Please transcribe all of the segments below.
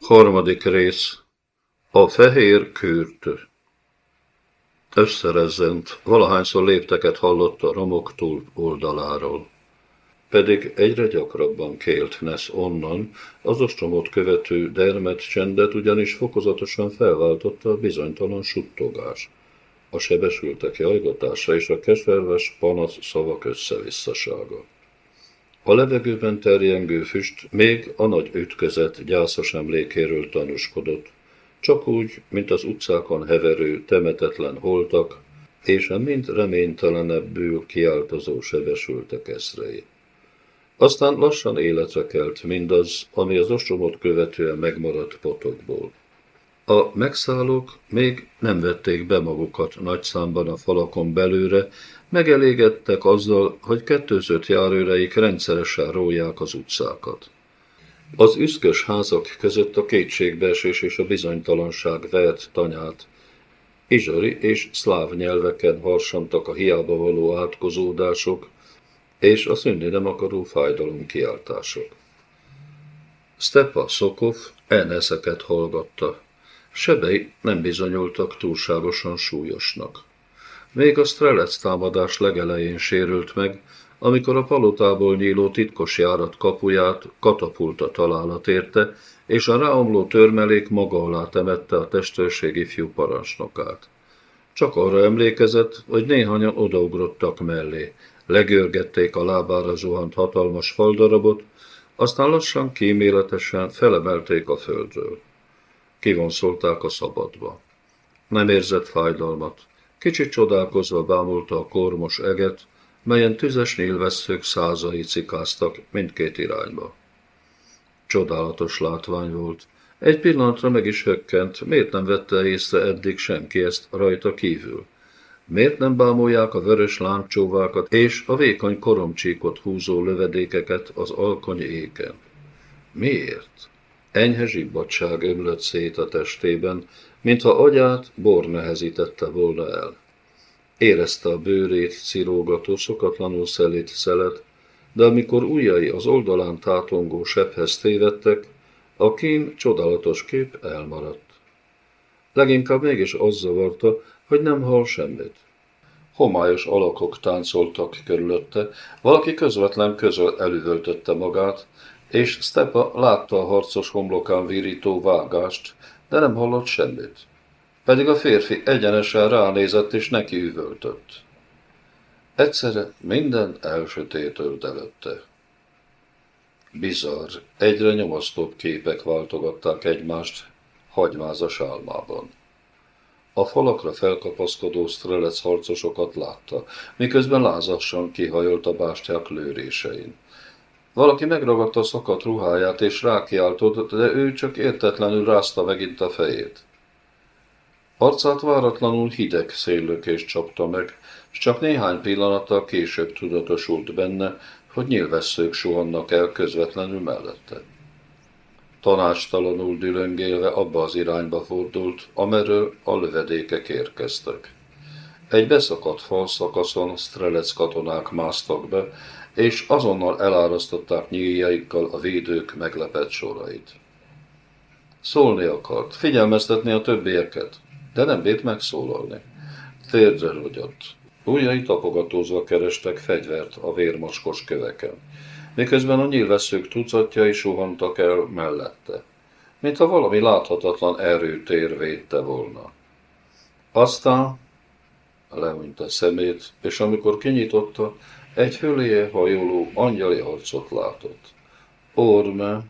Harmadik rész. A fehér kürt. Összerezzent, valahányszor lépteket hallott a romok túl oldaláról. Pedig egyre gyakrabban kélt Nesz onnan, az ostromot követő dermet csendet ugyanis fokozatosan felváltotta a bizonytalan suttogás, a sebesültek jajgatása és a keserves panasz szavak összevisszasága. A levegőben terjengő füst még a nagy ütközet gyászos emlékéről tanúskodott, csak úgy, mint az utcákon heverő, temetetlen holtak, és a mind reménytelenebbül kiáltozó sebesültek eszrei. Aztán lassan életre kelt mindaz, ami az ostromot követően megmaradt potokból. A megszállók még nem vették be magukat nagy számban a falakon belőle, megelégedtek azzal, hogy kettőzött járőreik rendszeresen róják az utcákat. Az üszkös házak között a kétségbeesés és a bizonytalanság vehet tanyát. Izsari és szláv nyelveken harsantak a hiába való átkozódások, és a szűnni nem akaró fájdalom kiáltások. Stepa Szokov elneszeket hallgatta. Sebei nem bizonyultak túlságosan súlyosnak. Még a Strelec támadás legelején sérült meg, amikor a palotából nyíló titkos járat kapuját katapulta találat érte, és a ráomló törmelék maga alá temette a testőrség ifjú parancsnokát. Csak arra emlékezett, hogy néhányan odaugrottak mellé, legörgették a lábára zuhant hatalmas faldarabot, aztán lassan kíméletesen felemelték a földről. Kivonszolták a szabadba. Nem érzett fájdalmat. Kicsit csodálkozva bámulta a kormos eget, melyen tüzes nyílvesszők százai cikáztak mindkét irányba. Csodálatos látvány volt. Egy pillanatra meg is hökkent, miért nem vette észre eddig senki ezt rajta kívül. Miért nem bámolják a vörös lángcsóvákat és a vékony koromcsíkot húzó lövedékeket az alkony éken? Miért? Enyhe zsibbadság ömlött szét a testében, mintha agyát bor nehezítette volna el. Érezte a bőrét cirógató, szokatlanul szelít szelet, de amikor ujjai az oldalán tátongó sebhez tévedtek, a kín csodálatos kép elmaradt. Leginkább mégis az zavarta, hogy nem hall semmit. Homályos alakok táncoltak körülötte, valaki közvetlen közöl elüvöltötte magát, és Stepa látta a harcos homlokán virító vágást, de nem hallott semmit. Pedig a férfi egyenesen ránézett és neki üvöltött. Egyszerre minden elsötétölt előtte. Bizarr, egyre nyomasztóbb képek váltogatták egymást hagymázas álmában. A falakra felkapaszkodó strelec harcosokat látta, miközben lázassan kihajolt a bástyák lőrésein. Valaki megragadta szakadt ruháját és rákiáltott, de ő csak értetlenül rázta megint a fejét. Arcát váratlanul hideg széllökés csapta meg, és csak néhány pillanattal később tudatosult benne, hogy nyilvesszők suhannak el közvetlenül mellette. Tanástalanul dülöngélve abba az irányba fordult, amerről a lövedékek érkeztek. Egy beszakadt falszakaszon strelec katonák másztak be, és azonnal elárasztották nyíljaikkal a védők meglepett sorait. Szólni akart, figyelmeztetni a többieket, de nem bírt megszólalni. Térdre rogyott. Ujjai tapogatózva kerestek fegyvert a vérmocskos köveken, miközben a nyílveszők tucatjai suhantak el mellette, mintha valami láthatatlan erőtér védte volna. Aztán lehúnyt a szemét, és amikor kinyitotta, egy föléje hajoló angyali arcot látott. Orme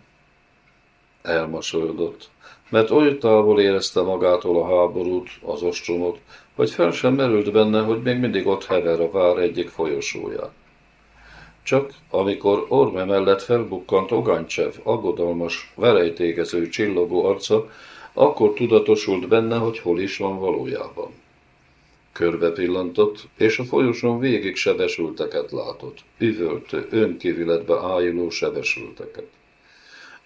elmosolyodott, mert oly távol érezte magától a háborút, az ostromot, hogy fel sem merült benne, hogy még mindig ott hever a vár egyik folyosóján. Csak amikor Orme mellett felbukkant Ogancsev aggodalmas, verejtégező, csillogó arca, akkor tudatosult benne, hogy hol is van valójában. Körbe pillantott, és a folyosón végig sebesülteket látott, üvöltő, önkívületbe ájuló sebesülteket.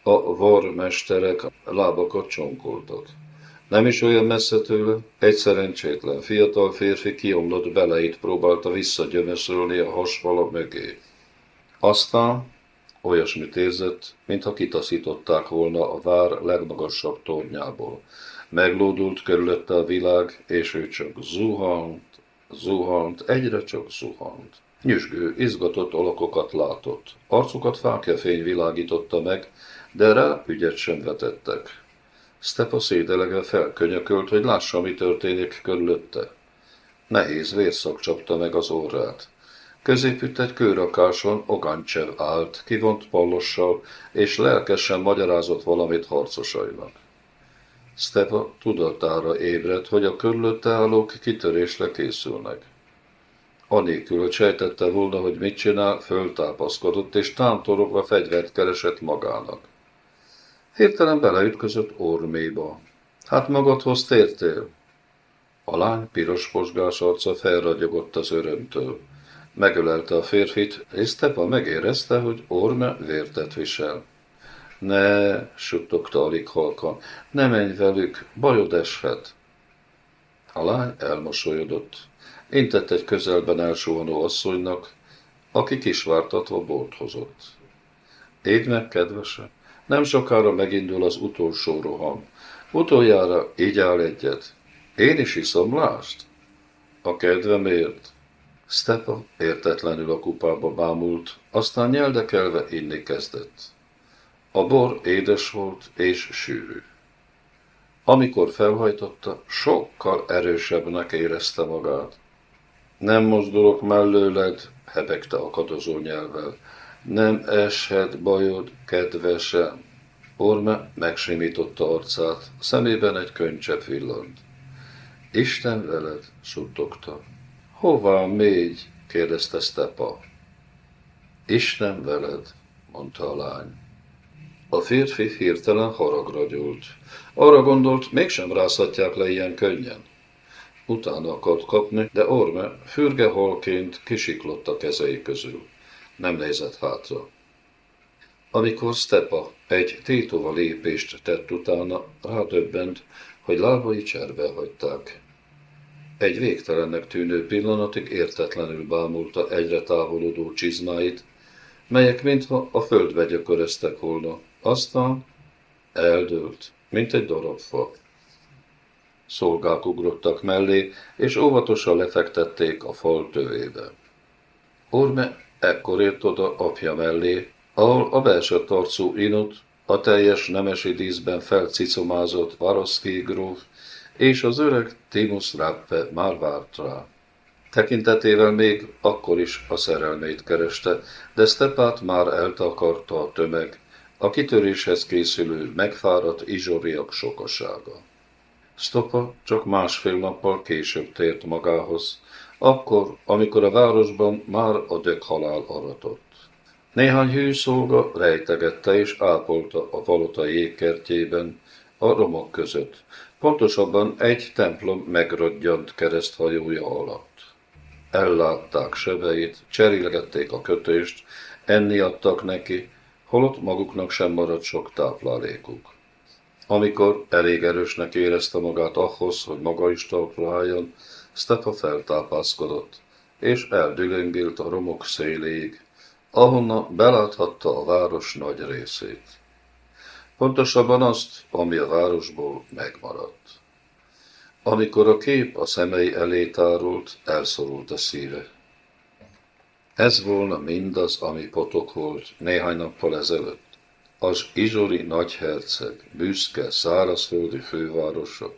A varmesterek lábakat csonkoltak. Nem is olyan messze tőle, egy szerencsétlen fiatal férfi kiomlott beleit próbálta visszagyömöszölni a hasvala mögé. Aztán Olyasmit érzett, mintha kitaszították volna a vár legmagasabb tornyából. Meglódult körülötte a világ, és ő csak zuhant, zuhant, egyre csak zuhant. Nyüzsgő, izgatott alakokat látott. Arcukat fákjafény világította meg, de rá ügyet sem vetettek. Stepa szédelege felkönyökölt, hogy lássa, mi történik körülötte. Nehéz vérszak csapta meg az orrát. Középütt egy kőrakáson Ogancsev állt, kivont pallossal, és lelkesen magyarázott valamit harcosainak. Stepa tudatára ébredt, hogy a körülötte állók kitörésre készülnek. Anélkül, sejtette volna, hogy mit csinál, föltápaszkodott, és tántorogva fegyvert keresett magának. Hirtelen beleütközött orméba. Hát magadhoz tértél? A lány piros posgás arca felragyogott az örömtől. Megölelte a férfit, és Stepa megérezte, hogy Orme vértet visel. Ne, suttogta alig halkan, ne menj velük, bajod eshet. A lány elmosolyodott. Intett egy közelben elsuhanó asszonynak, aki kisvártatva bort hozott. Égy meg, kedvese, nem sokára megindul az utolsó roham. Utoljára így áll egyet. Én is iszom, lásd? A kedvemért. Stepa értetlenül a kupába bámult, aztán nyeldekelve inni kezdett. A bor édes volt és sűrű. Amikor felhajtotta, sokkal erősebbnek érezte magát. Nem mozdulok mellőled, hebegte akadozó nyelvvel. Nem eshet bajod, kedvesem. Orme megsimította arcát, szemében egy könycsepp villant. Isten veled, suttogta. Hová mégy? kérdezte Stepa. Isten veled, mondta a lány. A férfi hirtelen haragra gyúlt. Arra gondolt, mégsem rázhatják le ilyen könnyen. Utána akart kapni, de Orme fürge holként kisiklott a kezei közül. Nem nézett hátra. Amikor Stepa egy tétova lépést tett utána, rádöbbent, hogy lábai cserbe hagyták. Egy végtelennek tűnő pillanatig értetlenül bámulta egyre távolodó csizmáit, melyek mintha a földbe gyököröztek volna. Aztán eldőlt, mint egy darab fa. Szolgák ugrottak mellé, és óvatosan lefektették a fal tövébe. Orme ekkor ért oda apja mellé, ahol a belső tarcú inut, a teljes nemesi díszben felcicomázott Varoszki gróf és az öreg Timus Rappe már várt rá. Tekintetével még akkor is a szerelmét kereste, de Stepát már eltakarta a tömeg, a kitöréshez készülő, megfáradt izsoriak sokasága. Stopa csak másfél nappal később tért magához, akkor, amikor a városban már a dög halál aratott. Néhány hűszolga rejtegette és ápolta a valota jégkertjében, a romok között, pontosabban egy templom megrodjant kereszthajója alatt. Ellátták sebeit, cserélgették a kötést, enni adtak neki, holott maguknak sem maradt sok táplálékuk. Amikor elég erősnek érezte magát ahhoz, hogy maga is talpra álljon, Stepa feltápászkodott, és eldülöngélt a romok széléig, ahonnan beláthatta a város nagy részét. Pontosabban azt, ami a városból megmaradt. Amikor a kép a szemei elé tárult, elszorult a szíve. Ez volna mindaz, ami potok volt néhány nappal ezelőtt. Az izsori nagyherceg, büszke, szárazföldi fővárosa.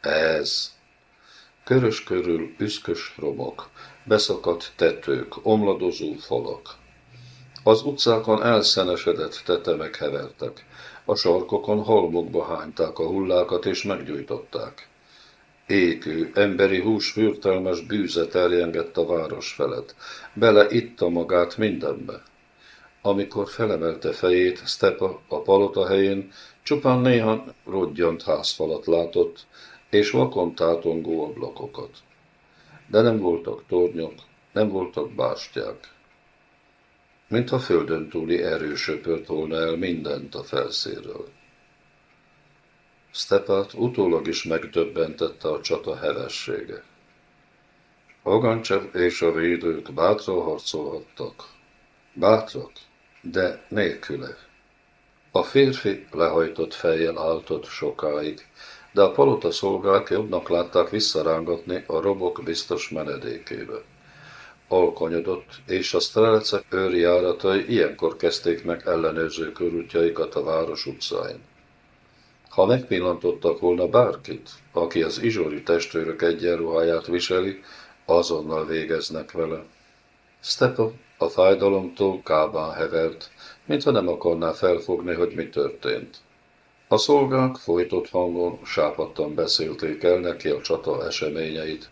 Ez. Körös körül üszkös romok, beszakadt tetők, omladozó falak. Az utcákon elszenesedett tetemek hevertek, a sarkokon halmokba hányták a hullákat és meggyújtották. Ékű, emberi hús fürtelmes bűze terjengett a város felett. Bele itta magát mindenbe. Amikor felemelte fejét, Stepa a palota helyén csupán néha rodgyant házfalat látott, és vakon tátongó ablakokat. De nem voltak tornyok, nem voltak bástyák mintha földön túli erő söpört volna el mindent a felszéről. Stepát utólag is megdöbbentette a csata hevessége. Agancsev és a védők bátran harcolhattak. Bátrak, de nélküle. A férfi lehajtott fejjel áltott sokáig, de a palota szolgák jobbnak látták visszarángatni a robok biztos menedékébe. Alkonyodott, és a strelecek őrjáratai ilyenkor kezdték meg ellenőrző körútjaikat a város utcáin. Ha megpillantottak volna bárkit, aki az izsori testőrök egyenruháját viseli, azonnal végeznek vele. Stepa a fájdalomtól kábán hevert, mintha nem akarná felfogni, hogy mi történt. A szolgák folytott hangon sápadtan beszélték el neki a csata eseményeit.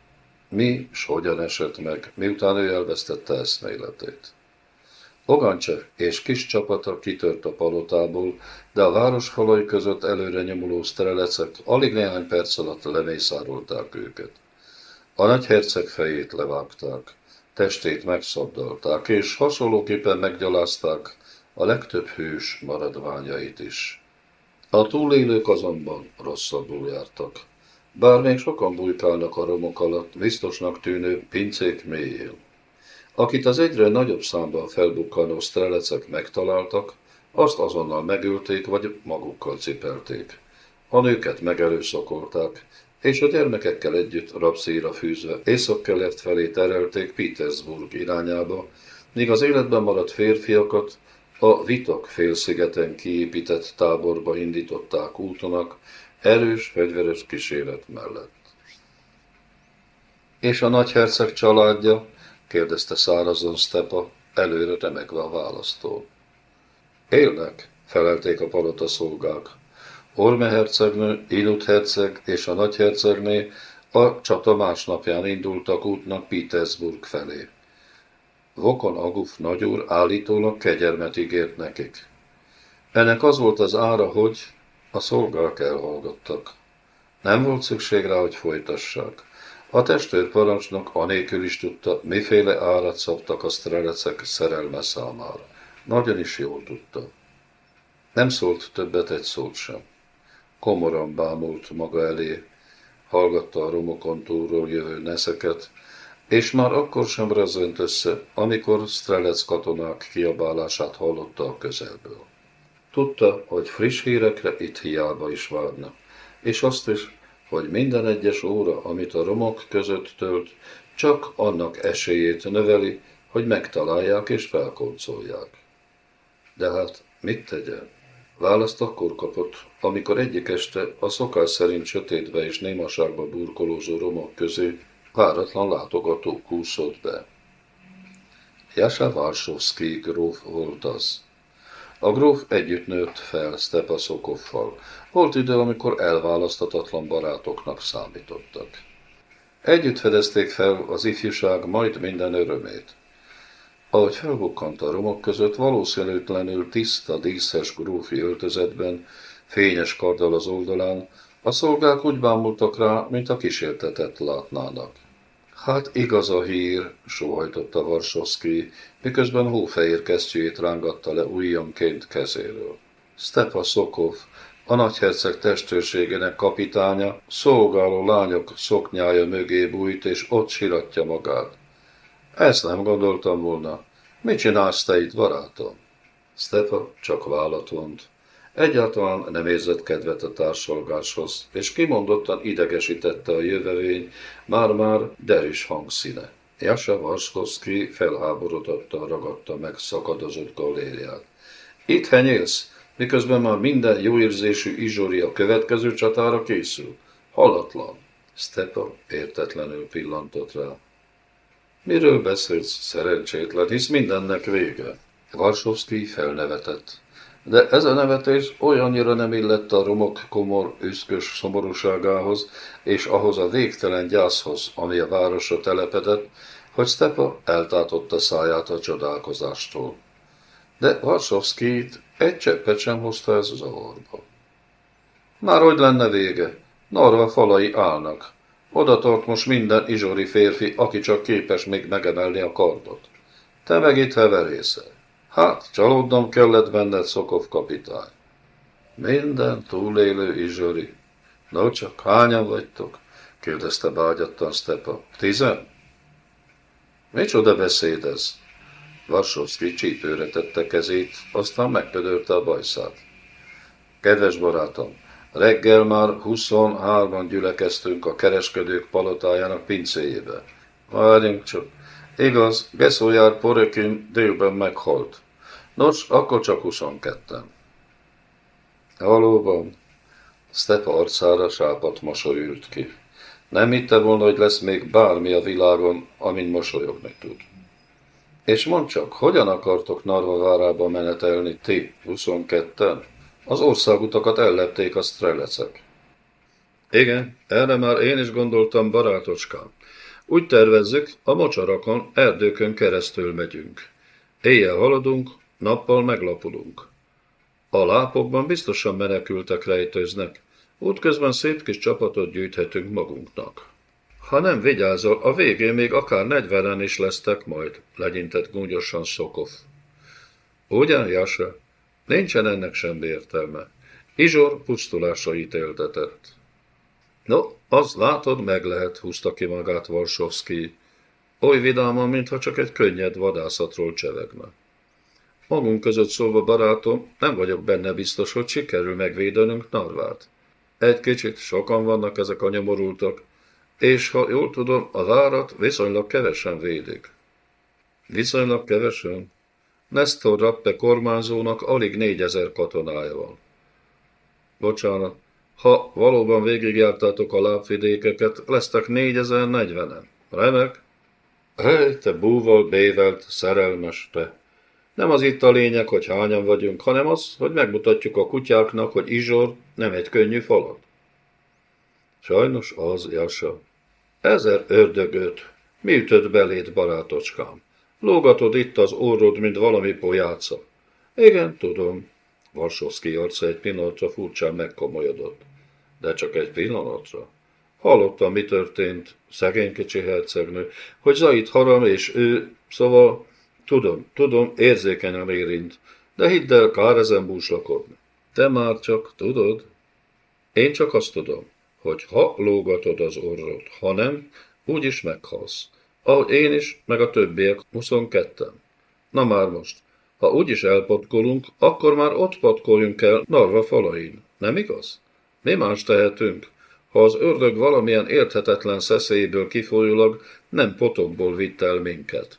Mi s hogyan esett meg, miután ő elvesztette eszméletét. Ogancse és kis csapata kitört a palotából, de a város falai között előre nyomuló sztrelecek alig néhány perc alatt lemészárolták őket. A nagyherceg fejét levágták, testét megszabdalták, és hasonlóképpen meggyalázták a legtöbb hős maradványait is. A túlélők azonban rosszabbul jártak. Bár még sokan bujkálnak a romok alatt, biztosnak tűnő pincék mélyén. Akit az egyre nagyobb számban felbukkanó strelecek megtaláltak, azt azonnal megölték vagy magukkal cipelték. A nőket megerőszakolták, és a gyermekekkel együtt rabszíra fűzve észak-kelet felé terelték Petersburg irányába, míg az életben maradt férfiakat a Vitok félszigeten kiépített táborba indították útonak erős fegyveres kíséret mellett. És a nagyherceg családja? Kérdezte szárazon Stepa, előre remegve a választól. Élnek, felelték a palota szolgák. Orme hercegnő, Inut herceg és a nagyhercegné a csata másnapján indultak útnak Petersburg felé. Vokon Aguf nagyúr állítólag kegyermet ígért nekik. Ennek az volt az ára, hogy a szolgák elhallgattak. Nem volt szükség rá, hogy folytassák. A testőrparancsnok anélkül is tudta, miféle árat szabtak a strelecek szerelme számára. Nagyon is jól tudta. Nem szólt többet egy szót sem. Komoran bámult maga elé, hallgatta a romokon túlról jövő neszeket, és már akkor sem rezönt össze, amikor Strelec katonák kiabálását hallotta a közelből. Tudta, hogy friss hírekre itt hiába is várna, és azt is, hogy minden egyes óra, amit a romok között tölt, csak annak esélyét növeli, hogy megtalálják és felkoncolják. De hát mit tegyen? Választ akkor kapott, amikor egyik este a szokás szerint sötétbe és némaságba burkolózó romok közé váratlan látogató kúszott be. Jasa Varsovszki gróf volt az. A gróf együtt nőtt fel Stepa Szokoffal. Volt idő, amikor elválaszthatatlan barátoknak számítottak. Együtt fedezték fel az ifjúság majd minden örömét. Ahogy felbukkant a romok között, valószínűtlenül tiszta, díszes grófi öltözetben, fényes karddal az oldalán, a szolgák úgy bámultak rá, mint a kísértetet látnának. Hát igaz a hír, sóhajtotta Varsovszki, miközben hófehér kesztyűjét rángatta le ujjonként kezéről. Stepa Szokov, a nagyherceg testőrségének kapitánya, szolgáló lányok szoknyája mögé bújt, és ott siratja magát. Ezt nem gondoltam volna. Mit csinálsz te itt, barátom? Stepa csak vállat vont. Egyáltalán nem érzett kedvet a társolgáshoz, és kimondottan idegesítette a jövevény, már-már deris hangszíne. Jasa Varskovszki felháborodottan ragadta meg szakadozott galériát. Itt henyélsz, miközben már minden jóérzésű izsori a következő csatára készül. Halatlan. Stepa értetlenül pillantott rá. Miről beszélsz, szerencsétlen, hisz mindennek vége. Varsovszki felnevetett. De ez a nevetés olyannyira nem illett a romok komor, üszkös szomorúságához, és ahhoz a végtelen gyászhoz, ami a városra telepedett, hogy Stepa eltátotta száját a csodálkozástól. De Varsovszkit egy cseppet sem hozta ez zavarba. Már hogy lenne vége? Narva falai állnak. Oda tart most minden izsori férfi, aki csak képes még megemelni a kardot. Te meg itt heverészel. Hát, csalódnom kellett benned, Szokov kapitány. Minden túlélő izsori. No csak, hányan vagytok? kérdezte bágyattan Stepa. Tizen? Micsoda beszéd ez? Varsovszki csípőre tette kezét, aztán megpödörte a bajszát. Kedves barátom, reggel már 23-an gyülekeztünk a kereskedők palotájának pincéjébe. Várjunk csak. Igaz, Geszójár Porekin délben meghalt. Nos, akkor csak 22-en. Valóban, Stepa arcára sápat mosoly ki. Nem hitte volna, hogy lesz még bármi a világon, amin mosolyogni tud. És mondd csak, hogyan akartok Narva várába menetelni ti, 22-en? Az országutakat ellepték a strelecek. Igen, erre már én is gondoltam, barátocskám. Úgy tervezzük, a mocsarakon, erdőkön keresztül megyünk. Éjjel haladunk, nappal meglapulunk. A lápokban biztosan menekültek rejtőznek. Útközben szép kis csapatot gyűjthetünk magunknak. Ha nem vigyázol, a végén még akár negyvenen is lesztek majd, legyintett gúnyosan Szokov. Ugyan, Jasa? Nincsen ennek semmi értelme. Izsor pusztulásra ítéltetett. No, az látod, meg lehet, húzta ki magát Varsovszki. Oly vidáman, mintha csak egy könnyed vadászatról csevegne. Magunk között szólva, barátom, nem vagyok benne biztos, hogy sikerül megvédenünk Narvát. Egy kicsit sokan vannak ezek a nyomorultak, és ha jól tudom, a várat viszonylag kevesen védik. Viszonylag kevesen? Nestor Rappe kormányzónak alig négyezer katonája van. Bocsánat, ha valóban végigjártátok a lábvidékeket, lesztek négyezernegyvenen. Remek? Hely, te búval, bévelt, szerelmes te! Nem az itt a lényeg, hogy hányan vagyunk, hanem az, hogy megmutatjuk a kutyáknak, hogy Izsor nem egy könnyű falat. Sajnos az, Jasa. Ezer ördögöt. Mi ütött beléd, barátocskám? Lógatod itt az orrod, mint valami pojáca. Igen, tudom. Varsovszki arca egy pillanatra furcsán megkomolyodott. De csak egy pillanatra. Hallottam, mi történt, szegény kicsi hercegnő, hogy Zait haram és ő, szóval Tudom, tudom, érzékenyen érint, de hidd el, kár ezen búslakodni. Te már csak tudod? Én csak azt tudom, hogy ha lógatod az orrod, ha nem, úgyis meghalsz. Ahogy én is, meg a többiek, 22-en. Na már most, ha úgyis elpatkolunk, akkor már ott patkoljunk el Narva falain, nem igaz? Mi más tehetünk, ha az ördög valamilyen érthetetlen szeszélyéből kifolyólag nem potokból vitt el minket?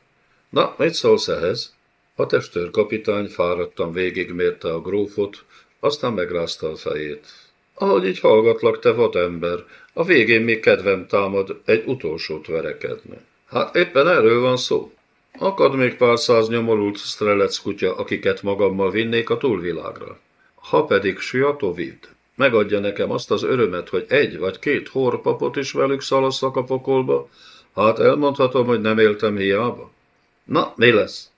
Na, mit szólsz ehhez? A testőrkapitány fáradtan végigmérte a grófot, aztán megrázta a fejét. Ahogy így hallgatlak, te vadember, a végén még kedvem támad egy utolsót verekedni. Hát éppen erről van szó. Akad még pár száz nyomorult strelec kutya, akiket magammal vinnék a túlvilágra. Ha pedig Siatovid megadja nekem azt az örömet, hogy egy vagy két horpapot is velük szalasszak a pokolba, hát elmondhatom, hogy nem éltem hiába. Na, mi lesz?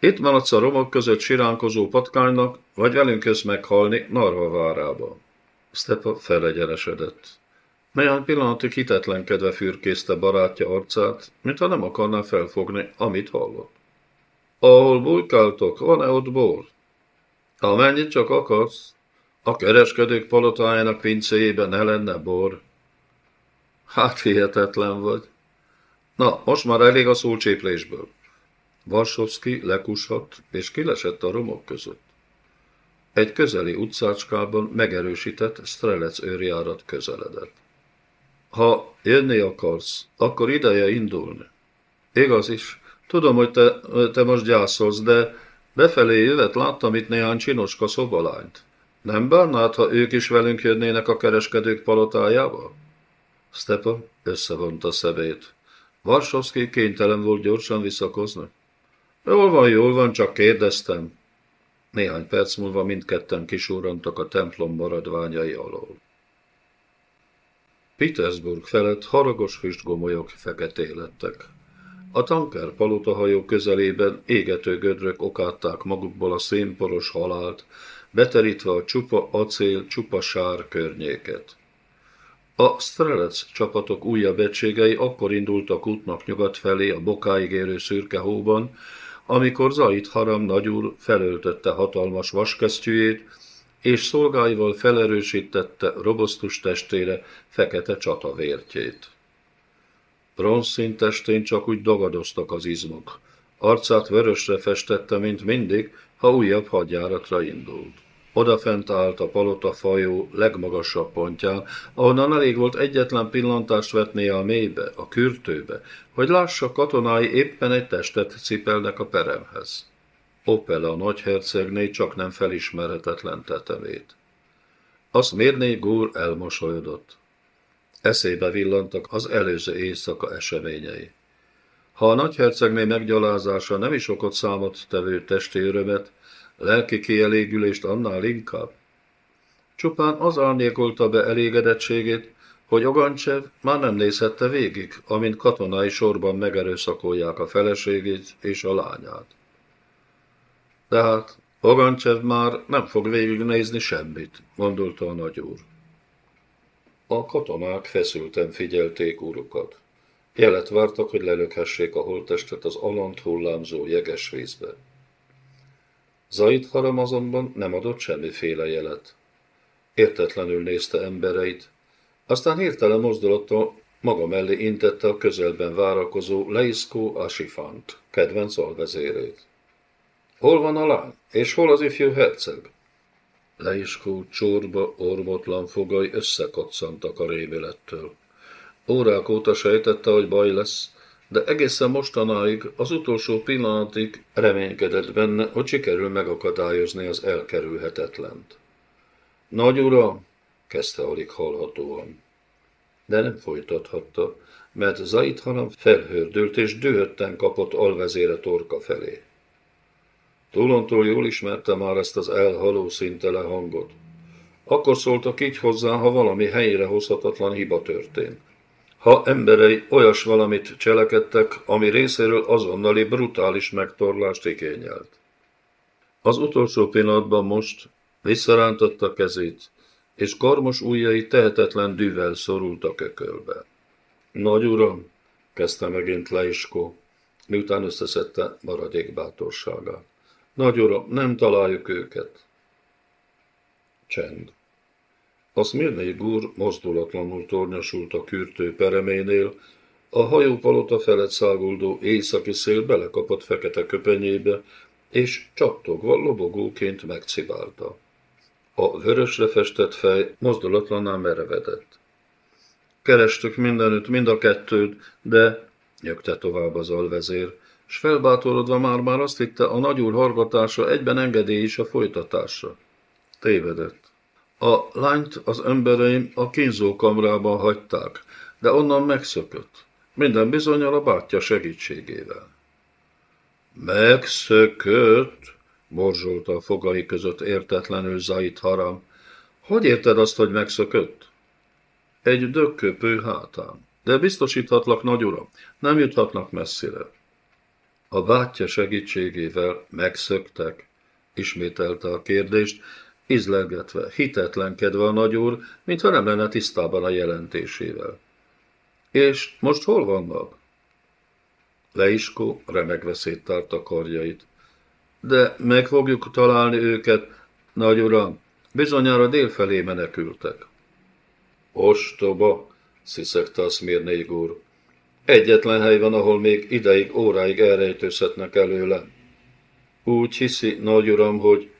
Itt maradsz a romok között siránkozó patkánynak, vagy velünk jössz meghalni Narva várába. Stepa felegyenesedett. Néhány pillanatig hitetlenkedve fürkészte barátja arcát, mintha nem akarná felfogni, amit hallott. Ahol bujkáltok, van-e ott bor? Amennyit csak akarsz. A kereskedők palotájának pincéjében ne lenne bor. Hát hihetetlen vagy. Na, most már elég a szócséplésből. Varsovszki lekushat és kilesett a romok között. Egy közeli utcácskában megerősített Strelec őrjárat közeledett. Ha jönni akarsz, akkor ideje indulni. Igaz is. Tudom, hogy te, te most gyászolsz, de befelé jövet láttam itt néhány csinoska szobalányt. Nem bánnád, ha ők is velünk jönnének a kereskedők palotájába? Stepa összevonta szemét. Varsovszki kénytelen volt gyorsan visszakozni. Jól van, jól van, csak kérdeztem. Néhány perc múlva mindketten kisúrantak a templom maradványai alól. Petersburg felett haragos füstgomolyok feketé lettek. A tanker palotahajó közelében égető gödrök okátták magukból a szénporos halált, beterítve a csupa acél, csupa sár környéket. A Strelec csapatok újabb egységei akkor indultak útnak nyugat felé a bokáig érő szürke hóban, amikor Zait Haram nagyúr felöltötte hatalmas vaskesztyűjét, és szolgáival felerősítette robosztus testére fekete csatavértjét. Bronzszín testén csak úgy dagadoztak az izmok. arcát vörösre festette, mint mindig, ha újabb hadjáratra indult. Odafent állt a palota fajó legmagasabb pontján, ahonnan elég volt egyetlen pillantást vetnie a mélybe, a kürtőbe, hogy lássa katonái éppen egy testet cipelnek a peremhez. Opela nagyhercegné csak nem felismerhetetlen tetemét. Azt mérné Gúr elmosolyodott. Eszébe villantak az előző éjszaka eseményei. Ha a nagyhercegné meggyalázása nem is okot számot tevő testi örömet, lelki kielégülést annál inkább. Csupán az árnyékolta be elégedettségét, hogy Ogancsev már nem nézhette végig, amint katonái sorban megerőszakolják a feleségét és a lányát. Tehát Ogancsev már nem fog végignézni semmit, gondolta a nagyúr. A katonák feszülten figyelték urukat. Jelet vártak, hogy lelökhessék a holttestet az alant hullámzó jeges vízbe. Zait Haram azonban nem adott semmiféle jelet. Értetlenül nézte embereit, aztán hirtelen mozdulattal maga mellé intette a közelben várakozó Leiszkó Asifant, kedvenc alvezérét. Hol van a lány, és hol az ifjú herceg? Leiskó csorba, ormotlan fogai összekoccantak a rémélettől. Órák óta sejtette, hogy baj lesz, de egészen mostanáig, az utolsó pillanatig reménykedett benne, hogy sikerül megakadályozni az elkerülhetetlent. Nagy uram, kezdte alig hallhatóan. De nem folytathatta, mert Zait hanem felhördült és dühötten kapott alvezére torka felé. Túlontól jól ismerte már ezt az elhaló szintele hangot. Akkor szóltak így hozzá, ha valami helyére hozhatatlan hiba történt ha emberei olyas valamit cselekedtek, ami részéről azonnali brutális megtorlást igényelt. Az utolsó pillanatban most visszarántotta kezét, és karmos ujjai tehetetlen dűvel szorult a kökölbe. Nagy uram, kezdte megint Leiskó, miután összeszedte maradék bátorságát. Nagy uram, nem találjuk őket. Csend. A Szmirnei gúr mozdulatlanul tornyosult a kürtő pereménél, a hajópalota felett száguldó északi szél belekapott fekete köpenyébe, és csattogva lobogóként megcibálta. A vörösre festett fej mozdulatlanná merevedett. Kerestük mindenütt, mind a kettőt, de, nyögte tovább az alvezér, s felbátorodva már-már azt hitte, a nagyúr hargatása egyben engedély is a folytatásra. Tévedett. A lányt az embereim a kínzókamrában hagyták, de onnan megszökött. Minden bizonyal a bátyja segítségével. Megszökött? borzsolta a fogai között értetlenül Zait Haram. Hogy érted azt, hogy megszökött? Egy dökköpő hátán. De biztosíthatlak, nagy uram, nem juthatnak messzire. A bátyja segítségével megszöktek, ismételte a kérdést, izlegetve, hitetlenkedve a nagyúr, mintha nem lenne tisztában a jelentésével. És most hol vannak? Leiskó remegve széttárta karjait. De meg fogjuk találni őket, nagy uram, bizonyára délfelé menekültek. Ostoba, sziszegte a Szmirnéig úr. Egyetlen hely van, ahol még ideig, óráig elrejtőzhetnek előle. Úgy hiszi, nagy uram, hogy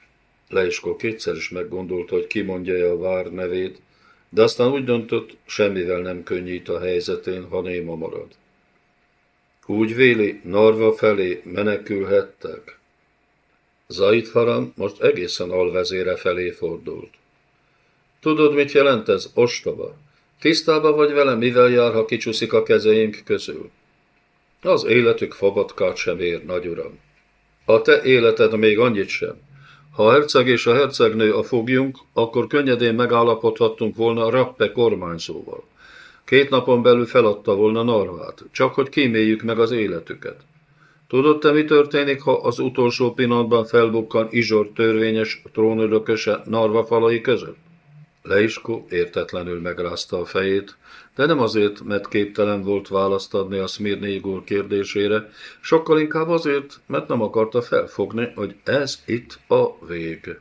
Leiskó kétszer is meggondolta, hogy kimondja-e a vár nevét, de aztán úgy döntött, semmivel nem könnyít a helyzetén, ha néma marad. Úgy véli, Narva felé menekülhettek. Zaitharan most egészen alvezére felé fordult. Tudod, mit jelent ez, ostoba? Tisztába vagy vele, mivel jár, ha kicsúszik a kezeink közül? Az életük fabatkát sem ér, nagy uram. A te életed még annyit sem. Ha a herceg és a hercegnő a fogjunk, akkor könnyedén megállapodhattunk volna Rappe kormányzóval. Két napon belül feladta volna Narvát, csak hogy kíméljük meg az életüket. Tudod te, mi történik, ha az utolsó pillanatban felbukkan Izsor törvényes trónörököse Narva falai között? Leiskó értetlenül megrázta a fejét, de nem azért, mert képtelen volt választ adni a Szmirnégul kérdésére, sokkal inkább azért, mert nem akarta felfogni, hogy ez itt a vég.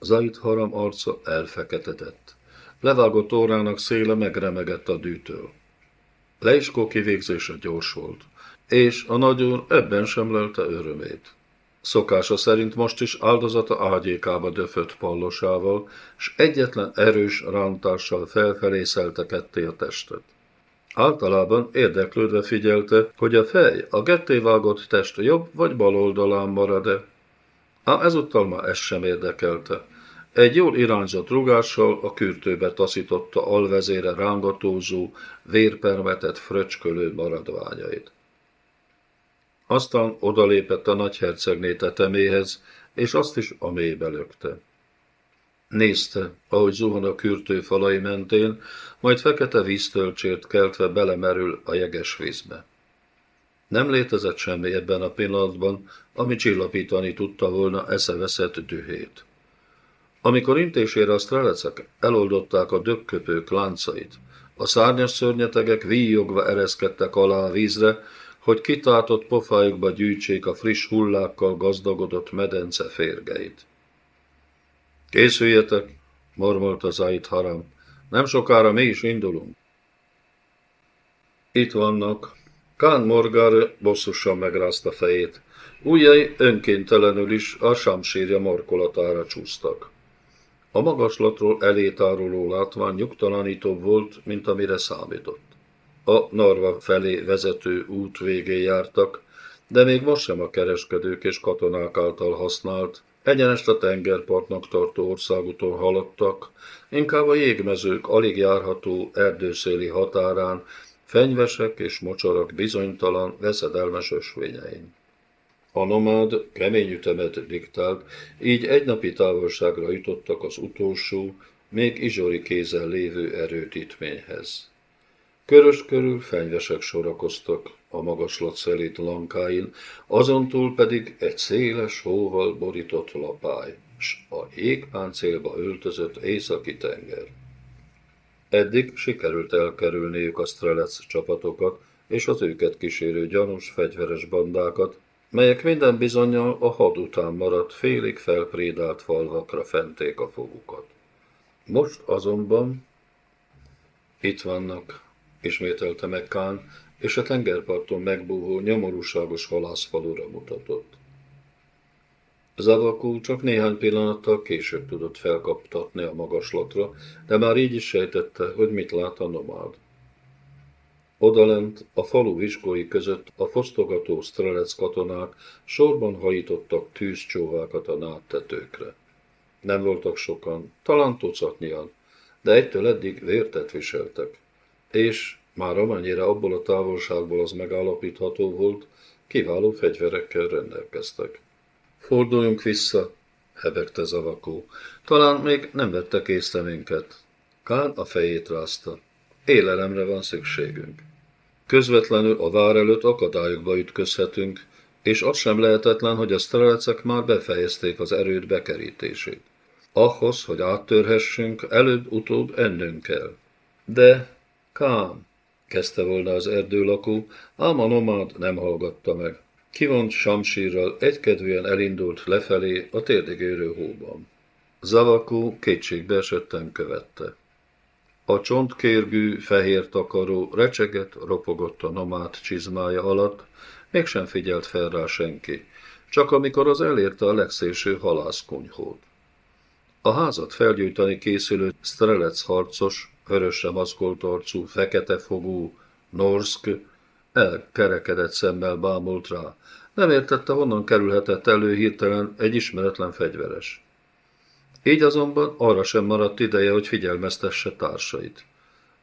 Zait haram arca elfeketedett. Levágott órának széle megremegett a dűtől. Leiskó kivégzése gyors volt. és a nagyúr ebben sem lelte örömét. Szokása szerint most is áldozata ágyékába döfött pallosával, s egyetlen erős rántással felfelé szelte ketté a testet. Általában érdeklődve figyelte, hogy a fej a gettévágott test jobb vagy bal oldalán marad-e. Ám ezúttal már ez sem érdekelte. Egy jól irányzott rugással a kürtőbe taszította alvezére rángatózó, vérpermetett fröcskölő maradványait. Aztán odalépett a nagyhercegné teteméhez, és azt is a mélybe lökte. Nézte, ahogy zuhan a kürtő falai mentén, majd fekete víztölcsért keltve belemerül a jeges vízbe. Nem létezett semmi ebben a pillanatban, ami csillapítani tudta volna eszeveszett dühét. Amikor intésére a strelecek eloldották a dögköpők láncait, a szárnyas szörnyetegek víjogva ereszkedtek alá a vízre, hogy kitartott pofájukba gyűjtsék a friss hullákkal gazdagodott medence férgeit. Készüljetek, mormolta Zait Haram. Nem sokára mi is indulunk. Itt vannak. Kán Morgar bosszusan megrázta fejét. Újjai önkéntelenül is a samsírja markolatára csúsztak. A magaslatról elétáruló látvány nyugtalanítóbb volt, mint amire számított. A Narva felé vezető út végén jártak, de még most sem a kereskedők és katonák által használt, egyenest a tengerpartnak tartó országúton haladtak, inkább a jégmezők alig járható erdőszéli határán, fenyvesek és mocsarak bizonytalan, veszedelmes ösvényein. A nomád kemény ütemet diktált, így egy napi távolságra jutottak az utolsó, még izsori kézen lévő erőtítményhez. Körös körül fenyvesek sorakoztak a magaslat szelít lankáin, azon túl pedig egy széles hóval borított lapály, s a jégpáncélba öltözött északi tenger. Eddig sikerült elkerülniük a Strelec csapatokat és az őket kísérő gyanús fegyveres bandákat, melyek minden bizonyal a had után maradt félig felprédált falvakra fenték a fogukat. Most azonban itt vannak, ismételte meg Kán, és a tengerparton megbúvó, nyomorúságos halászfalura mutatott. Zavakú csak néhány pillanattal később tudott felkaptatni a magaslatra, de már így is sejtette, hogy mit lát a nomád. Odalent, a falu viskói között a fosztogató strelec katonák sorban hajítottak tűzcsóvákat a náttetőkre. Nem voltak sokan, talán tucatnyian, de egytől eddig vértet viseltek. És már amennyire abból a távolságból az megállapítható volt, kiváló fegyverekkel rendelkeztek. Forduljunk vissza, hebegte Zavakó. Talán még nem vettek észre minket. Kán a fejét rázta. Élelemre van szükségünk. Közvetlenül a vár előtt akadályokba ütközhetünk, és az sem lehetetlen, hogy a strelecek már befejezték az erőd bekerítését. Ahhoz, hogy áttörhessünk, előbb-utóbb ennünk kell. De, Kán, kezdte volna az erdőlakó, ám a nomád nem hallgatta meg. Kivont samsírral egykedvűen elindult lefelé a térdigérő hóban. Zavakó kétségbe esetten követte. A csontkérgű, fehér takaró recseget, ropogott a nomád csizmája alatt, mégsem figyelt fel rá senki, csak amikor az elérte a legszélső halászkunyhót. A házat felgyújtani készülő strelec harcos, vörösre maszkolt arcú, fekete fogú, Norsk, elkerekedett szemmel bámult rá. Nem értette, honnan kerülhetett elő hirtelen egy ismeretlen fegyveres. Így azonban arra sem maradt ideje, hogy figyelmeztesse társait.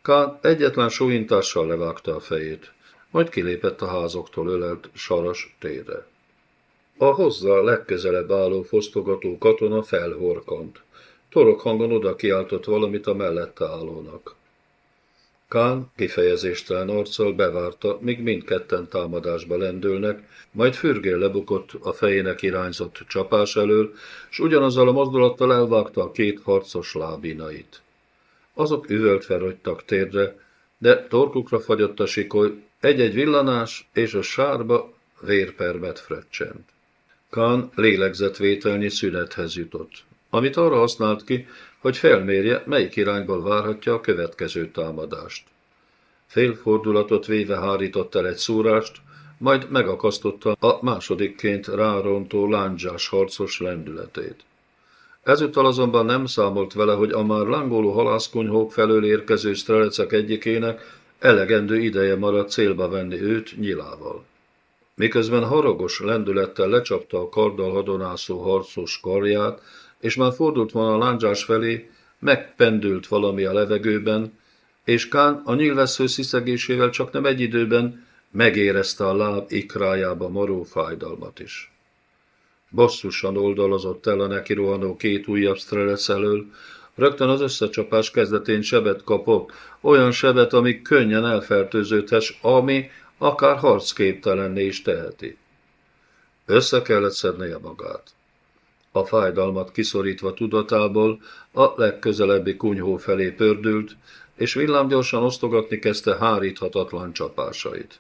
Kán egyetlen súlyintással levágta a fejét, majd kilépett a házoktól ölelt saras térre. A hozzá legközelebb álló fosztogató katona felhorkant. Torok hangon oda kiáltott valamit a mellette állónak. Kán kifejezéstelen arccal bevárta, míg mindketten támadásba lendülnek, majd fürgél lebukott a fejének irányzott csapás elől, s ugyanazzal a mozdulattal elvágta a két harcos lábinait. Azok üvölt felrogytak térdre, de torkukra fagyott a sikoly, egy-egy villanás, és a sárba vérpermet fröccsent. Kán lélegzetvételnyi szünethez jutott, amit arra használt ki, hogy felmérje, melyik irányból várhatja a következő támadást. Félfordulatot véve hárított el egy szúrást, majd megakasztotta a másodikként rárontó lándzsás harcos lendületét. Ezúttal azonban nem számolt vele, hogy a már lángoló halászkonyhók felől érkező strelecek egyikének elegendő ideje maradt célba venni őt nyilával. Miközben haragos lendülettel lecsapta a karddal hadonászó harcos karját, és már fordult volna a lándzsás felé, megpendült valami a levegőben, és Kán a nyilvessző sziszegésével csak nem egy időben megérezte a láb ikrájába maró fájdalmat is. Bosszusan oldalazott el a neki rohanó két újabb strelec elől, rögtön az összecsapás kezdetén sebet kapott, olyan sebet, ami könnyen elfertőződhes, ami akár harcképtelenné is teheti. Össze kellett szednie magát. A fájdalmat kiszorítva tudatából a legközelebbi kunyhó felé pördült, és villámgyorsan osztogatni kezdte háríthatatlan csapásait.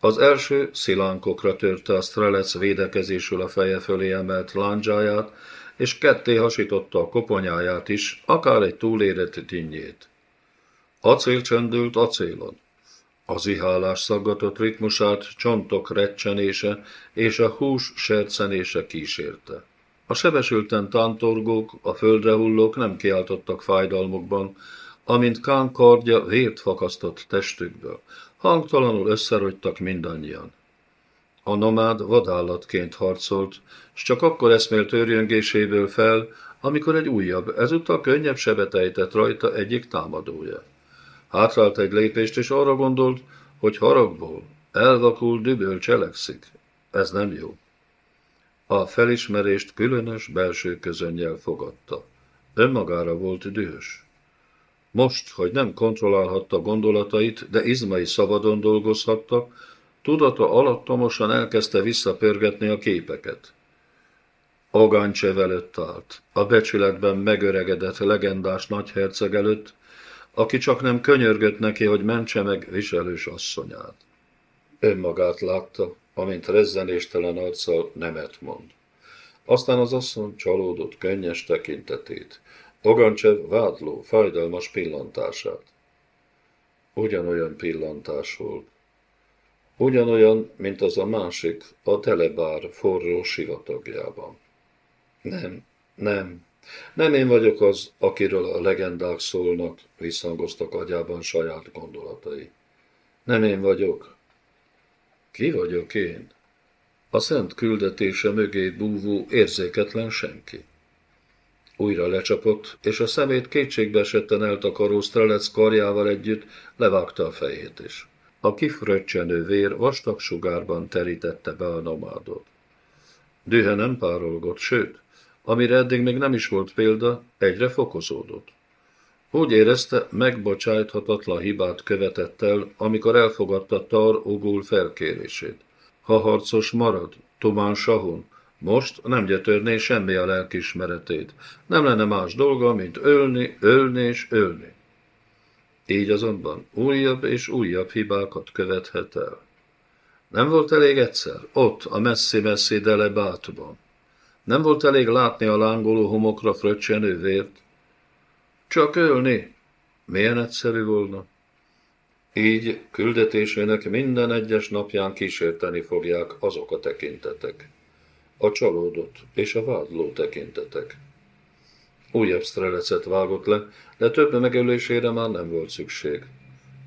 Az első szilánkokra törte a Strelec védekezésül a feje fölé emelt lándzsáját, és ketté hasította a koponyáját is, akár egy túlérett dinnyét. Acél csendült acélon. Az ihálás szaggatott ritmusát csontok recsenése és a hús sercenése kísérte. A sebesülten tántorgók, a földre hullók nem kiáltottak fájdalmukban, amint Kán kardja vért fakasztott testükből. Hangtalanul összerogytak mindannyian. A nomád vadállatként harcolt, s csak akkor eszmélt őrjöngéséből fel, amikor egy újabb, ezúttal könnyebb sebet ejtett rajta egyik támadója. Hátrált egy lépést, és arra gondolt, hogy haragból, elvakul düböl cselekszik. Ez nem jó. A felismerést különös belső közönnyel fogadta. Önmagára volt dühös. Most, hogy nem kontrollálhatta gondolatait, de izmai szabadon dolgozhattak, tudata alattomosan elkezdte visszapörgetni a képeket. Ogáncsev előtt állt, a becsületben megöregedett legendás nagyherceg előtt, aki csak nem könyörgött neki, hogy mentse meg viselős asszonyát. Önmagát látta, amint rezzenéstelen arccal nemet mond. Aztán az asszony csalódott könnyes tekintetét, Ogancsev vádló, fájdalmas pillantását. Ugyanolyan pillantás volt. Ugyanolyan, mint az a másik, a telebár forró sivatagjában. Nem, nem, nem én vagyok az, akiről a legendák szólnak, visszhangoztak agyában saját gondolatai. Nem én vagyok. Ki vagyok én? A szent küldetése mögé búvó érzéketlen senki. Újra lecsapott, és a szemét kétségbe esetten eltakaró Strelec karjával együtt levágta a fejét is. A kifröccsenő vér vastag sugárban terítette be a nomádot. Dühe nem párolgott, sőt, amire eddig még nem is volt példa, egyre fokozódott. Úgy érezte, megbocsájthatatlan hibát követett el, amikor elfogadta Tar Ogul felkérését. Ha harcos marad, Tomán Sahon, most nem gyötörné semmi a lelkismeretét. Nem lenne más dolga, mint ölni, ölni és ölni. Így azonban újabb és újabb hibákat követhet el. Nem volt elég egyszer, ott, a messzi-messzi Delebátban. Nem volt elég látni a lángoló homokra fröccsenő vért. Csak ölni. Milyen egyszerű volna. Így küldetésének minden egyes napján kísérteni fogják azok a tekintetek. A csalódott és a vádló tekintetek. Újabb strelecet vágott le, de több megölésére már nem volt szükség.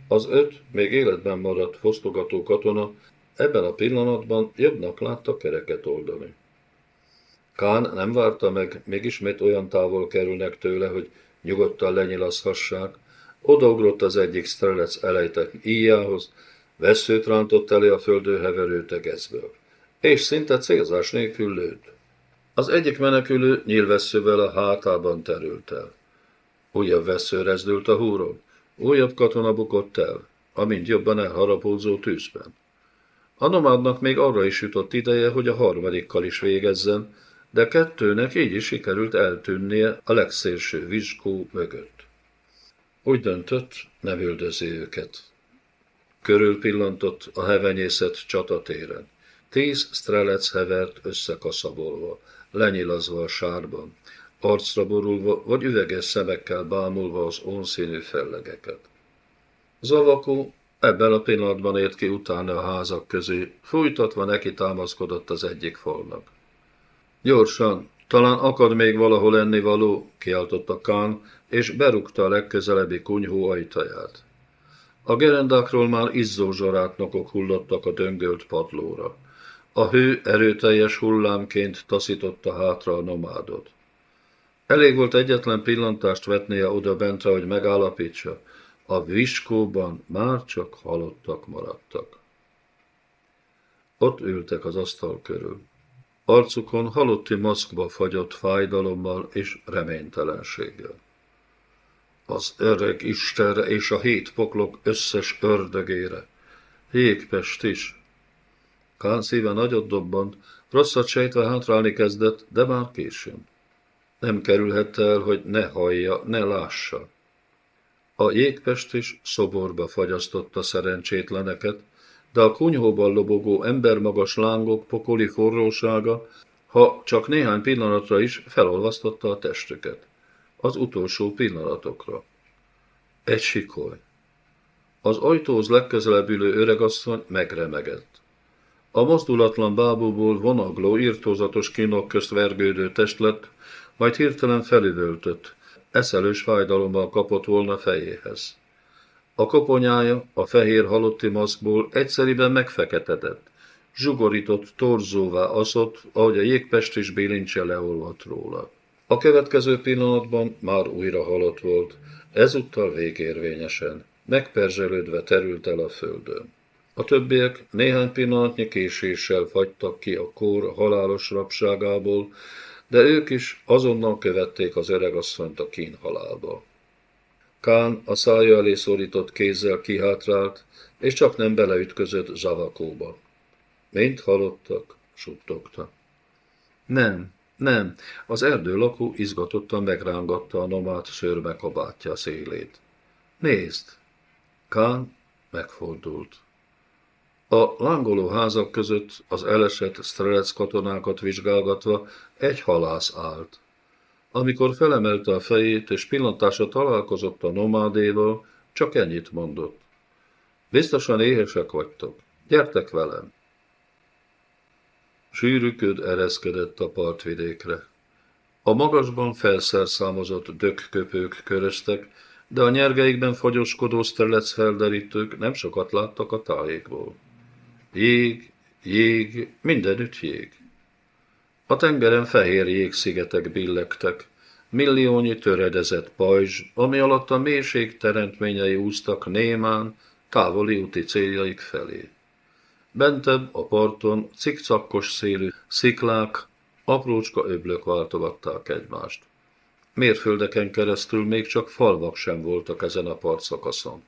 Az öt még életben maradt fosztogató katona ebben a pillanatban jobbnak látta kereket oldani. Kán nem várta meg, még ismét olyan távol kerülnek tőle, hogy nyugodtan lenyilazhassák. Odaugrott az egyik strelec elejtett íjához, veszőt rántott elé a földő heverő tegezből, és szinte célzás nélkül lőtt. Az egyik menekülő nyílvesszővel a hátában terült el. Újabb vesző rezdült a húron, újabb katona bukott el, amint jobban elharapózó tűzben. A nomádnak még arra is jutott ideje, hogy a harmadikkal is végezzen, de kettőnek így is sikerült eltűnnie a legszélső vizsgó mögött. Úgy döntött, nem üldözi őket. Körül pillantott a hevenyészet csatatéren. Tíz strelec hevert összekaszabolva, lenyilazva a sárban, arcra borulva vagy üveges szemekkel bámulva az onszínű fellegeket. Zavakó Ebben a pillanatban ért ki utána a házak közé, fújtatva neki támaszkodott az egyik falnak. Gyorsan, talán akad még valahol ennivaló, kiáltotta Kán, és berúgta a legközelebbi kunyhó ajtaját. A gerendákról már izzó zsarátnokok hullottak a döngölt padlóra. A hő erőteljes hullámként taszította hátra a nomádot. Elég volt egyetlen pillantást vetnie oda bentre, hogy megállapítsa, a viskóban már csak halottak maradtak. Ott ültek az asztal körül. Arcukon halotti maszkba fagyott fájdalommal és reménytelenséggel. Az öreg Istenre és a hét poklok összes ördögére. Jégpest is. Kán szíve nagyot dobbant, rosszat sejtve hátrálni kezdett, de már későn. Nem kerülhette el, hogy ne hallja, ne lássa. A jégpest is szoborba fagyasztotta szerencsétleneket, de a kunyhóban lobogó embermagas lángok pokoli forrósága, ha csak néhány pillanatra is felolvasztotta a testüket. Az utolsó pillanatokra. Egy sikoly. Az ajtóhoz legközelebb ülő öregasszony megremegett. A mozdulatlan bábúból vonagló, írtózatos kínok közt vergődő testlet, majd hirtelen felidöltött, eszelős fájdalommal kapott volna fejéhez. A koponyája a fehér halotti maszkból egyszeriben megfeketedett, zsugorított torzóvá aszott, ahogy a jégpest is bilincse leolvadt róla. A következő pillanatban már újra halott volt, ezúttal végérvényesen, megperzselődve terült el a földön. A többiek néhány pillanatnyi késéssel fagytak ki a kór halálos rabságából, de ők is azonnal követték az öregasszonyt a kínhalálba. Kán a szája elé szorított kézzel kihátrált, és csak nem beleütközött Zavakóba. Mint halottak, suttogta. Nem, nem, az erdő lakó izgatottan megrángatta a nomát szőrme kabátja szélét. Nézd! Kán megfordult. A lángoló házak között az elesett strelec katonákat vizsgálgatva egy halász állt. Amikor felemelte a fejét és pillantása találkozott a nomádéval, csak ennyit mondott. Biztosan éhesek vagytok. Gyertek velem! Sűrű ereszkedett a partvidékre. A magasban felszerszámozott dökköpők köröztek, de a nyergeikben fagyoskodó felderítők nem sokat láttak a tájékból. Jég, jég, mindenütt jég. A tengeren fehér jégszigetek billegtek, milliónyi töredezett pajzs, ami alatt a mélység teremtményei úztak némán, távoli úti céljaik felé. Bentebb a parton cikcakkos szélű sziklák, aprócska öblök váltogatták egymást. Mérföldeken keresztül még csak falvak sem voltak ezen a partszakaszon.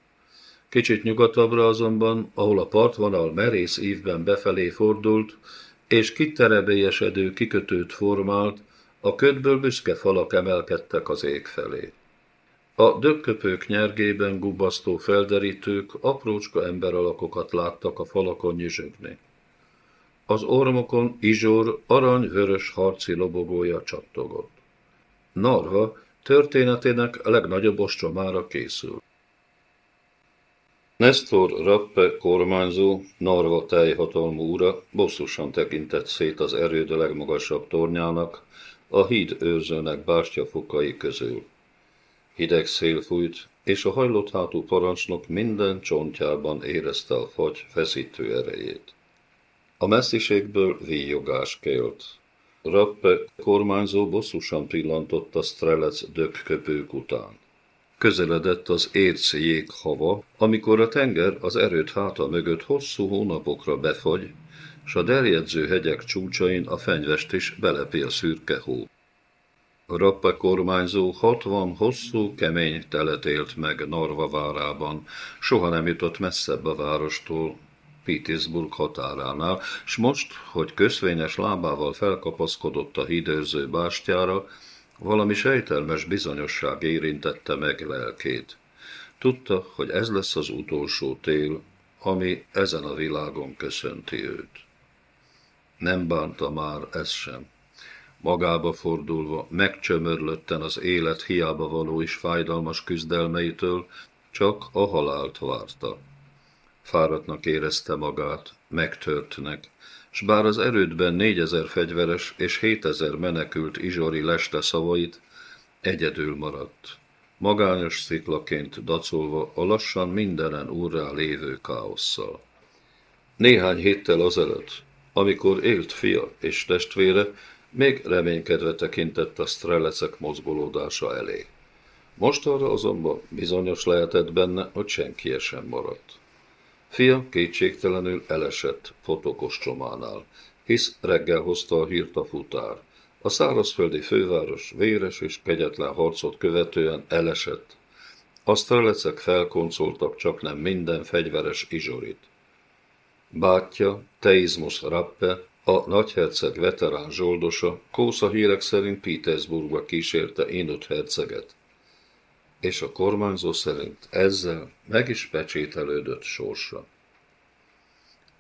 Kicsit nyugatabbra azonban, ahol a partvonal merész ívben befelé fordult, és kiterebélyesedő kikötőt formált, a ködből büszke falak emelkedtek az ég felé. A dögköpők nyergében gubasztó felderítők aprócska emberalakokat láttak a falakon nyüzsögni. Az ormokon Izsor arany-vörös harci lobogója csattogott. Narva történetének legnagyobb ostromára készül. Nestor Rappe kormányzó, Narva teljhatalmú ura bosszusan tekintett szét az erőd legmagasabb tornyának, a híd őrzőnek bástyafokai közül. Hideg szél fújt, és a hajlott hátú parancsnok minden csontjában érezte a fagy feszítő erejét. A messziségből víjogás kélt. Rappe kormányzó bosszusan pillantott a strelec dökköpők után. Közeledett az érc jéghava, amikor a tenger az erőt háta mögött hosszú hónapokra befagy, s a derjedző hegyek csúcsain a fenyvest is belepi a szürke hó. A Rappe kormányzó hatvan hosszú, kemény telet élt meg Narva várában, soha nem jutott messzebb a várostól, Pittsburgh határánál, s most, hogy köszvényes lábával felkapaszkodott a hídőrző bástyára, valami sejtelmes bizonyosság érintette meg lelkét. Tudta, hogy ez lesz az utolsó tél, ami ezen a világon köszönti őt. Nem bánta már ez sem. Magába fordulva, megcsömörlötten az élet hiába való és fájdalmas küzdelmeitől, csak a halált várta. Fáradtnak érezte magát, megtörtnek, s bár az erődben négyezer fegyveres és hétezer menekült izsori leste szavait, egyedül maradt. Magányos sziklaként dacolva a lassan mindenen úrrá lévő káosszal. Néhány héttel azelőtt, amikor élt fia és testvére, még reménykedve tekintett a strelecek mozgolódása elé. Most arra azonban bizonyos lehetett benne, hogy senki sem maradt. Fia kétségtelenül elesett fotokos hisz reggel hozta a hírt a futár. A szárazföldi főváros véres és kegyetlen harcot követően elesett. A strelecek felkoncoltak csak nem minden fegyveres izsorit. Bátyja, Teizmus Rappe, a nagyherceg veterán zsoldosa Kósza hírek szerint Petersburgba kísérte Inut herceget, és a kormányzó szerint ezzel meg is pecsételődött sorsa.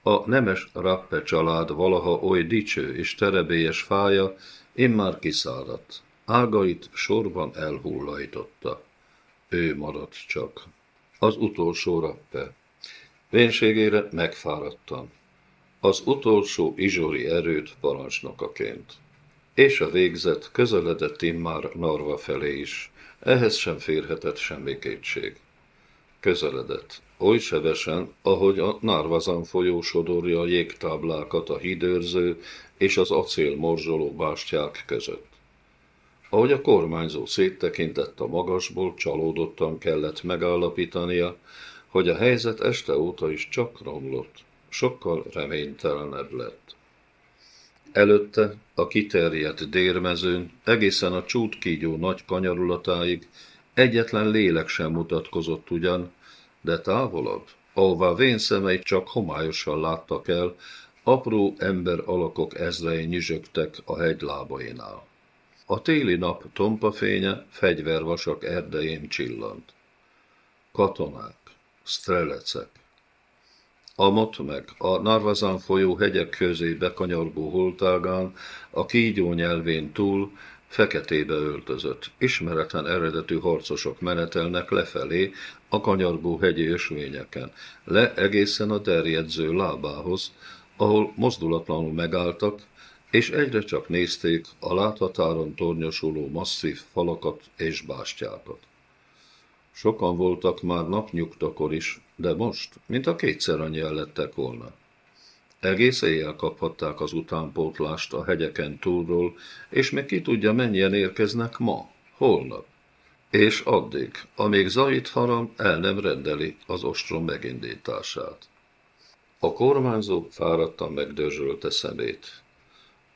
A nemes Rappe család valaha oly dicső és terebélyes fája immár kiszáradt, ágait sorban elhullajtotta. Ő maradt csak. Az utolsó Rappe. Vénségére megfáradtam. Az utolsó izsori erőt parancsnokaként. És a végzet közeledett immár Narva felé is. Ehhez sem férhetett semmi kétség. Közeledett, oly sebesen, ahogy a Narvazan folyó sodorja a jégtáblákat a hídőrző és az acél morzsoló bástyák között. Ahogy a kormányzó széttekintett a magasból, csalódottan kellett megállapítania, hogy a helyzet este óta is csak romlott, sokkal reménytelenebb lett. Előtte a kiterjedt dérmezőn, egészen a csútkígyó nagy kanyarulatáig egyetlen lélek sem mutatkozott ugyan, de távolabb, ahová vén szemei csak homályosan láttak el, apró ember alakok ezrei nyüzsögtek a hegy lábainál. A téli nap tompa fénye fegyvervasak erdején csillant. Katonák, strelecek. Amott meg a Narvazán folyó hegyek közé bekanyargó holtágán, a kígyó nyelvén túl feketébe öltözött, ismeretlen eredetű harcosok menetelnek lefelé a kanyargó hegyi ösvényeken, le egészen a terjedző lábához, ahol mozdulatlanul megálltak, és egyre csak nézték a láthatáron tornyosuló masszív falakat és bástyákat. Sokan voltak már napnyugtakor is, de most, mint a kétszer annyi lettek volna. Egész éjjel kaphatták az utánpótlást a hegyeken túlról, és még ki tudja, mennyien érkeznek ma, holnap. És addig, amíg Zait Haram el nem rendeli az ostrom megindítását. A kormányzó fáradtan megdörzsölte szemét.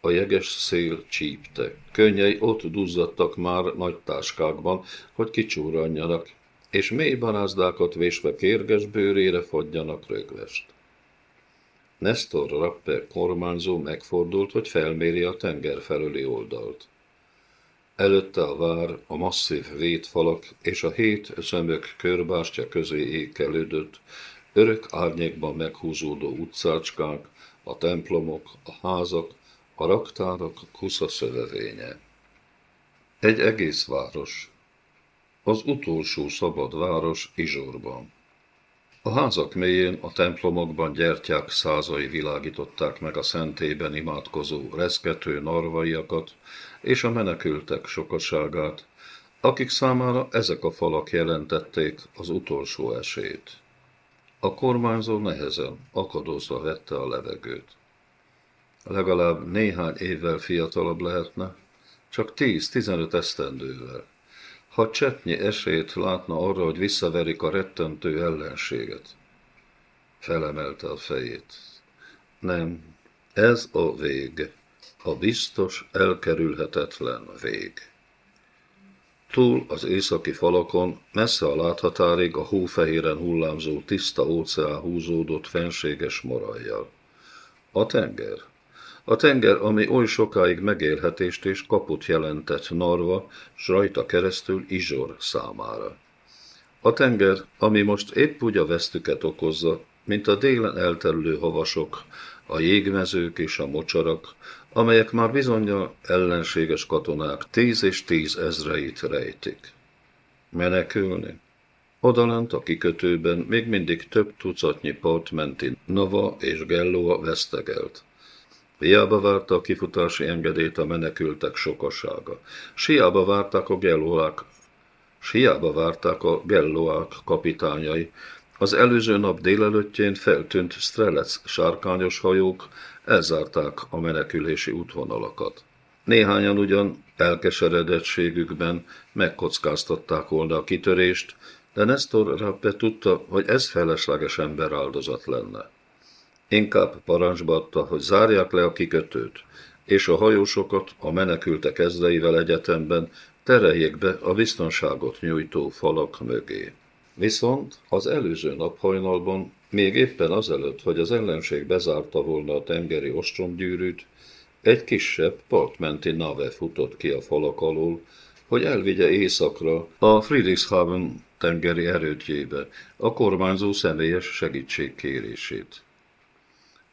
A jeges szél csípte, könnyei ott duzzadtak már nagy táskákban, hogy kicsúranjanak, és mély barázdákat vésve kérges bőrére fodjanak rögvest. Nestor Rapper kormányzó megfordult, hogy felméri a tenger felüli oldalt. Előtte a vár, a masszív védfalak és a hét szömök körbástya közé ékelődött, örök árnyékban meghúzódó utcácskák, a templomok, a házak, a raktárak kusza szövevénye. Egy egész város, az utolsó szabad város Izsorban. A házak mélyén, a templomokban gyertyák százai világították meg a szentében imádkozó reszkető narvaiakat és a menekültek sokaságát, akik számára ezek a falak jelentették az utolsó esélyt. A kormányzó nehezen, akadozva vette a levegőt. Legalább néhány évvel fiatalabb lehetne, csak 10-15 esztendővel ha csetnyi esélyt látna arra, hogy visszaverik a rettentő ellenséget. Felemelte a fejét. Nem, ez a vég, a biztos, elkerülhetetlen vég. Túl az északi falakon, messze a láthatárig a hófehéren hullámzó tiszta óceán húzódott fenséges morajjal. A tenger, a tenger, ami oly sokáig megélhetést és kaput jelentett Narva, s rajta keresztül Izsor számára. A tenger, ami most épp úgy a vesztüket okozza, mint a délen elterülő havasok, a jégmezők és a mocsarak, amelyek már bizonyal ellenséges katonák tíz és tíz ezreit rejtik. Menekülni? Odalent a kikötőben még mindig több tucatnyi partmenti Nova és Gelloa vesztegelt. Hiába várta a kifutási engedélyt a menekültek sokasága. Siába várták a Gelloák, Siába várták a Gelloák kapitányai. Az előző nap délelőttjén feltűnt Strelec sárkányos hajók, elzárták a menekülési útvonalakat. Néhányan ugyan elkeseredettségükben megkockáztatták volna a kitörést, de Nestor Rappe tudta, hogy ez felesleges áldozat lenne. Inkább parancsba adta, hogy zárják le a kikötőt, és a hajósokat a menekültek ezdeivel egyetemben tereljék be a biztonságot nyújtó falak mögé. Viszont az előző nap hajnalban, még éppen azelőtt, hogy az ellenség bezárta volna a tengeri ostromgyűrűt, egy kisebb, partmenti nave futott ki a falak alól, hogy elvigye északra a Friedrichshafen tengeri erődjébe a kormányzó személyes segítségkérését.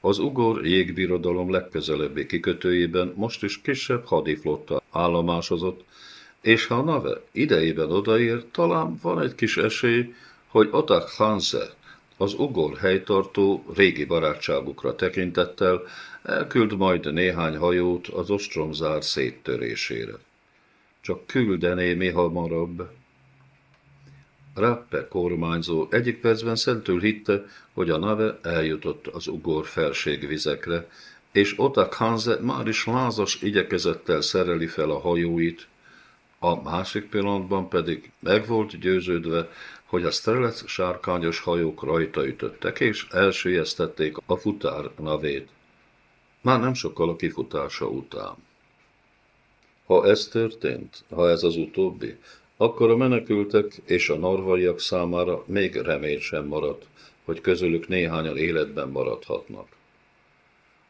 Az ugor jégbirodalom legközelebbi kikötőjében most is kisebb hadiflotta állomásozott, és ha a nave idejében odaér, talán van egy kis esély, hogy Otak Hanse, az ugor helytartó régi barátságukra tekintettel elküld majd néhány hajót az ostromzár széttörésére. Csak küldené mi hamarabb. Rappe kormányzó egyik percben szentül hitte, hogy a nave eljutott az ugor felségvizekre, és Otak Hanze már is lázas igyekezettel szereli fel a hajóit, a másik pillanatban pedig meg volt győződve, hogy a strelec sárkányos hajók rajta ütöttek, és elsőjeztették a futár navét. Már nem sokkal a kifutása után. Ha ez történt, ha ez az utóbbi, akkor a menekültek és a narvaiak számára még remény sem maradt, hogy közülük néhányan életben maradhatnak.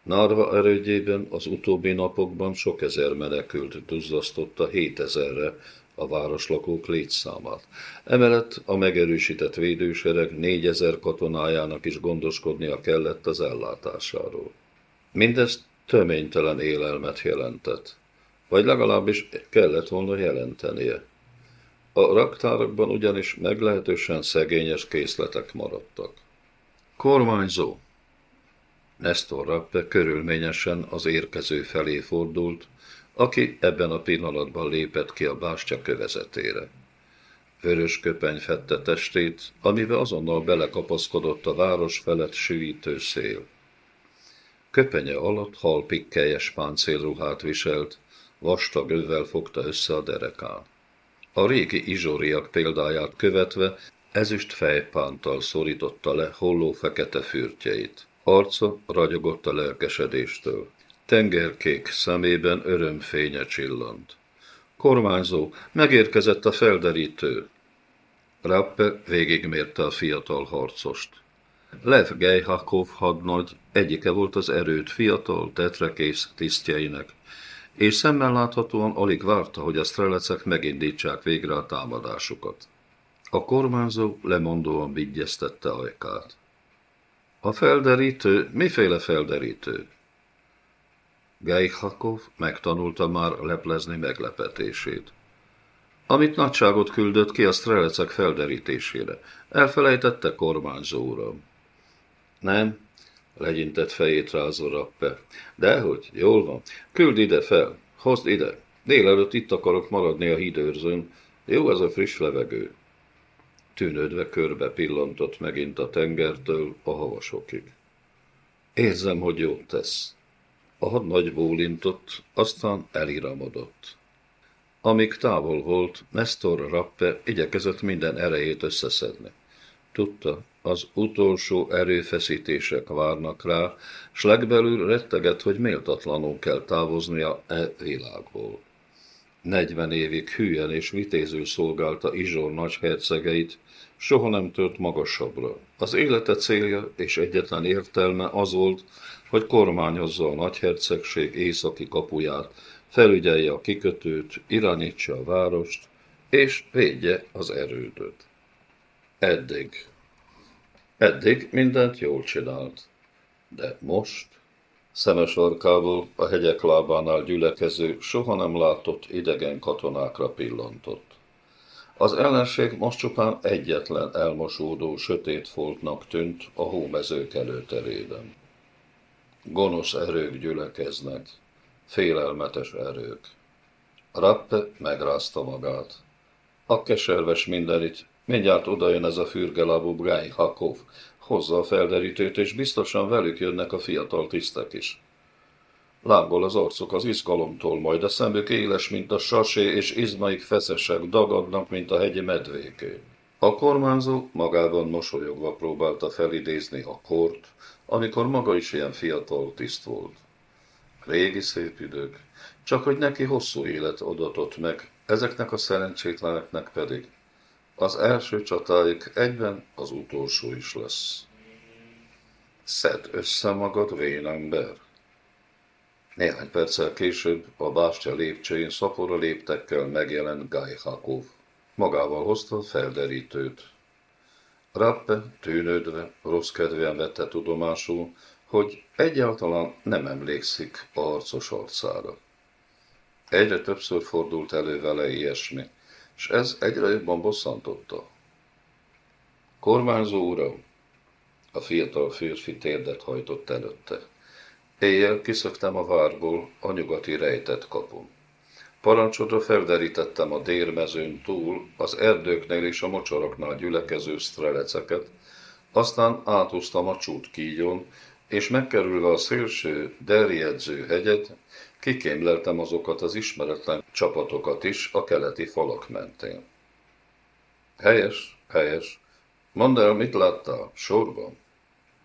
Narva erődjében az utóbbi napokban sok ezer menekült duzzasztotta 7000-re a városlakók létszámát. Emellett a megerősített védősereg 4000 katonájának is gondoskodnia kellett az ellátásáról. Mindez töménytelen élelmet jelentett, vagy legalábbis kellett volna jelentenie. A raktárakban ugyanis meglehetősen szegényes készletek maradtak. Kormányzó! Nestor Rappe körülményesen az érkező felé fordult, aki ebben a pillanatban lépett ki a bástya kövezetére. Vörös köpeny fette testét, amivel azonnal belekapaszkodott a város felett sűjítő szél. Köpenye alatt halpikkelyes páncélruhát viselt, vastag övvel fogta össze a derekán. A régi izsóriak példáját követve ezüst fejpántal szorította le holló fekete fürtjeit. Arca ragyogott a lelkesedéstől. Tengerkék szemében örömfénye csillant. Kormányzó, megérkezett a felderítő. Rappe végigmérte a fiatal harcost. Lev Gejhakov hadnagy egyike volt az erőt fiatal, tetrekész tisztjeinek, és szemmel láthatóan alig várta, hogy a strelecek megindítsák végre a támadásukat. A kormányzó lemondóan vigyeztette ajkát. A felderítő, miféle felderítő? Geichakov megtanulta már leplezni meglepetését. Amit nagyságot küldött ki a strelecek felderítésére. Elfelejtette kormányzó uram. Nem, legyintett fejét rázó rappe. Dehogy, jól van. Küld ide fel, hozd ide. Délelőtt itt akarok maradni a hídőrzőn. Jó ez a friss levegő. Tűnődve körbe pillantott megint a tengertől a havasokig. Érzem, hogy jót tesz. A hadnagy bólintott, aztán eliramodott. Amíg távol volt, Nestor Rappe igyekezett minden erejét összeszedni. Tudta, az utolsó erőfeszítések várnak rá, s legbelül retteget, hogy méltatlanul kell távoznia e világból. Negyven évig hülyen és vitézül szolgálta Izsor nagyhercegeit, soha nem tört magasabbra. Az élete célja és egyetlen értelme az volt, hogy kormányozza a nagyhercegség északi kapuját, felügyelje a kikötőt, irányítsa a várost, és védje az erődöt. Eddig. Eddig mindent jól csinált. De most szemes arkából a hegyek lábánál gyülekező, soha nem látott idegen katonákra pillantott. Az ellenség most csupán egyetlen elmosódó sötét foltnak tűnt a hómezők előterében. Gonosz erők gyülekeznek, félelmetes erők. Rappe megrázta magát. A keserves mindenit, mindjárt odajön ez a fürgelábú Bráj Hakov, hozza a felderítőt, és biztosan velük jönnek a fiatal tisztek is. Lángol az arcok az izgalomtól, majd a szemük éles, mint a sasé, és izmaik feszesek, dagadnak, mint a hegyi medvéké. A kormányzó magában mosolyogva próbálta felidézni a kort, amikor maga is ilyen fiatal tiszt volt. Régi szép idők, csak hogy neki hosszú élet adatott meg, ezeknek a szerencsétleneknek pedig az első csatáik egyben az utolsó is lesz. Szed össze magad, vénember! Néhány perccel később a bástya lépcsőjén szapora léptekkel megjelent Gajhakov. Magával hozta a felderítőt. Rappe tűnődve, rossz kedvűen vette tudomásul, hogy egyáltalán nem emlékszik a harcos arcára. Egyre többször fordult elő vele ilyesmi, és ez egyre jobban bosszantotta. Kormányzó uram, a fiatal férfi térdet hajtott előtte. Éjjel kiszöktem a várból a nyugati rejtett kapun. Parancsodra felderítettem a dérmezőn túl az erdőknél és a mocsoroknál gyülekező sztreleceket, aztán átúztam a csútkígyon, és megkerülve a szélső derjedző hegyet, kikémleltem azokat az ismeretlen csapatokat is a keleti falak mentén. Helyes, helyes. Mondd el, mit láttál? Sorban.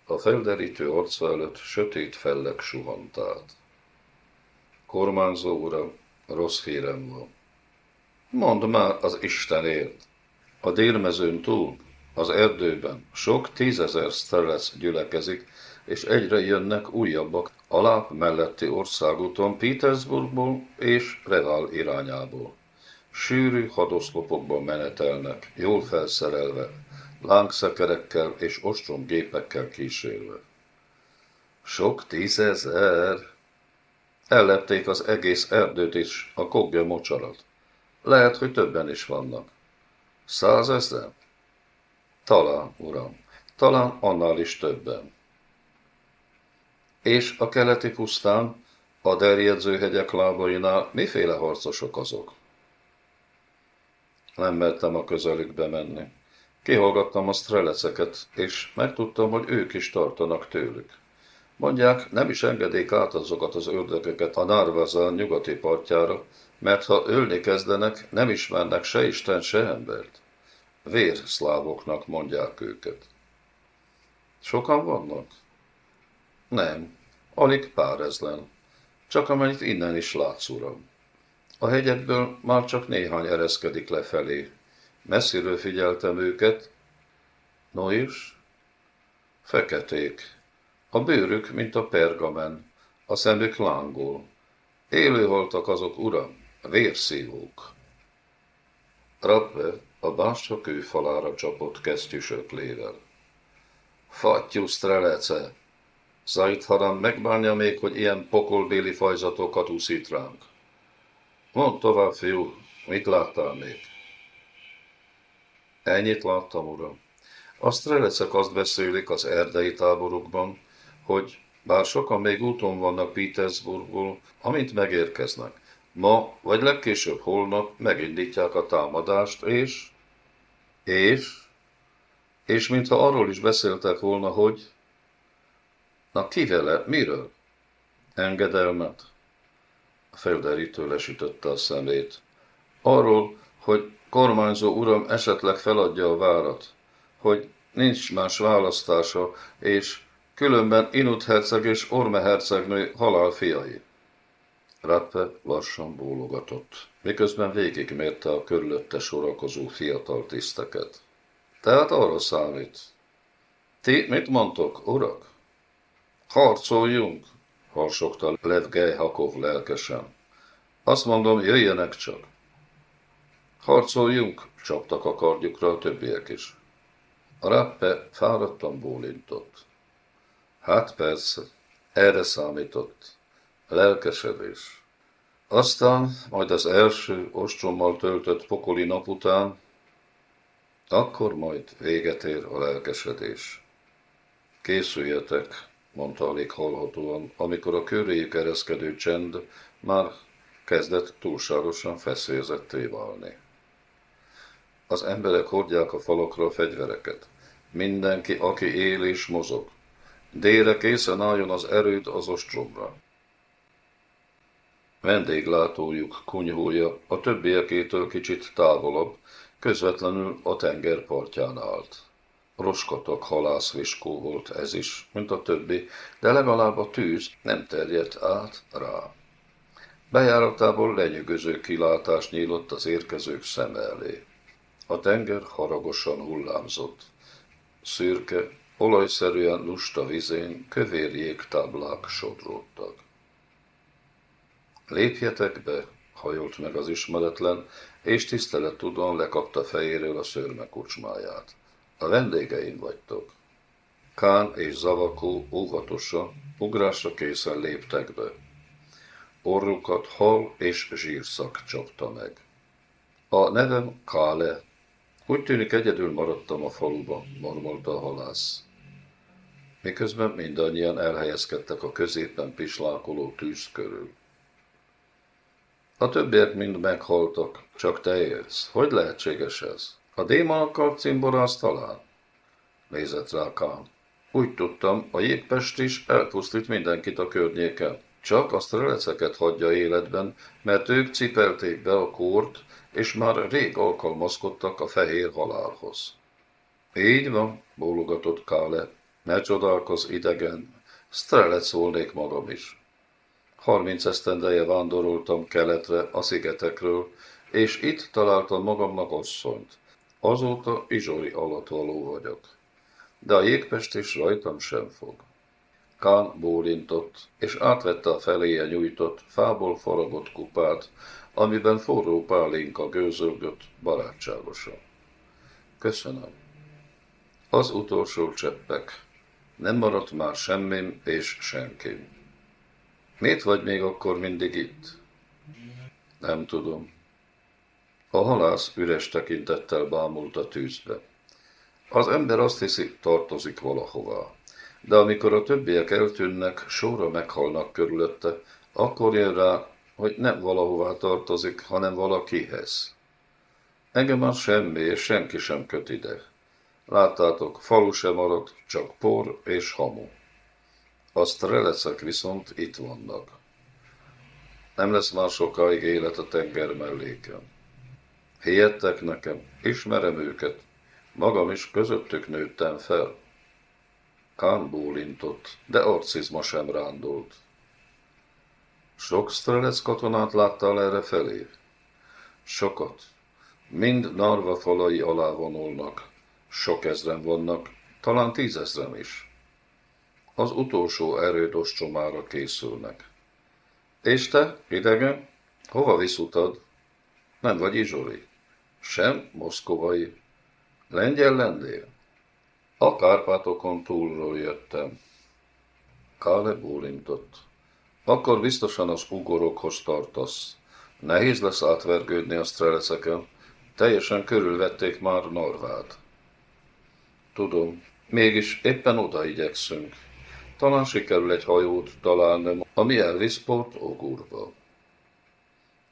A felderítő arca előtt sötét fellek suhant át. Kormányzó uram, rossz hírem van. Mondd már az Istenért. A délmezőn túl, az erdőben sok tízezer sztelec gyülekezik, és egyre jönnek újabbak a láp melletti országúton Petersburgból és Reval irányából. Sűrű hadoszlopokban menetelnek, jól felszerelve, lángszekerekkel és ostromgépekkel kísérve. Sok tízezer! Ellepték az egész erdőt is, a kogja mocsarat. Lehet, hogy többen is vannak. Százezren? Talán, uram, talán annál is többen. És a keleti pusztán, a derjedző hegyek lábainál miféle harcosok azok? Nem mertem a közelükbe menni. Kihallgattam a streleceket, és megtudtam, hogy ők is tartanak tőlük. Mondják, nem is engedik át azokat az ördögöket a Narvaza nyugati partjára, mert ha ölni kezdenek, nem ismernek se Isten, se embert. Vérszlávoknak mondják őket. Sokan vannak? Nem, alig pár ezlen. Csak amennyit innen is látsz, uram. A hegyekből már csak néhány ereszkedik lefelé, Messziről figyeltem őket. No is? Feketék. A bőrük, mint a pergamen, a szemük lángol. Élő voltak azok, uram, vérszívók. Rappe a bástya kőfalára csapott kesztyűs öklével. Fattyú strelece! Zaid Haram megbánja még, hogy ilyen pokolbéli fajzatokat úszít ránk. Mondd tovább, fiú, mit láttál még? Ennyit láttam, uram. A strelecek azt beszélik az erdei táborukban, hogy bár sokan még úton vannak Petersburgból, amint megérkeznek, ma vagy legkésőbb holnap megindítják a támadást, és... És? És mintha arról is beszéltek volna, hogy... Na ki vele? Miről? Engedelmet. A felderítő lesütötte a szemét. Arról, hogy kormányzó uram esetleg feladja a várat, hogy nincs más választása, és különben Inut herceg és Orme hercegnő halál fiai. Rappe lassan bólogatott, miközben végigmérte a körülötte sorakozó fiatal tiszteket. Tehát arra számít. Ti mit mondtok, urak? Harcoljunk, harsogta Lev Gejhakov lelkesen. Azt mondom, jöjjenek csak. Harcoljunk, csaptak a kardjukra a többiek is. A rappe fáradtan bólintott. Hát persze, erre számított. Lelkesedés. Aztán, majd az első ostrommal töltött pokoli nap után, Akkor majd véget ér a lelkesedés. Készüljetek, mondta alig hallhatóan, amikor a köréjük ereszkedő csend már kezdett túlságosan feszélyezetté válni. Az emberek hordják a falakra a fegyvereket. Mindenki, aki él és mozog. Délre készen álljon az erőd az ostromra. Vendéglátójuk kunyhója a többiekétől kicsit távolabb, közvetlenül a tenger partján állt. Roskatok halászviskó volt ez is, mint a többi, de legalább a tűz nem terjedt át rá. Bejáratából lenyűgöző kilátás nyílott az érkezők szem elé. A tenger haragosan hullámzott. Szürke, olajszerűen lusta vizén kövér jégtáblák sodródtak. Lépjetek be, hajolt meg az ismeretlen, és tisztelet tudon lekapta fejéről a szörme kucsmáját. A vendégeim vagytok. Kán és Zavakó óvatosan, ugrásra készen léptek be. Orrukat hal és zsírszak csapta meg. A nevem Kále. Úgy tűnik egyedül maradtam a faluban, mormolta a halász. Miközben mindannyian elhelyezkedtek a középen pislákoló tűz körül. A többiek mind meghaltak, csak te élsz. Hogy lehetséges ez? A démonokkal cimborász talán? Nézett rá Kán. Úgy tudtam, a jégpest is elpusztít mindenkit a környéken. Csak azt a releceket hagyja életben, mert ők cipelték be a kórt, és már rég alkalmazkodtak a fehér halálhoz. Így van, bólogatott Kále. Ne csodálkozz idegen, Strelec volnék magam is. Harminc esztendeje vándoroltam keletre, a szigetekről, és itt találtam magamnak asszonyt. Azóta Izsori alatt való vagyok. De a jégpestés rajtam sem fog. Kán bólintott, és átvette a feléje nyújtott, fából faragott kupát, amiben forró pálinka gőzölgött barátságosan. Köszönöm. Az utolsó cseppek. Nem maradt már semmim és senkim. Miért vagy még akkor mindig itt? Nem tudom. A halász üres tekintettel bámult a tűzbe. Az ember azt hiszi, tartozik valahová. De amikor a többiek eltűnnek, sorra meghalnak körülötte, akkor jön rá, hogy nem valahová tartozik, hanem valakihez. Engem az semmi, és senki sem köt ide. Láttátok, falu sem maradt, csak por és hamu. A strelecek viszont itt vannak. Nem lesz már sokáig élet a tenger melléken. Hihettek nekem, ismerem őket, magam is közöttük nőttem fel. Kán bólintott, de arcizma sem rándolt. Sok strelec katonát láttál erre felé? Sokat. Mind Narva falai alá vonulnak. Sok ezren vannak, talán tízezren is az utolsó erőd ostromára készülnek. És te, idegen, hova visz utad? Nem vagy izsoli, sem moszkovai. Lengyel lendél? A Kárpátokon túlról jöttem. Kále bólintott. Akkor biztosan az ugorokhoz tartasz. Nehéz lesz átvergődni a streleceken. Teljesen körülvették már Norvát. Tudom, mégis éppen oda igyekszünk. Talán sikerül egy hajót találnom, ami elvisz Port Ogurba.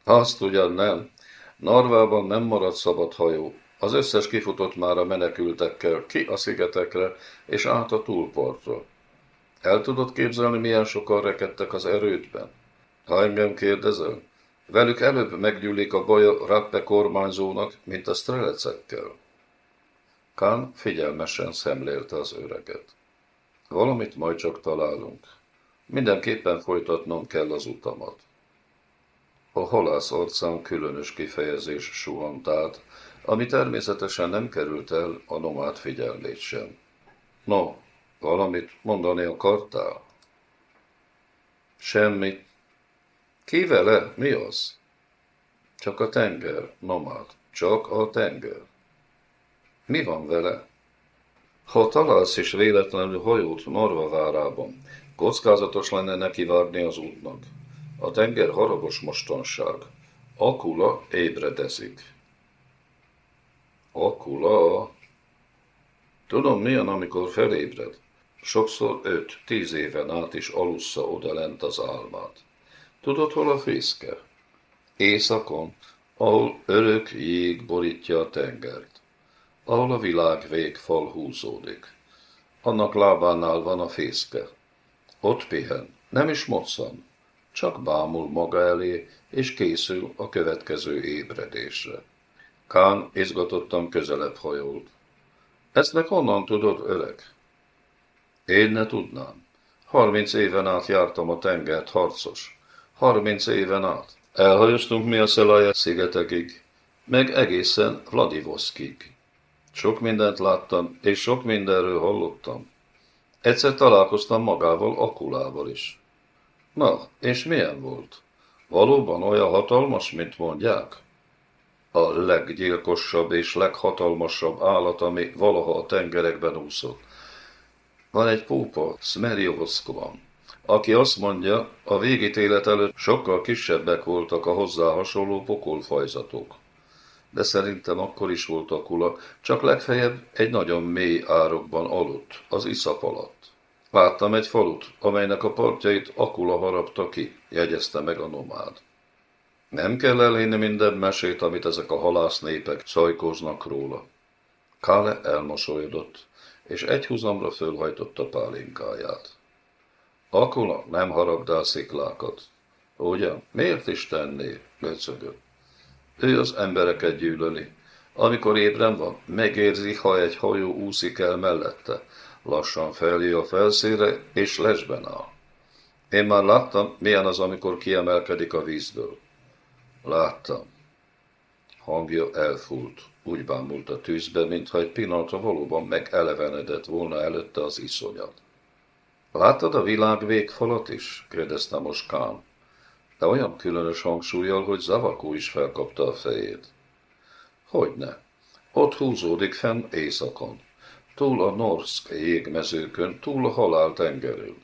Azt ugyan nem. Narvában nem maradt szabad hajó. Az összes kifutott már a menekültekkel ki a szigetekre és át a túlpartra. El tudod képzelni, milyen sokan rekedtek az erődben? Ha engem kérdezel, velük előbb meggyűlik a baj a Rappe kormányzónak, mint a strelecekkel. Kán figyelmesen szemlélte az öreget. Valamit majd csak találunk. Mindenképpen folytatnom kell az utamat. A halász arcán különös kifejezés suhant át, ami természetesen nem került el a nomád figyelmét sem. No, valamit mondani akartál? Semmit. Ki vele? Mi az? Csak a tenger, nomád. Csak a tenger. Mi van vele? Ha találsz is véletlenül hajót Norva várában, kockázatos lenne neki várni az útnak. A tenger haragos mostanság. Akula ébredezik. Akula? Tudom, milyen, amikor felébred. Sokszor öt, tíz éven át is alussza oda lent az álmát. Tudod, hol a fészke? Északon, ahol örök jég borítja a tengert, ahol a világ végfal húzódik. Annak lábánál van a fészke. Ott pihen, nem is moccan, csak bámul maga elé, és készül a következő ébredésre. Kán izgatottan közelebb hajolt. Ezt meg honnan tudod, öreg? Én ne tudnám. Harminc éven át jártam a tengert, harcos. Harminc éven át. Elhajoztunk mi a Szelaja szigetekig, meg egészen Vladivoszkig. Sok mindent láttam, és sok mindenről hallottam. Egyszer találkoztam magával Akulával is. Na, és milyen volt? Valóban olyan hatalmas, mint mondják? A leggyilkosabb és leghatalmasabb állat, ami valaha a tengerekben úszott. Van egy pópa, Smerjovoszkovan, aki azt mondja, a végítélet előtt sokkal kisebbek voltak a hozzá hasonló pokolfajzatok. De szerintem akkor is volt a csak legfeljebb egy nagyon mély árokban aludt, az iszap alatt. Láttam egy falut, amelynek a partjait akula harapta ki, jegyezte meg a nomád. Nem kell elhinni minden mesét, amit ezek a halász népek szajkóznak róla. Kále elmosolyodott, és egy húzamra fölhajtotta pálinkáját. Akula nem haragdál sziklákat. Ugye? Miért is tenné? Löcögött. Ő az embereket gyűlöli. Amikor ébren van, megérzi, ha egy hajó úszik el mellette. Lassan feljö a felszíre, és lesben áll. Én már láttam, milyen az, amikor kiemelkedik a vízből. Láttam. Hangja elfúlt, úgy bámult a tűzbe, mintha egy pillanatra valóban megelevenedett volna előtte az iszonyat. Láttad a világ végfalat is? kérdezte most Kán. De olyan különös hangsúlyjal, hogy Zavakó is felkapta a fejét. Hogyne? Ott húzódik fenn éjszakon. Túl a Norszk jégmezőkön, túl a halál tengerül.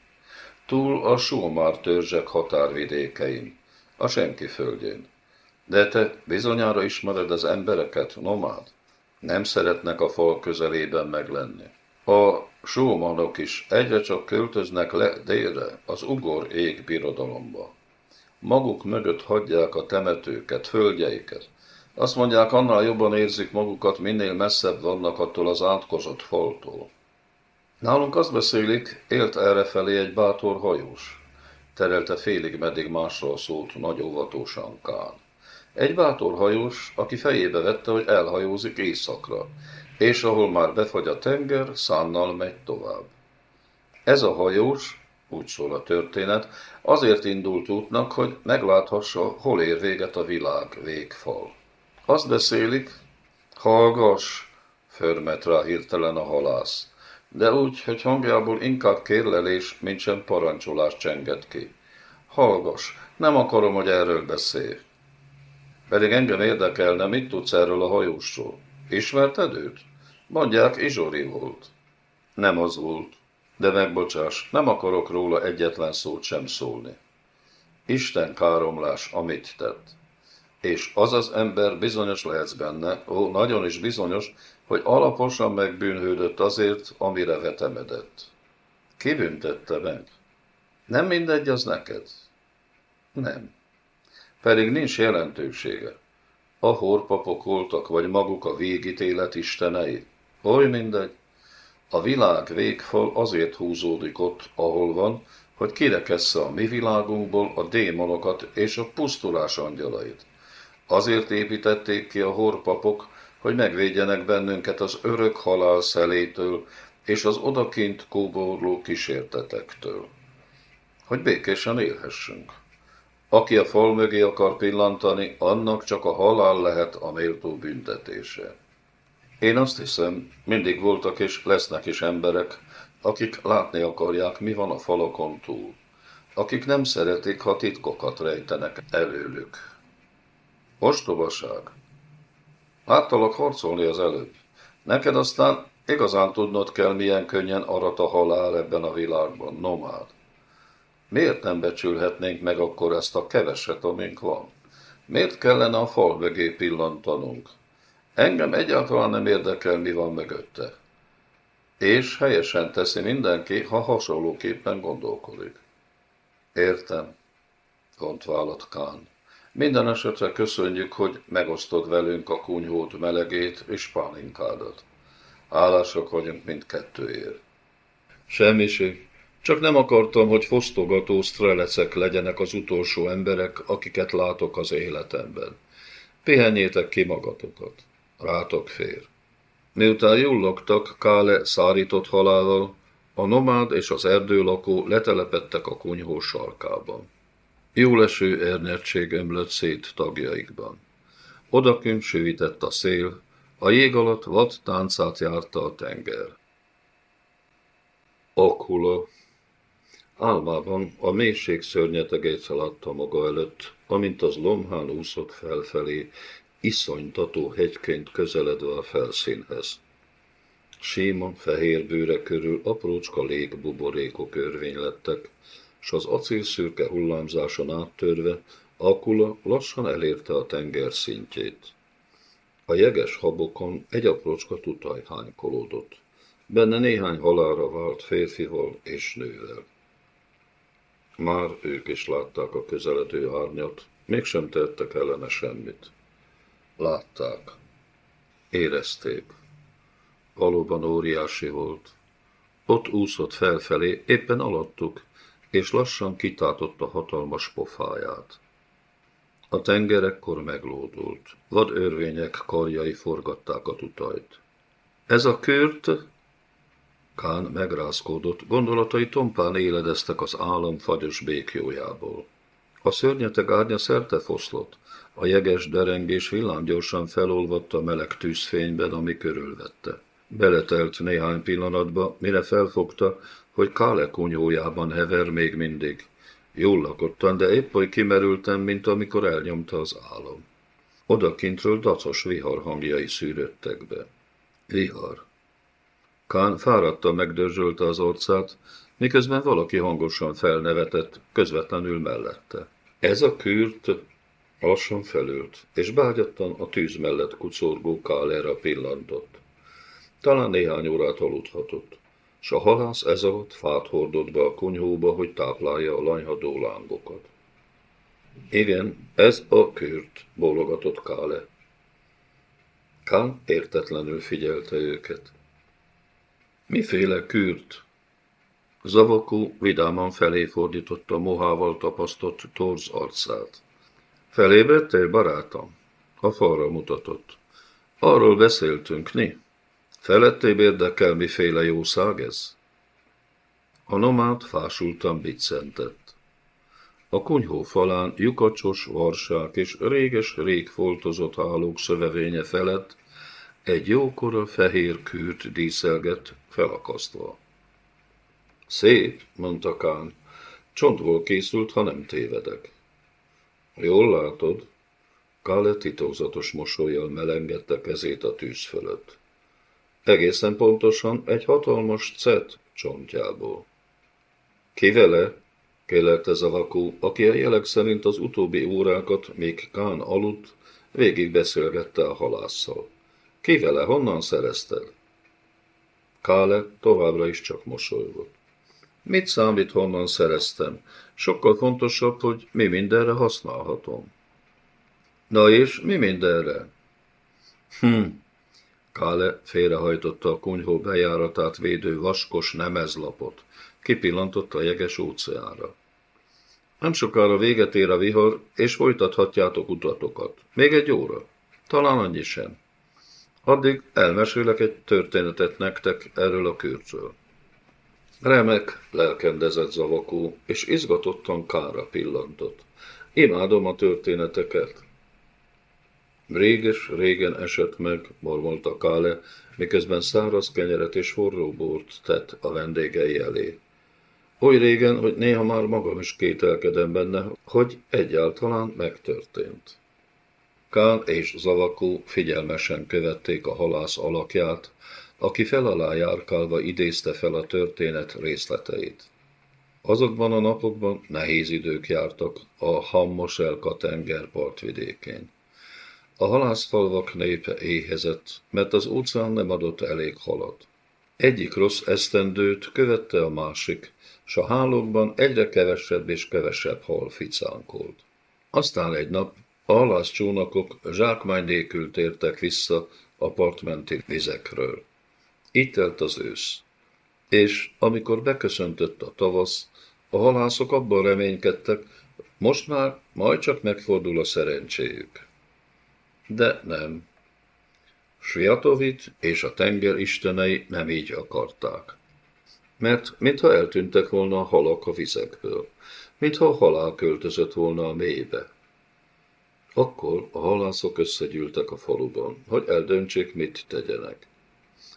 Túl a Sulmár törzsek határvidékein, a senki földjén. De te bizonyára ismered az embereket, nomád? Nem szeretnek a fal közelében meglenni. A sómanok is egyre csak költöznek le délre, az ugor ég birodalomba. Maguk mögött hagyják a temetőket, földjeiket. Azt mondják, annál jobban érzik magukat, minél messzebb vannak attól az átkozott faltól. Nálunk azt beszélik, élt errefelé egy bátor hajós. Terelte félig meddig másról szólt nagy óvatosan Kán. Egy bátor hajós, aki fejébe vette, hogy elhajózik éjszakra, és ahol már befagy a tenger, szánnal megy tovább. Ez a hajós, úgy szól a történet, azért indult útnak, hogy megláthassa, hol ér véget a világ végfal. Azt beszélik, hallgass, förmet rá hirtelen a halász, de úgy, hogy hangjából inkább kérlelés, mint sem parancsolás csenget ki. Hallgass, nem akarom, hogy erről beszélj. Pedig engem érdekelne, mit tudsz erről a hajósról. Ismerted őt? Mondják, Izsori volt. Nem az volt. De megbocsáss, nem akarok róla egyetlen szót sem szólni. Isten káromlás, amit tett. És az az ember bizonyos lehetsz benne, ó, nagyon is bizonyos, hogy alaposan megbűnhődött azért, amire vetemedett. Ki büntette meg? Nem mindegy az neked? Nem. Pedig nincs jelentősége. A horpapok voltak, vagy maguk a végítélet istenei. Oly mindegy. A világ végfal azért húzódik ott, ahol van, hogy kirekessze a mi világunkból a démonokat és a pusztulás angyalait. Azért építették ki a horpapok, hogy megvédjenek bennünket az örök halál szelétől és az odakint kóborló kísértetektől. Hogy békésen élhessünk. Aki a fal mögé akar pillantani, annak csak a halál lehet a méltó büntetése. Én azt hiszem, mindig voltak és lesznek is emberek, akik látni akarják, mi van a falakon túl, akik nem szeretik, ha titkokat rejtenek előlük. Ostobaság. Láttalak harcolni az előbb. Neked aztán igazán tudnod kell, milyen könnyen arat a halál ebben a világban, nomád. Miért nem becsülhetnénk meg akkor ezt a keveset, amink van? Miért kellene a fal mögé pillantanunk? Engem egyáltalán nem érdekel, mi van mögötte. És helyesen teszi mindenki, ha hasonlóképpen gondolkodik. Értem, vállat Kán. Minden esetre köszönjük, hogy megosztod velünk a kunyhót melegét és pálinkádat. Hálásak vagyunk mindkettőért. Semmiség. Csak nem akartam, hogy fosztogató sztrelecek legyenek az utolsó emberek, akiket látok az életemben. Pihenjétek ki magatokat. Rátok fér. Miután jullogtak Kále szárított halálval, a nomád és az erdőlakó letelepettek a kunyhó sarkában. Jóleső ernyedség ömlött szét tagjaikban. Odakünk sűvített a szél, a jég alatt vad táncát járta a tenger. Akula. Álmában a mélység szörnyetegét feladta maga előtt, amint az lomhán úszott felfelé, iszonytató hegyként közeledve a felszínhez. Síma, fehér bőre körül aprócska légbuborékok lettek, s az acélszürke hullámzáson áttörve, Akula lassan elérte a tenger szintjét. A jeges habokon egy aprócska tutaj hánykolódott. Benne néhány halára vált férfival és nővel. Már ők is látták a közeledő árnyat, mégsem tettek ellene semmit. Látták. Érezték. Valóban óriási volt. Ott úszott felfelé, éppen alattuk, és lassan kitátotta hatalmas pofáját. A tenger ekkor meglódult. Vad örvények karjai forgatták a tutajt. Ez a kürt? Kán megrázkódott, gondolatai tompán éledeztek az állam fagyos békjójából. A szörnyeteg árnya szerte foszlott, a jeges derengés villámgyorsan felolvadt a meleg tűzfényben, ami körülvette. Beletelt néhány pillanatba, mire felfogta, hogy Kále kunyójában hever még mindig. Jól lakottan, de épp oly kimerültem, mint amikor elnyomta az álom. Odakintről dacos vihar hangjai szűrődtek be. Vihar. Kán fáradtan megdörzsölte az orcát, miközben valaki hangosan felnevetett, közvetlenül mellette. Ez a kürt lassan felült, és bágyattan a tűz mellett kucorgó Kálera pillantott. Talán néhány órát aludhatott, s a halász ez alatt fát hordott be a kunyhóba, hogy táplálja a lanyhadó lángokat. Igen, ez a kürt, bólogatott Kále. Kán értetlenül figyelte őket. Miféle kürt? Zavakó vidáman felé fordította mohával tapasztott torz arcát. Felébredtél, barátom? A falra mutatott. Arról beszéltünk, ni? Felettébb érdekel, miféle jószág ez? A nomád fásultan biccentett. A kunyhó falán lyukacsos varsák és réges-rég foltozott hálók szövevénye felett egy jókora fehér kűrt díszelget felakasztva. Szép, mondta Kán, csontból készült, ha nem tévedek. Jól látod? Kále titokzatos mosolyjal melengedte kezét a tűz fölött. Egészen pontosan egy hatalmas cet csontjából. Ki vele? kélelte Zavakó, aki a jelek szerint az utóbbi órákat, még Kán aludt, végig beszélgette a halásszal. Ki honnan szerezted? Kále továbbra is csak mosolygott. Mit számít, honnan szereztem? Sokkal fontosabb, hogy mi mindenre használhatom. Na és mi mindenre? Hm. Kále félrehajtotta a kunyhó bejáratát védő vaskos nemezlapot. Kipillantott a jeges óceánra. Nem sokára véget ér a vihar, és folytathatjátok utatokat. Még egy óra. Talán annyi sem. Addig elmesélek egy történetet nektek erről a kürtről. Remek, lelkendezett zavakó, és izgatottan kára pillantott. Imádom a történeteket. Réges, régen esett meg, mormolta Kále, miközben száraz kenyeret és forró bort tett a vendégei elé. Oly régen, hogy néha már magam is kételkedem benne, hogy egyáltalán megtörtént. Kán és Zavakó figyelmesen követték a halász alakját, aki fel alá járkálva idézte fel a történet részleteit. Azokban a napokban nehéz idők jártak a Hammoselka tenger partvidékén. A halászfalvak népe éhezett, mert az óceán nem adott elég halat. Egyik rossz esztendőt követte a másik, s a hálókban egyre kevesebb és kevesebb hal ficánkolt. Aztán egy nap a halászcsónakok zsákmány nélkül tértek vissza a partmenti vizekről. Itt telt az ősz. És amikor beköszöntött a tavasz, a halászok abban reménykedtek, most már majd csak megfordul a szerencséjük. De nem. Sviatovit és a tenger istenei nem így akarták. Mert mintha eltűntek volna a halak a vizekből, mintha a halál költözött volna a mélybe. Akkor a halászok összegyűltek a faluban, hogy eldöntsék, mit tegyenek.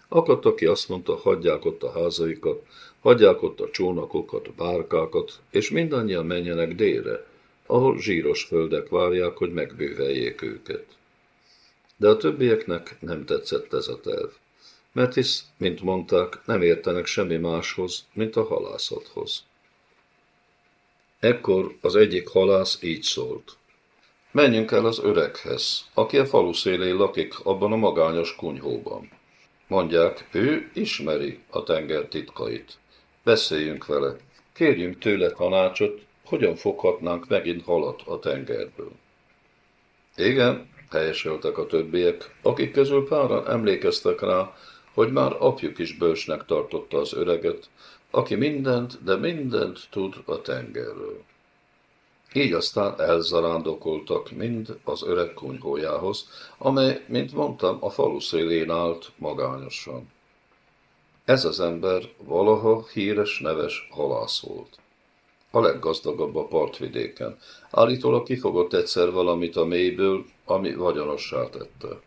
Akadt, aki azt mondta, hagyják ott a házaikat, hagyják ott a csónakokat, bárkákat, és mindannyian menjenek délre, ahol zsíros földek várják, hogy megbőveljék őket. De a többieknek nem tetszett ez a terv, mert hisz, mint mondták, nem értenek semmi máshoz, mint a halászathoz. Ekkor az egyik halász így szólt. Menjünk el az öreghez, aki a falu szélén lakik abban a magányos kunyhóban. Mondják, ő ismeri a tenger titkait. Beszéljünk vele, kérjünk tőle tanácsot, hogyan foghatnánk megint halat a tengerből. Igen, helyeseltek a többiek, akik közül páran emlékeztek rá, hogy már apjuk is bősnek tartotta az öreget, aki mindent, de mindent tud a tengerről. Így aztán elzarándokoltak mind az öreg kunyhójához, amely, mint mondtam, a falu szélén állt magányosan. Ez az ember valaha híres neves halász volt. A leggazdagabb a partvidéken. Állítólag kifogott egyszer valamit a mélyből, ami vagyonossá tette.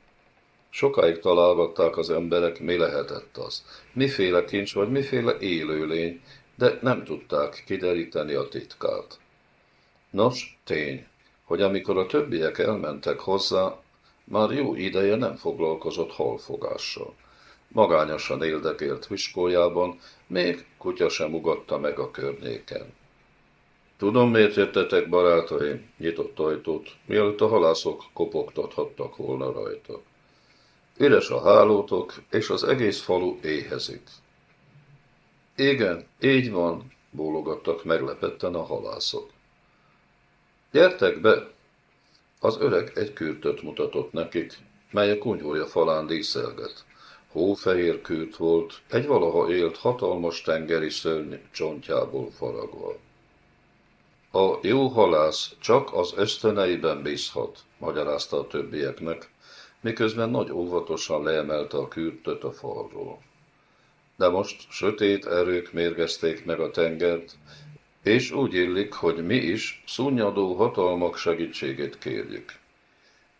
Sokáig találgatták az emberek, mi lehetett az, miféle kincs vagy miféle élőlény, de nem tudták kideríteni a titkát. Nos, tény, hogy amikor a többiek elmentek hozzá, már jó ideje nem foglalkozott halfogással. Magányosan éldekért viskójában, még kutya sem ugatta meg a környéken. Tudom, miért jöttetek, barátaim, nyitott ajtót, mielőtt a halászok kopogtathattak volna rajta. Üres a hálótok, és az egész falu éhezik. Igen, így van, bólogattak meglepetten a halászok. Gyertek be! Az öreg egy kürtöt mutatott nekik, mely a kunyhója falán díszelget. Hófehér kürt volt, egy valaha élt hatalmas tengeri szörny csontjából faragva. A jó halász csak az ösztöneiben bízhat, magyarázta a többieknek, miközben nagy óvatosan leemelte a kürtöt a falról. De most sötét erők mérgezték meg a tengert, és úgy illik, hogy mi is szunnyadó hatalmak segítségét kérjük.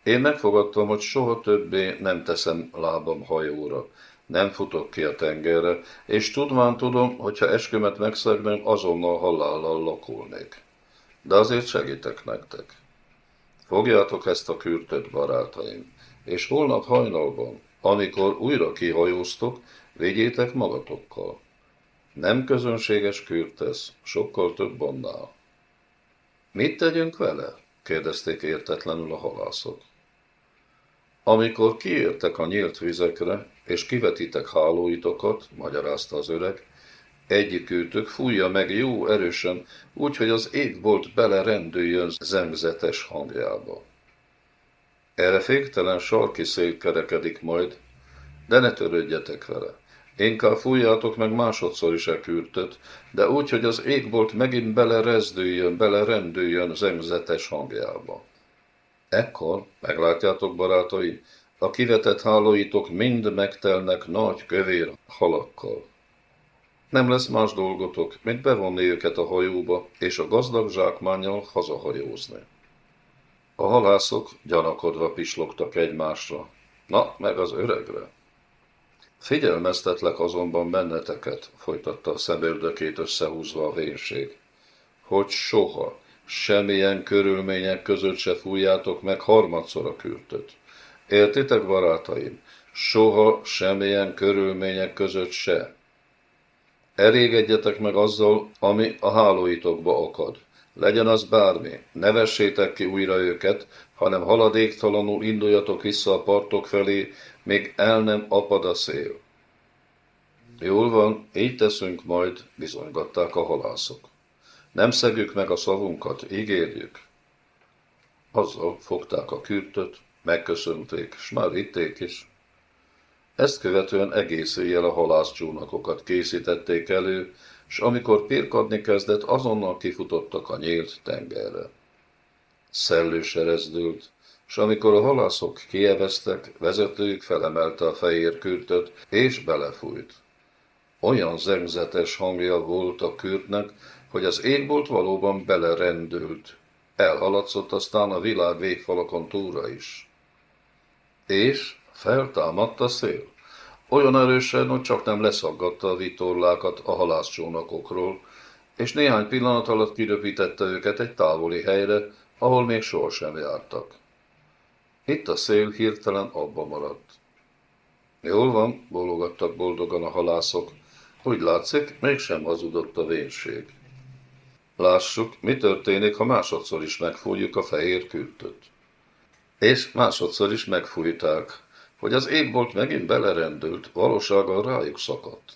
Én megfogadtam, hogy soha többé nem teszem lábam hajóra, nem futok ki a tengerre, és tudván tudom, hogy ha eskümet megszegném, azonnal halállal lakulnék. De azért segítek nektek. Fogjátok ezt a kürtöt, barátaim, és holnap hajnalban, amikor újra kihajóztok, vigyétek magatokkal. Nem közönséges kürtesz, sokkal több annál. Mit tegyünk vele? kérdezték értetlenül a halászok. Amikor kiértek a nyílt vizekre, és kivetitek hálóitokat, magyarázta az öreg, egyikőtök fújja meg jó erősen, úgy, hogy az égbolt bele rendüljön zengzetes hangjába. Erre féktelen sarki szél kerekedik majd, de ne törődjetek vele. Inkább fújjátok meg másodszor is a kürtöt, de úgy, hogy az égbolt megint belerezdüljön, belerendüljön zengzetes hangjába. Ekkor, meglátjátok, barátai, a kivetett hálóitok mind megtelnek nagy kövér halakkal. Nem lesz más dolgotok, mint bevonni őket a hajóba, és a gazdag zsákmányjal hazahajózni. A halászok gyanakodva pislogtak egymásra. Na, meg az öregre. Figyelmeztetlek azonban benneteket, folytatta a szemöldökét összehúzva a vénség, hogy soha, semmilyen körülmények között se fújjátok meg harmadszor a kürtöt. Értitek, barátaim? Soha, semmilyen körülmények között se. Elégedjetek meg azzal, ami a hálóitokba akad. Legyen az bármi, ne vessétek ki újra őket, hanem haladéktalanul induljatok vissza a partok felé, még el nem apad a szél. Jól van, így teszünk majd, bizonygatták a halászok. Nem szegük meg a szavunkat, ígérjük. Azzal fogták a kürtöt, megköszönték, s már itték is. Ezt követően egész éjjel a halászcsónakokat készítették elő, s amikor pirkadni kezdett, azonnal kifutottak a nyílt tengerre. Szellő serezdült, s amikor a halászok kieveztek, vezetőjük felemelte a fehér kürtöt, és belefújt. Olyan zengzetes hangja volt a kürtnek, hogy az égbolt valóban belerendült. Elhaladszott aztán a világ végfalakon túra is. És feltámadt a szél. Olyan erősen, hogy csak nem leszaggatta a vitorlákat a halászcsónakokról, és néhány pillanat alatt kiröpítette őket egy távoli helyre, ahol még sohasem jártak. Itt a szél hirtelen abba maradt. Jól van, bólogattak boldogan a halászok. Úgy látszik, mégsem hazudott a vénség. Lássuk, mi történik, ha másodszor is megfújjuk a fehér kürtöt. És másodszor is megfújták, hogy az égbolt megint belerendült, valósággal rájuk szakadt.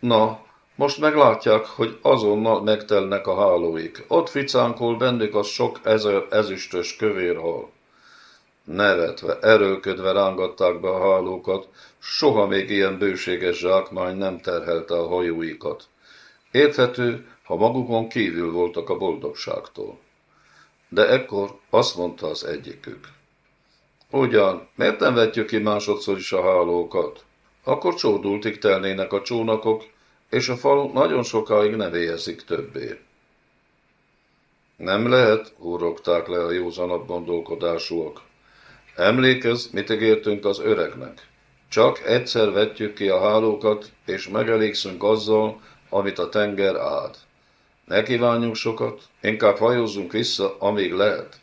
Na, most meglátják, hogy azonnal megtelnek a hálóik. Ott ficánkol bennük az sok ezer ezüstös kövér hal. Nevetve, erőködve rángatták be a hálókat, soha még ilyen bőséges zsákmány nem terhelte a hajóikat. Érthető, ha magukon kívül voltak a boldogságtól. De ekkor azt mondta az egyikük. Ugyan, miért nem vetjük ki másodszor is a hálókat? Akkor csódultig telnének a csónakok, és a falu nagyon sokáig ne véhezik többé. Nem lehet, húrogták le a józanabb gondolkodásúak. Emlékezz, mit ígértünk az öregnek. Csak egyszer vetjük ki a hálókat, és megelégszünk azzal, amit a tenger áld. Ne kívánjunk sokat, inkább hajózzunk vissza, amíg lehet.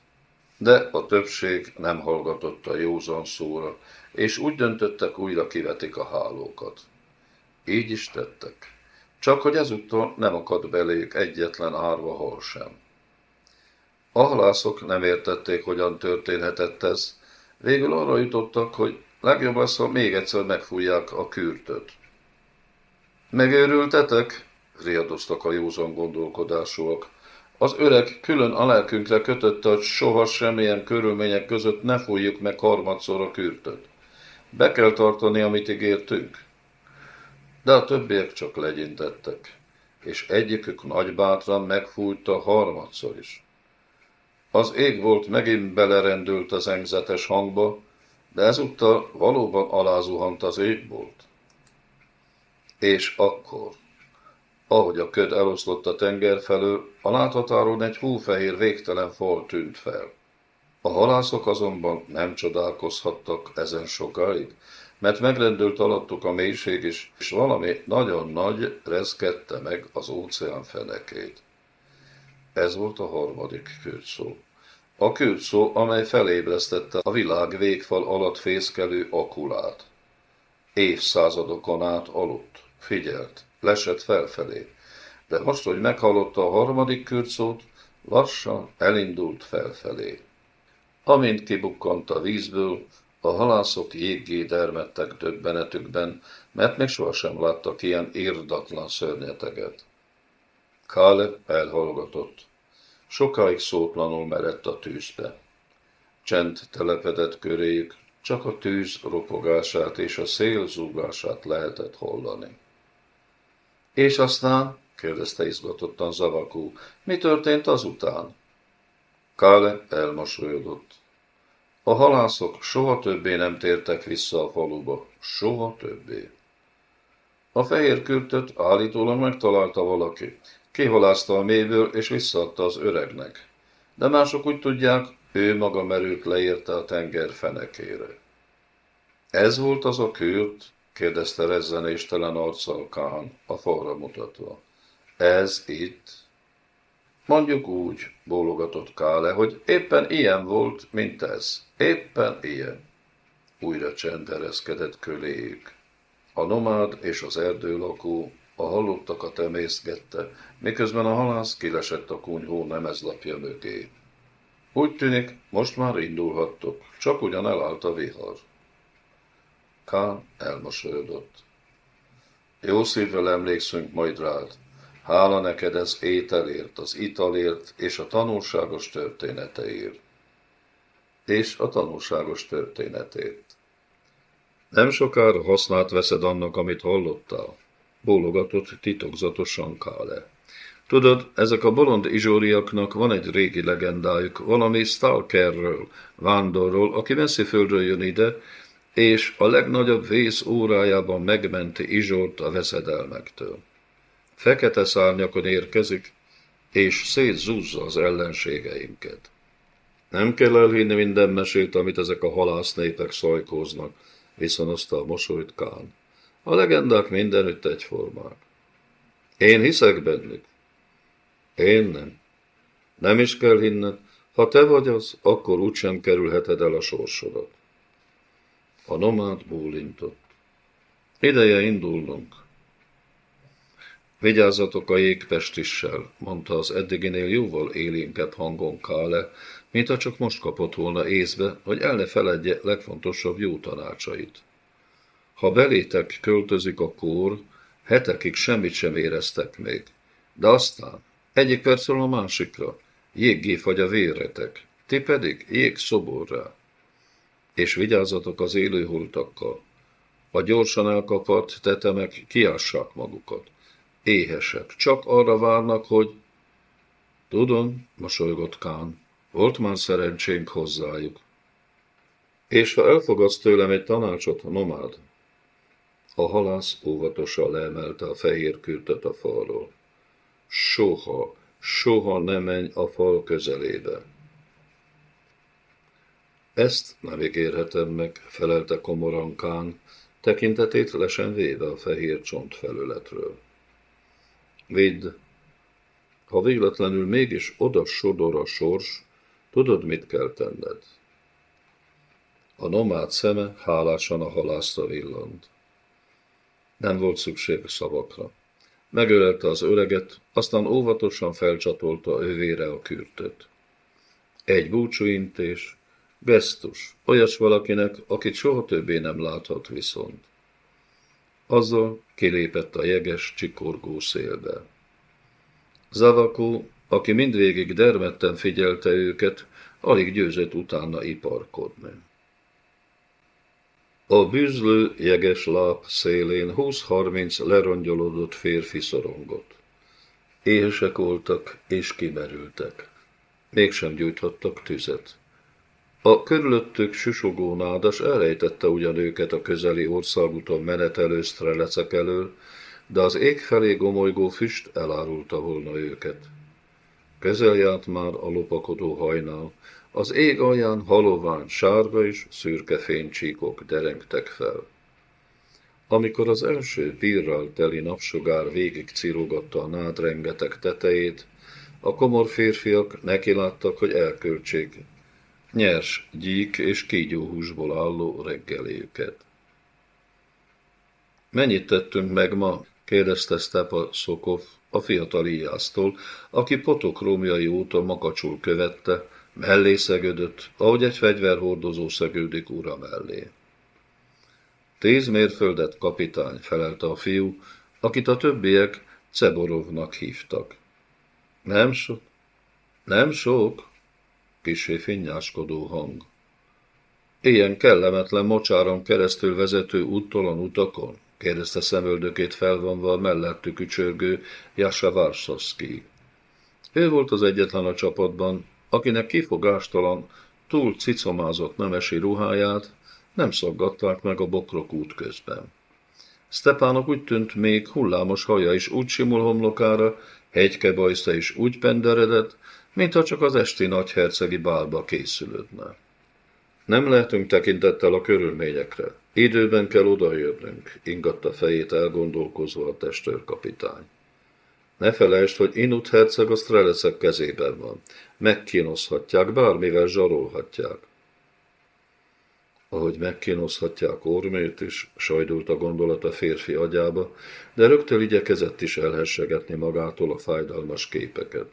De a többség nem hallgatott a józan szóra, és úgy döntöttek, újra kivetik a hálókat. Így is tettek. Csak hogy ezúttal nem akadt beléjük egyetlen árva hal sem. A halászok nem értették, hogyan történhetett ez, végül arra jutottak, hogy legjobb az, ha még egyszer megfújják a kürtöt. Megőrültetek? riadoztak a józan gondolkodásúak. Az öreg külön a lelkünkre kötötte, hogy soha semmilyen körülmények között ne fújjuk meg harmadszor a kürtöt. Be kell tartani, amit ígértünk. De a többiek csak legyintettek, és egyikük nagybátran megfújta harmadszor is. Az ég volt megint belerendült az engzetes hangba, de ezúttal valóban alázuhant az égbolt. És akkor ahogy a köd eloszlott a tenger felől, a láthatáron egy hófehér végtelen fal tűnt fel. A halászok azonban nem csodálkozhattak ezen sokáig, mert megrendült alattuk a mélység is, és valami nagyon nagy reszkedte meg az óceán fenekét. Ez volt a harmadik kürtszó. A kürtszó, amely felébresztette a világ végfal alatt fészkelő akulát. Évszázadokon át aludt, figyelt, lesett felfelé, de most, hogy meghallotta a harmadik kürcót, lassan elindult felfelé. Amint kibukkant a vízből, a halászok jéggé dermedtek döbbenetükben, mert még sohasem láttak ilyen érdatlan szörnyeteget. Kále elhallgatott. Sokáig szótlanul merett a tűzbe. Csend telepedett köréjük, csak a tűz ropogását és a szél zúgását lehetett hallani. És aztán, kérdezte izgatottan Zavakú, mi történt azután? Kále elmosolyodott. A halászok soha többé nem tértek vissza a faluba, soha többé. A fehér kürtöt állítólag megtalálta valaki. Kihalázta a mélyből és visszaadta az öregnek. De mások úgy tudják, ő maga merült leérte a tenger fenekére. Ez volt az a kürt, kérdezte rezzenéstelen arccal Kán, a falra mutatva. Ez itt? Mondjuk úgy, bólogatott Kále, hogy éppen ilyen volt, mint ez. Éppen ilyen. Újra csendereszkedett köléjük. A nomád és az erdőlakó a hallottakat emészgette, miközben a halász kilesett a kunyhó nemezlapja mögé. Úgy tűnik, most már indulhattok, csak ugyan elállt a vihar. Kán elmosolyodott. Jó szívvel emlékszünk majd rád. Hála neked ez ételért, az italért és a tanulságos történeteért. És a tanulságos történetért. Nem sokára hasznát veszed annak, amit hallottál, bólogatott titokzatosan Kále. Tudod, ezek a bolond izsóriaknak van egy régi legendájuk, valami Stalkerről, vándorról, aki földről jön ide, és a legnagyobb vész órájában megmenti Izsort a veszedelmektől. Fekete szárnyakon érkezik, és szétzúzza az ellenségeinket. Nem kell elhinni minden mesét, amit ezek a halásznépek szajkóznak, viszonozta a mosolyt Kán. A legendák mindenütt egyformák. Én hiszek bennük. Én nem. Nem is kell hinned, ha te vagy az, akkor úgysem kerülheted el a sorsodat. A nomád bólintott. Ideje indulnunk. Vigyázzatok a jégpestissel, mondta az eddiginél jóval élénkebb hangon Kále, mint ha csak most kapott volna észbe, hogy el ne feledje legfontosabb jó tanácsait. Ha belétek költözik a kór, hetekig semmit sem éreztek még, de aztán egyik percről a másikra jéggé fagy a véretek, ti pedig jég szoborrá és vigyázzatok az élőholtakkal. A gyorsan elkapart tetemek kiássák magukat. Éhesek, csak arra várnak, hogy... Tudom, mosolygott Kán, volt már szerencsénk hozzájuk. És ha elfogadsz tőlem egy tanácsot, nomád? A halász óvatosan leemelte a fehér kürtöt a falról. Soha, soha ne menj a fal közelébe. Ezt nem ígérhetem meg, felelte komoran Kán, tekintetét lesen véve a fehér csont felületről. Vidd, ha véletlenül mégis oda sodor a sors, tudod, mit kell tenned? A nomád szeme hálásan a halászra villant. Nem volt szükség szavakra. Megölelte az öreget, aztán óvatosan felcsatolta övére a kürtöt. Egy búcsúintés, Gesztus, olyas valakinek, akit soha többé nem láthat viszont. Azzal kilépett a jeges, csikorgó szélbe. Zavakó, aki mindvégig dermedten figyelte őket, alig győzött utána iparkodni. A bűzlő, jeges láp szélén 20-30 lerongyolódott férfi szorongott. Éhesek voltak és kimerültek. Mégsem gyújthattak tüzet. A körülöttük susogó nádas elrejtette ugyan őket a közeli országúton menetelő strelecek elől, de az ég felé gomolygó füst elárulta volna őket. Közel járt már a lopakodó hajnál, az ég alján halovány, sárga és szürke fénycsíkok derengtek fel. Amikor az első pírral teli napsugár végig cirogatta a nád rengeteg tetejét, a komor férfiak nekiláttak, hogy elköltsék nyers gyík és kígyóhúsból álló reggeléjüket. Mennyit tettünk meg ma? kérdezte Stepa Szokov a fiatal íjásztól, aki potok rómjai óta makacsul követte, mellé szegődött, ahogy egy fegyverhordozó szegődik ura mellé. Tíz mérföldet kapitány, felelte a fiú, akit a többiek Ceborovnak hívtak. Nem sok, nem sok, kisé finnyáskodó hang. Ilyen kellemetlen mocsáron keresztül vezető úttalan utakon? kérdezte szemöldökét felvonva a mellettük ücsörgő Jasa Varsovszki. Ő volt az egyetlen a csapatban, akinek kifogástalan, túl cicomázott nemesi ruháját nem szaggatták meg a bokrok út közben. Stepánok úgy tűnt, még hullámos haja is úgy simul homlokára, hegykebajsza is úgy penderedett, mintha csak az esti nagyhercegi bálba készülődne. Nem lehetünk tekintettel a körülményekre. Időben kell odajönnünk, ingatta fejét elgondolkozva a testőrkapitány. Ne felejtsd, hogy Inut herceg a strelecek kezében van. Megkínozhatják, bármivel zsarolhatják. Ahogy megkínozhatják Ormét is, sajdult a gondolat a férfi agyába, de rögtön igyekezett is elhessegetni magától a fájdalmas képeket.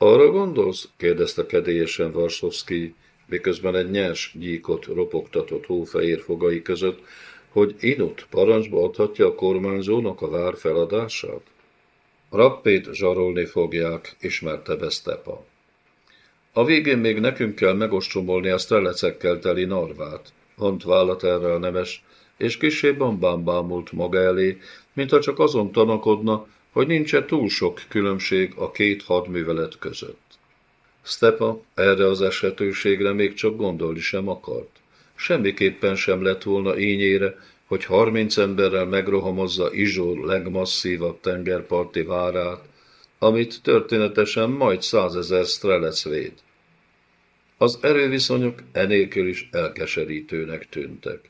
Arra gondolsz? kérdezte kedélyesen Varsovszki, miközben egy nyers gyíkot ropogtatott hófehér fogai között, hogy Inut parancsba adhatja a kormányzónak a vár feladását? Rappét zsarolni fogják, ismerte be Stepa. A végén még nekünk kell megostromolni a strelecekkel teli narvát, hont vállat erre a nemes, és kisé bambán bámult maga elé, mintha csak azon tanakodna, hogy nincsen túl sok különbség a két hadművelet között. Stepa erre az esetőségre még csak gondolni sem akart. Semmiképpen sem lett volna ínyére, hogy harminc emberrel megrohamozza Izsor legmasszívabb tengerparti várát, amit történetesen majd százezer strelec véd. Az erőviszonyok enélkül is elkeserítőnek tűntek.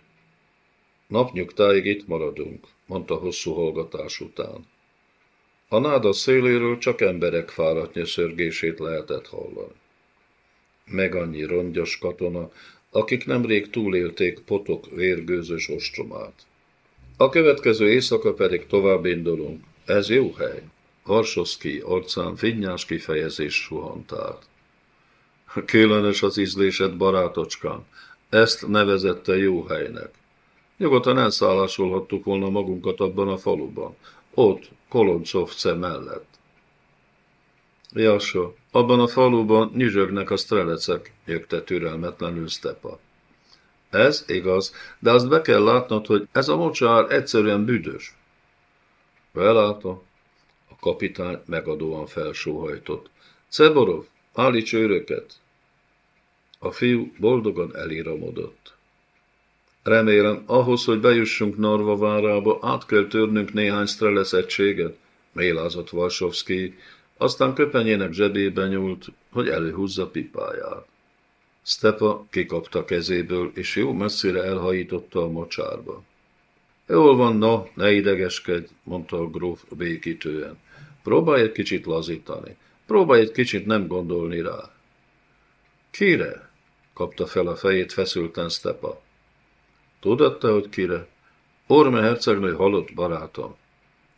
Napnyugtáig itt maradunk, mondta hosszú hallgatás után. A náda széléről csak emberek fáradt nyöszörgését lehetett hallani. Meg annyi rongyos katona, akik nemrég túlélték potok vérgőzös ostromát. A következő éjszaka pedig tovább indulunk. Ez jó hely. Varsoszki arcán finnyás kifejezés suhant át. Különös az ízlésed, barátocskám. Ezt nevezette jó helynek. Nyugodtan elszállásolhattuk volna magunkat abban a faluban. Ott, Koloncovce mellett. Jassa, abban a faluban nyüzsögnek a strelecek, jökte türelmetlenül Stepa. Ez igaz, de azt be kell látnod, hogy ez a mocsár egyszerűen büdös. Belátom. A kapitány megadóan felsóhajtott. Ceborov, állíts őröket! A fiú boldogan elíramodott. Remélem, ahhoz, hogy bejussunk Narva várába, át kell törnünk néhány strelesz egységet, mélázott Varsovszki, aztán köpenyének zsebébe nyúlt, hogy előhúzza pipáját. Stepa kikapta kezéből, és jó messzire elhajította a mocsárba. Jól van, no, ne idegeskedj, mondta a gróf békítően. Próbálj egy kicsit lazítani. Próbálj egy kicsit nem gondolni rá. Kire? kapta fel a fejét feszülten Stepa. Tudatta, hogy kire? Orme hercegnő halott barátom.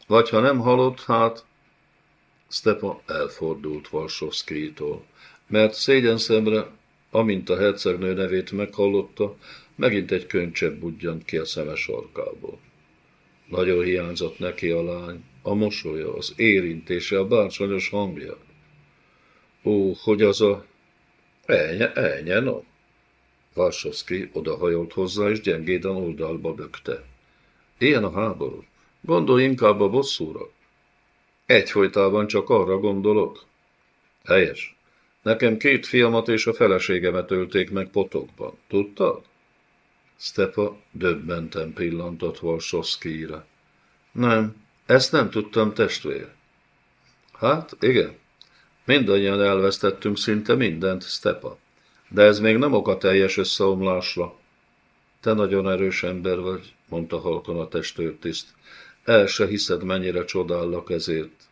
Vagy ha nem halott, hát... Stepa elfordult Varsovszkijtól, mert szégyen szemre, amint a hercegnő nevét meghallotta, megint egy könycsepp budjant ki a szeme sarkából. Nagyon hiányzott neki a lány, a mosolya, az érintése, a bársonyos hangja. Ó, hogy az a... Elnye, elnye, no. Varsovszki odahajolt hozzá, és gyengéden oldalba bökte. Ilyen a háború. Gondolj inkább a bosszúra. Egyfolytában csak arra gondolok. Helyes. Nekem két fiamat és a feleségemet ölték meg potokban. Tudtad? Stepa döbbenten pillantott Varsovszkira. Nem, ezt nem tudtam, testvér. Hát, igen. Mindannyian elvesztettünk szinte mindent, Stepa. De ez még nem oka teljes összeomlásra. Te nagyon erős ember vagy, mondta halkon a testőrtiszt. El se hiszed, mennyire csodálnak ezért.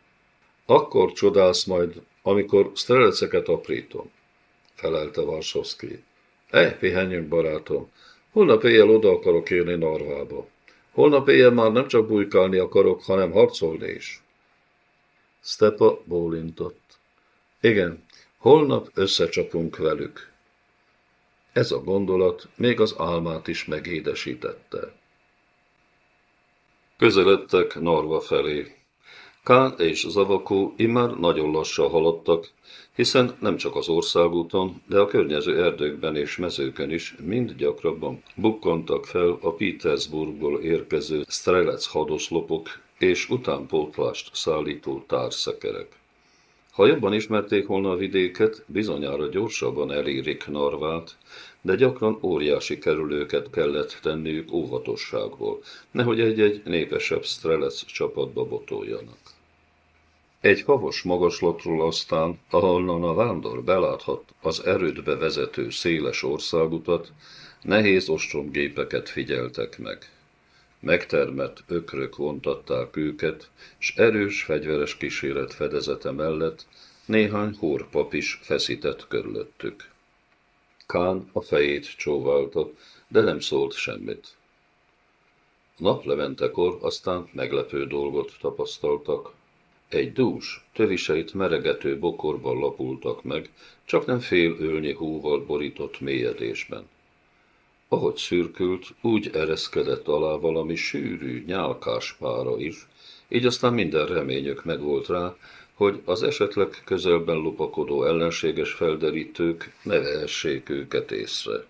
Akkor csodálsz majd, amikor streleceket aprítom, felelte Varsovszki. Eh, pihenjünk, barátom. Holnap éjjel oda akarok érni Narvába. Holnap éjjel már nem csak bujkálni akarok, hanem harcolni is. Stepa bólintott. Igen, holnap összecsapunk velük. Ez a gondolat még az álmát is megédesítette. Közeledtek Narva felé. Kán és Zavakó immár nagyon lassan haladtak, hiszen nem csak az országúton, de a környező erdőkben és mezőkön is mind gyakrabban bukkantak fel a Petersburgból érkező strelec hadoszlopok és utánpótlást szállító társzekerek. Ha jobban ismerték volna a vidéket, bizonyára gyorsabban elérik Narvát, de gyakran óriási kerülőket kellett tenniük óvatosságból, nehogy egy-egy népesebb strelec csapatba botoljanak. Egy havas magaslatról aztán, ahonnan a vándor beláthat az erődbe vezető széles országutat, nehéz ostromgépeket figyeltek meg. Megtermett ökrök vontatták őket, s erős fegyveres kíséret fedezete mellett néhány hórpap is feszített körülöttük. Kán a fejét csóválta, de nem szólt semmit. Naplementekor aztán meglepő dolgot tapasztaltak. Egy dús, töviseit meregető bokorban lapultak meg, csak nem fél ölnyi húval borított mélyedésben. Ahogy szürkült, úgy ereszkedett alá valami sűrű, nyálkás pára is, így aztán minden reményük megvolt rá, hogy az esetleg közelben lopakodó ellenséges felderítők ne vehessék őket észre.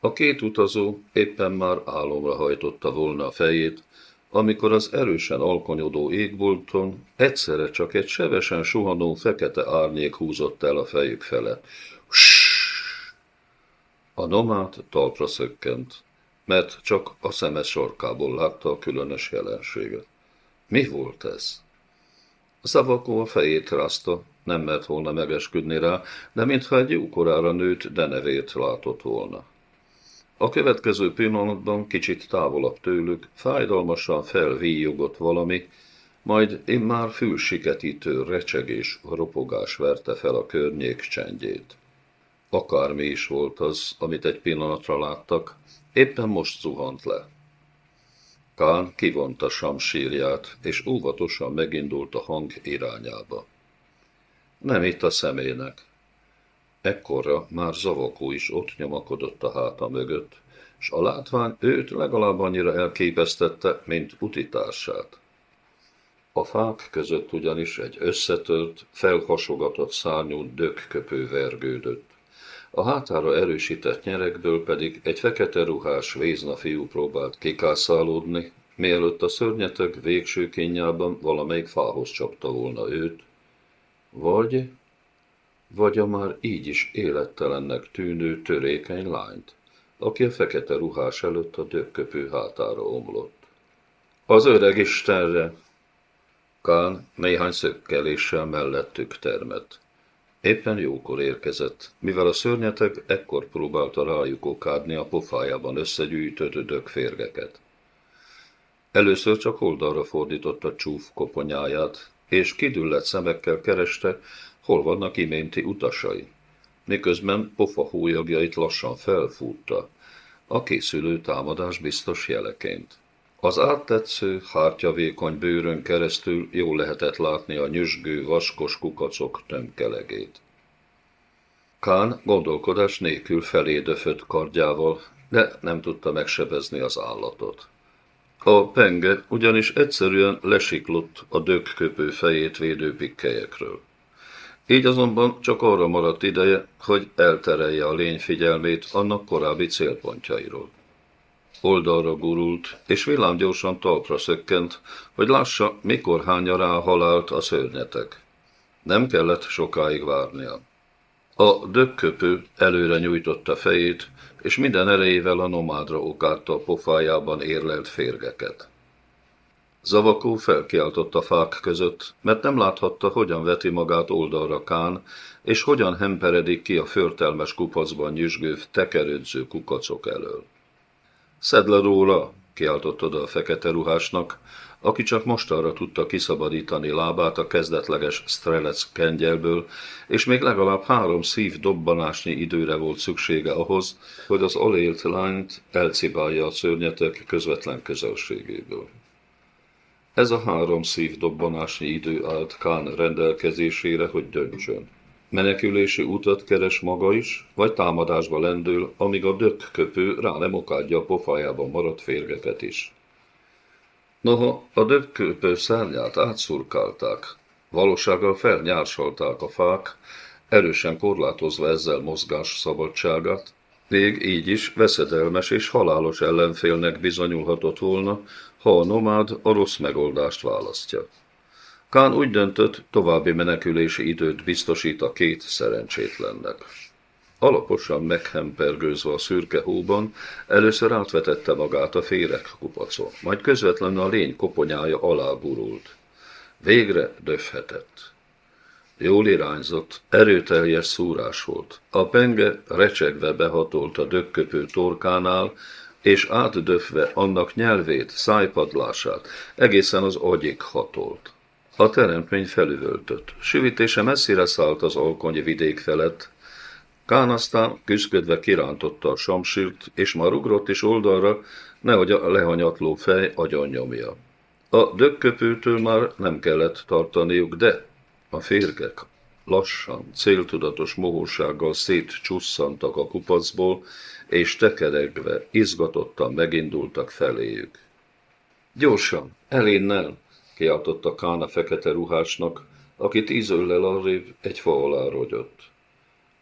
A két utazó éppen már álomra hajtotta volna a fejét, amikor az erősen alkonyodó égbolton egyszerre csak egy sebesen suhanó fekete árnyék húzott el a fejük fele. A nomát talpra szökkent, mert csak a szeme sorkából látta a különös jelenséget. Mi volt ez? Szavakó a fejét rázta, nem mert volna megesküdni rá, de mintha egy jókorára nőtt denevét látott volna. A következő pillanatban kicsit távolabb tőlük fájdalmasan felvíjogott valami, majd immár fülsiketítő recsegés, ropogás verte fel a környék csendjét. Akármi is volt az, amit egy pillanatra láttak, éppen most zuhant le. Kán kivonta samsírját, és óvatosan megindult a hang irányába. Nem itt a szemének. Ekkorra már Zavakó is ott nyomakodott a háta mögött, s a látvány őt legalább annyira elképesztette, mint utitársát. A fák között ugyanis egy összetört, felhasogatott szárnyú dökköpő vergődött. A hátára erősített nyerekből pedig egy fekete ruhás vézna fiú próbált kikászálódni, mielőtt a szörnyeteg végső kényában valamelyik fához csapta volna őt, vagy, vagy a már így is élettelennek tűnő törékeny lányt, aki a fekete ruhás előtt a dökköpő hátára omlott. Az öreg istenre! Kán néhány szökkeléssel mellettük termet. Éppen jókor érkezett, mivel a szörnyeteg ekkor próbálta rájuk okádni a pofájában összegyűjtött dökférgeket. Először csak oldalra fordította csúf koponyáját, és kidüllett szemekkel kereste, hol vannak iménti utasai. Miközben pofa hólyagjait lassan felfútta, a készülő támadás biztos jeleként. Az áttetsző, hártyavékony bőrön keresztül jól lehetett látni a nyüzsgő, vaskos kukacok tömkelegét. Kán gondolkodás nélkül felé döfött kardjával, de nem tudta megsebezni az állatot. A penge ugyanis egyszerűen lesiklott a dökköpő fejét védő pikkelyekről. Így azonban csak arra maradt ideje, hogy elterelje a lény figyelmét annak korábbi célpontjairól. Oldalra gurult, és villámgyorsan talpra szökkent, hogy lássa, mikor hányja rá halált a szörnyetek. Nem kellett sokáig várnia. A dökköpő előre nyújtotta fejét, és minden erejével a nomádra okárta a pofájában érlelt férgeket. Zavakó felkiáltott a fák között, mert nem láthatta, hogyan veti magát oldalra Kán, és hogyan hemperedik ki a förtelmes kupacban nyüzsgő, tekerődző kukacok elől. Szedd le róla, kiáltott oda a fekete ruhásnak, aki csak mostanra tudta kiszabadítani lábát a kezdetleges strelec kengyelből, és még legalább három szív dobbanásnyi időre volt szüksége ahhoz, hogy az alélt lányt elcibálja a szörnyetek közvetlen közelségéből. Ez a három szív dobbanásnyi idő állt Kán rendelkezésére, hogy döntsön. Menekülési utat keres maga is, vagy támadásba lendül, amíg a dökköpő rá nem okádja a pofájában maradt férgeket is. Noha a dökköpő szárnyát átszurkálták, valósággal felnyársalták a fák, erősen korlátozva ezzel mozgás szabadságát, még így is veszedelmes és halálos ellenfélnek bizonyulhatott volna, ha a nomád a rossz megoldást választja. Kán úgy döntött, további menekülési időt biztosít a két szerencsétlennek. Alaposan meghempergőzve a szürke hóban, először átvetette magát a férek kupacon, majd közvetlenül a lény koponyája alá burult. Végre döfhetett. Jól irányzott, erőteljes szúrás volt. A penge recsegve behatolt a dökköpő torkánál, és átdöfve annak nyelvét, szájpadlását, egészen az agyig hatolt. A teremtmény felüvöltött. Süvítése messzire szállt az alkony vidék felett. Kán aztán küzdködve kirántotta a samsírt, és már ugrott is oldalra, nehogy a lehanyatló fej agyon nyomja. A dögköpőtől már nem kellett tartaniuk, de a férgek lassan, céltudatos mohósággal szétcsusszantak a kupacból, és tekeregve, izgatottan megindultak feléjük. Gyorsan, elinnel, kiáltotta Kán a fekete ruhásnak, aki tíz öllel arrébb egy fa alá rogyott.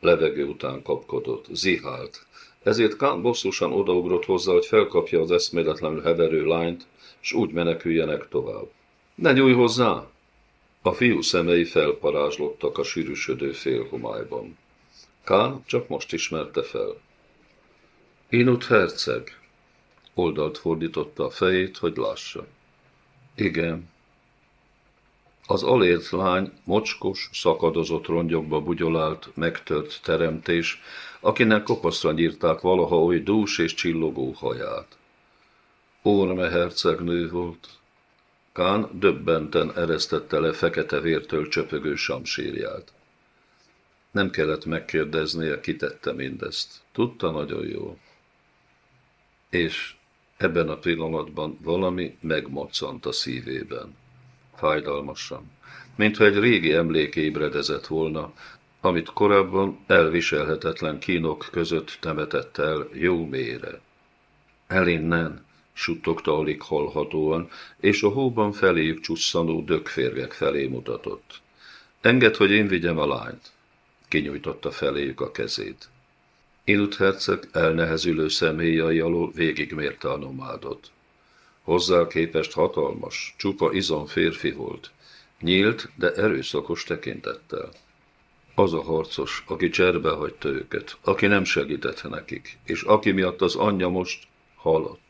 Levegő után kapkodott, zihált, ezért Kán bosszusan odaugrott hozzá, hogy felkapja az eszméletlenül heverő lányt, s úgy meneküljenek tovább. Ne nyújj hozzá! A fiú szemei felparázslottak a sűrűsödő félhomályban. Kán csak most ismerte fel. Inut herceg. Oldalt fordította a fejét, hogy lássa. Igen. Az alért lány mocskos, szakadozott rongyokba bugyolált, megtört teremtés, akinek kopaszra nyírták valaha oly dús és csillogó haját. Orme hercegnő volt. Kán döbbenten eresztette le fekete vértől csöpögő samsírját. Nem kellett megkérdeznie, kitette mindezt. Tudta nagyon jól. És ebben a pillanatban valami megmoccant a szívében. Fájdalmasan, mintha egy régi emlék ébredezett volna, amit korábban elviselhetetlen kínok között temetett el jó mélyre. Elinnen, suttogta alig hallhatóan, és a hóban feléjük csusszanó dögférgek felé mutatott. Enged, hogy én vigyem a lányt. Kinyújtotta feléjük a kezét. Inut herceg elnehezülő személyai alól végigmérte a nomádot. Hozzá képest hatalmas, csupa izon férfi volt, nyílt, de erőszakos tekintettel. Az a harcos, aki cserbe hagyta őket, aki nem segített nekik, és aki miatt az anyja most halott.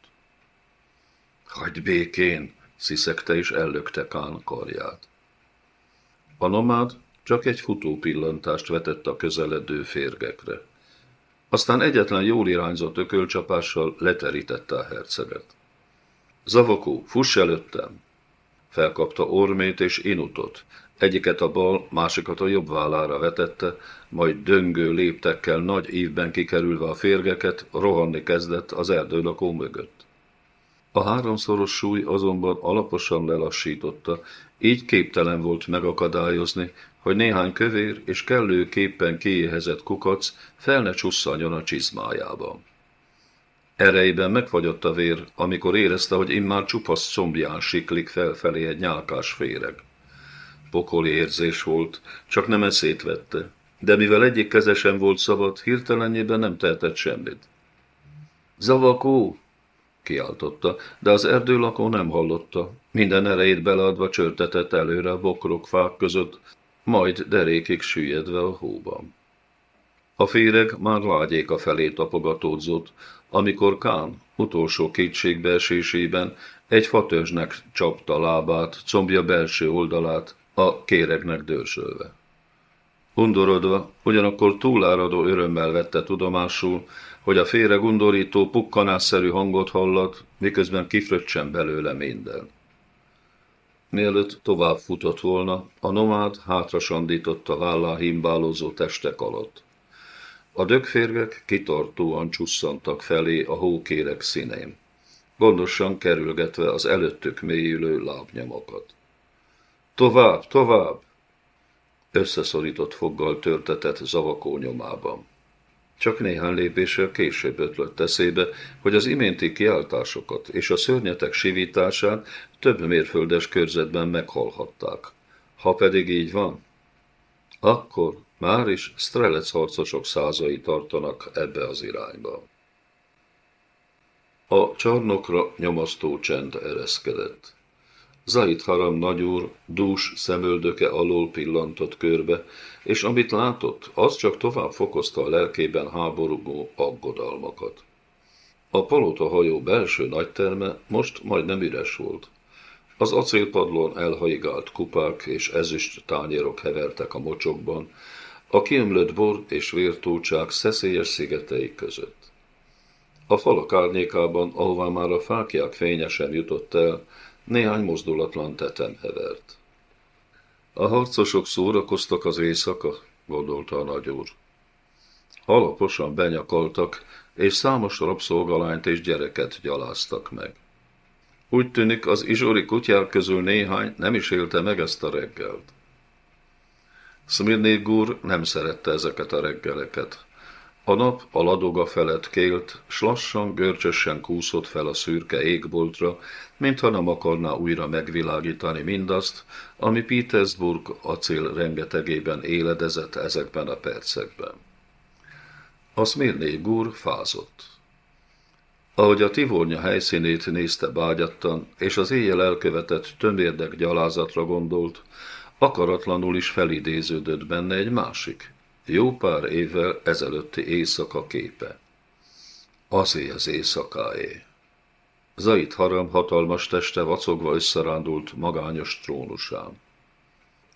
Hagyd békén, sziszegte és ellökte Kán karját. A nomád csak egy futó pillantást vetett a közeledő férgekre. Aztán egyetlen jól irányzott ökölcsapással leterítette a herceget. Zavokó, fuss előttem! Felkapta Ormét és Inutot, egyiket a bal, másikat a jobb vállára vetette, majd döngő léptekkel nagy ívben kikerülve a férgeket, rohanni kezdett az erdőlakó mögött. A háromszoros súly azonban alaposan lelassította, így képtelen volt megakadályozni, hogy néhány kövér és kellőképpen kiéhezett kukac fel ne csusszanjon a csizmájában. Erejében megfagyott a vér, amikor érezte, hogy immár csupasz combján siklik felfelé egy nyálkás féreg. Pokoli érzés volt, csak nem eszét vette, de mivel egyik keze sem volt szabad, hirtelenjében nem tehetett semmit. Zavakó! kiáltotta, de az erdőlakó nem hallotta. Minden erejét beleadva csörtetett előre a bokrok fák között, majd derékig süllyedve a hóban. A féreg már lágyéka felé tapogatódzott, amikor Kán utolsó kétségbeesésében egy fatörzsnek csapta lábát, combja belső oldalát, a kéregnek dörzsölve. Undorodva, ugyanakkor túláradó örömmel vette tudomásul, hogy a félre gundorító pukkanásszerű hangot hallat, miközben kifröccsen belőle minden. Mielőtt tovább futott volna, a nomád hátra sandította vállá himbálózó testek alatt. A dögférgek kitartóan csusszantak felé a hókérek színén, gondosan kerülgetve az előttük mélyülő lábnyomokat. Tovább, tovább! Összeszorított foggal törtetett zavakó nyomában. Csak néhány lépéssel később ötlött eszébe, hogy az iménti kiáltásokat és a szörnyetek sivítását több mérföldes körzetben meghallhatták. Ha pedig így van, akkor már is Strelec harcosok százai tartanak ebbe az irányba. A csarnokra nyomasztó csend ereszkedett. Zait Haram nagyúr dús szemöldöke alól pillantott körbe, és amit látott, az csak tovább fokozta a lelkében háborúgó aggodalmakat. A palota hajó belső nagyterme most majdnem üres volt. Az acélpadlón elhaigált kupák és ezüst tányérok hevertek a mocsokban, a kiömlött bor és vértócsák szeszélyes szigetei között. A falak árnyékában, ahová már a fákják fényesen jutott el, néhány mozdulatlan tetem hevert. A harcosok szórakoztak az éjszaka, gondolta a nagyúr. Alaposan benyakaltak, és számos rabszolgalányt és gyereket gyaláztak meg. Úgy tűnik, az izsori kutyák közül néhány nem is élte meg ezt a reggelt. Smirné gúr nem szerette ezeket a reggeleket. A nap a ladoga felett kélt, s lassan, görcsösen kúszott fel a szürke égboltra, mintha nem akarná újra megvilágítani mindazt, ami Petersburg acél rengetegében éledezett ezekben a percekben. A Smirné gúr fázott. Ahogy a tivornya helyszínét nézte bágyattan, és az éjjel elkövetett tömérdek gyalázatra gondolt, akaratlanul is felidéződött benne egy másik, jó pár évvel ezelőtti éjszaka képe. Azé az éjszakáé. Zait Haram hatalmas teste vacogva összerándult magányos trónusán.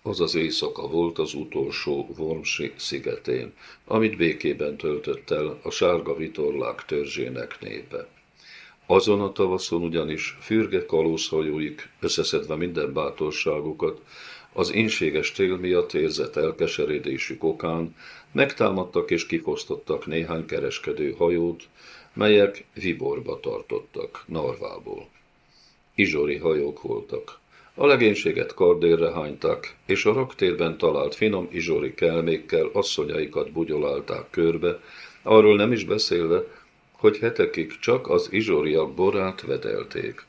Az az éjszaka volt az utolsó Wormsi szigetén, amit békében töltött el a sárga vitorlák törzsének népe. Azon a tavaszon ugyanis fürge kalózhajóik, összeszedve minden bátorságukat, az inséges tél miatt érzett elkeseredésük okán megtámadtak és kifosztottak néhány kereskedő hajót, melyek Viborba tartottak, Narvából. Izsori hajók voltak. A legénységet kardérre hányták, és a raktérben talált finom izsori kelmékkel asszonyaikat bugyolálták körbe, arról nem is beszélve, hogy hetekig csak az izsoriak borát vedelték.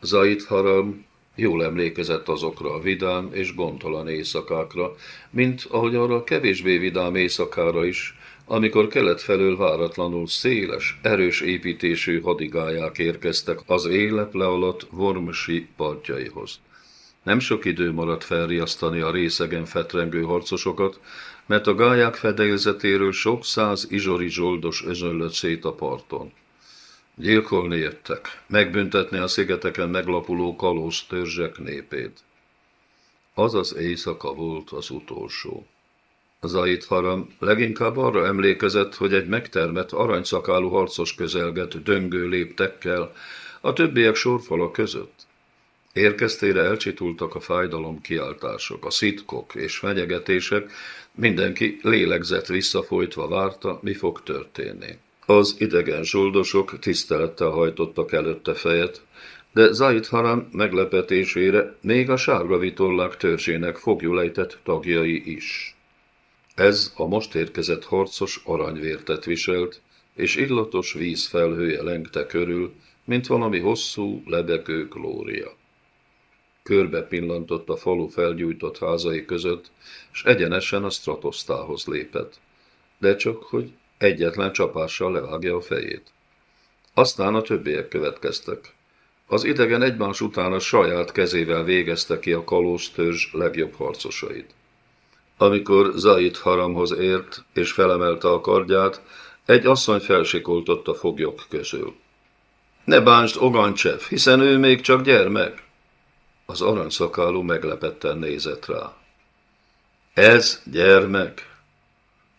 Zait Haram Jól emlékezett azokra a vidám és gondtalan éjszakákra, mint ahogy arra a kevésbé vidám éjszakára is, amikor kelet felől váratlanul széles, erős építésű hadigályák érkeztek az éleple alatt Vormsi partjaihoz. Nem sok idő maradt felriasztani a részegen fetrengő harcosokat, mert a gályák fedélzetéről sok száz izsori zsoldos özönlött szét a parton. Gyilkolni jöttek, megbüntetni a szigeteken meglapuló kalóz törzsek népét. Az az éjszaka volt az utolsó. Zait Haram leginkább arra emlékezett, hogy egy megtermett, aranyszakálú harcos közelget döngő léptekkel a többiek sorfala között. Érkeztére elcsitultak a fájdalom kiáltások, a szitkok és fenyegetések, mindenki lélegzett visszafolytva várta, mi fog történni. Az idegen zsoldosok tisztelettel hajtottak előtte fejet, de Zaid Haram meglepetésére még a sárga vitorlák törzsének fogjulejtett tagjai is. Ez a most érkezett harcos aranyvértet viselt, és illatos víz felhője lengte körül, mint valami hosszú, lebegő glória. Körbe pillantott a falu felgyújtott házai között, és egyenesen a stratosztához lépett. De csak, hogy egyetlen csapással levágja a fejét. Aztán a többiek következtek. Az idegen egymás után a saját kezével végezte ki a kalóz törzs legjobb harcosait. Amikor Zaid haramhoz ért és felemelte a kardját, egy asszony felsikoltott a foglyok közül. Ne bántsd Ogancsev, hiszen ő még csak gyermek. Az aranyszakálú meglepetten nézett rá. Ez gyermek?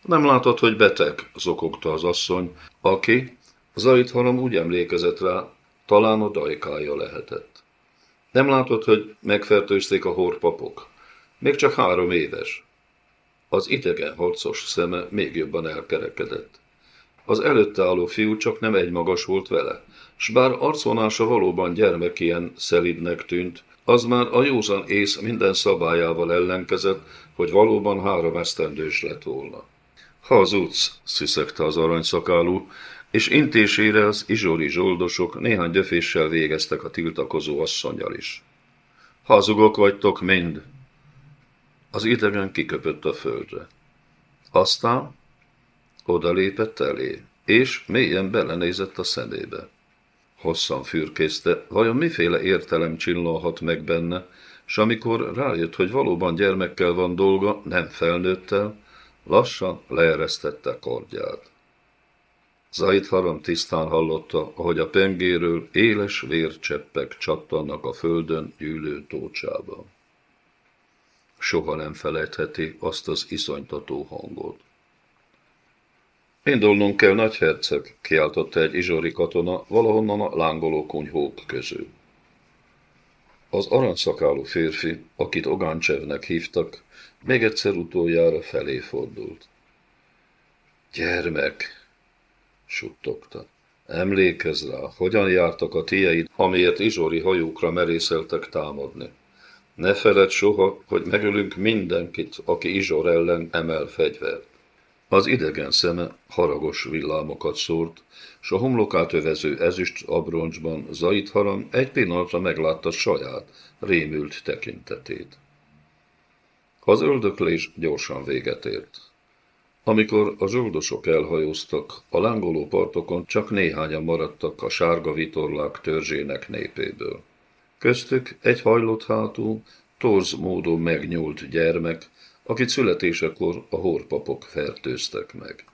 Nem látod, hogy beteg, zokogta az asszony, aki, Zait hanem úgy emlékezett rá, talán a dajkája lehetett. Nem látod, hogy megfertőzték a horpapok? Még csak három éves. Az idegen harcos szeme még jobban elkerekedett. Az előtte álló fiú csak nem egy magas volt vele, s bár arconása valóban gyermekien szelidnek tűnt, az már a józan ész minden szabályával ellenkezett, hogy valóban három esztendős lett volna. Hazudsz, sziszegte az aranyszakálú, és intésére az izsori zsoldosok néhány gyöféssel végeztek a tiltakozó asszonyjal is. Hazugok vagytok mind. Az idegen kiköpött a földre. Aztán odalépett elé, és mélyen belenézett a szemébe. Hosszan fürkészte, vajon miféle értelem csillanhat meg benne, s amikor rájött, hogy valóban gyermekkel van dolga, nem felnőttel, Lassan leeresztette kordját. Zait Haram tisztán hallotta, ahogy a pengéről éles vércseppek csattannak a földön gyűlő tócsába. Soha nem felejtheti azt az iszonytató hangot. Indulnunk kell, nagyherceg, kiáltotta egy izsori katona valahonnan a lángoló kunyhók közül. Az aranyszakálú férfi, akit Ogáncsevnek hívtak, még egyszer utoljára felé fordult. Gyermek, suttogta. Emlékezz rá, hogyan jártak a tieid, amiért izsori hajókra merészeltek támadni. Ne feled soha, hogy megölünk mindenkit, aki Izsor ellen emel fegyvert. Az idegen szeme haragos villámokat szórt, s a homlokát övező ezüst abroncsban Zait Haram egy pillanatra meglátta saját, rémült tekintetét. Az öldöklés gyorsan véget ért. Amikor a zsoldosok elhajóztak, a lángoló partokon csak néhányan maradtak a sárga vitorlák törzsének népéből. Köztük egy hajlott hátú, torz módon megnyúlt gyermek, akit születésekor a horpapok fertőztek meg.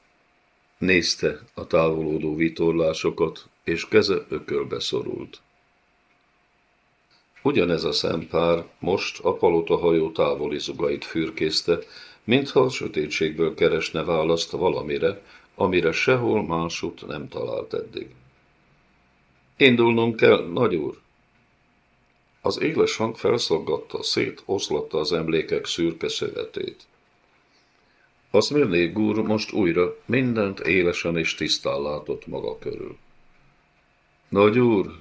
Nézte a távolodó vitorlásokat, és keze ökölbe szorult. Ugyanez a szempár most a palotahajó távoli zugait fürkészte, mintha a sötétségből keresne választ valamire, amire sehol másút nem talált eddig. Indulnunk kell, nagy úr! Az éles hang felszaggatta, szét oszlatta az emlékek szürke szövetét. A Szmirné gúr most újra mindent élesen és tisztán látott maga körül. Nagy úr,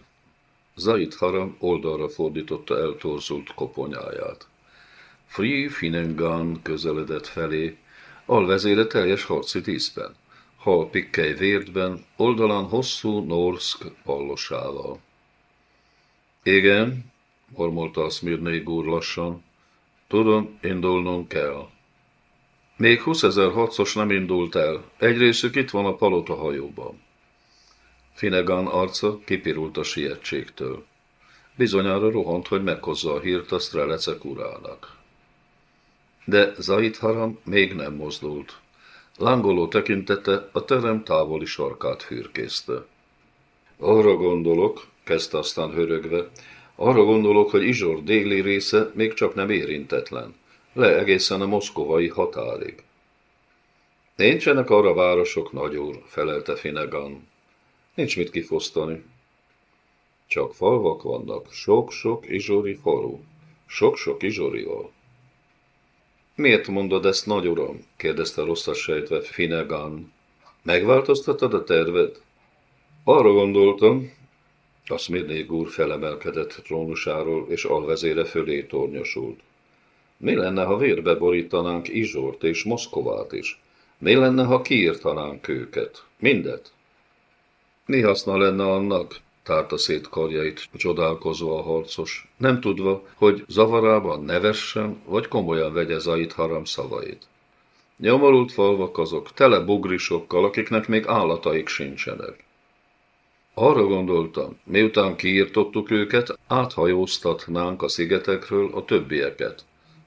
Zaid Haram oldalra fordította eltorzult koponyáját. Free Finengan közeledett felé, alvezére teljes harci díszben, hal pikkely vértben, oldalán hosszú Norsk pallosával. Igen, mormolta a Szmirnei gúr lassan, tudom, indulnunk kell. Még 20 ezer harcos nem indult el, egy részük itt van a palota hajóban. Finnegan arca kipirult a sietségtől. Bizonyára rohant, hogy meghozza a hírt a strelecek urának. De Zaid Haram még nem mozdult. Lángoló tekintete a terem távoli sarkát fürkészte. Arra gondolok, kezdte aztán hörögve, arra gondolok, hogy Izsor déli része még csak nem érintetlen, le egészen a moszkovai határig. Nincsenek arra városok, nagyúr, felelte Finnegan. Nincs mit kifosztani. Csak falvak vannak, sok-sok izsori falu, sok-sok izsorival. Miért mondod ezt, nagy uram? kérdezte rosszas sejtve Finnegan. Megváltoztatod a terved? Arra gondoltam, a Smirnék úr felemelkedett trónusáról, és alvezére fölé tornyosult. Mi lenne, ha vérbe borítanánk Izsort és Moszkovát is? Mi lenne, ha kiírtanánk őket? Mindet? Mi haszna lenne annak? tárta szét karjait, csodálkozva a harcos, nem tudva, hogy zavarában nevessen, vagy komolyan vegye Zait haram szavait. Nyomorult falvak azok, tele bugrisokkal, akiknek még állataik sincsenek. Arra gondoltam, miután kiirtottuk őket, áthajóztatnánk a szigetekről a többieket,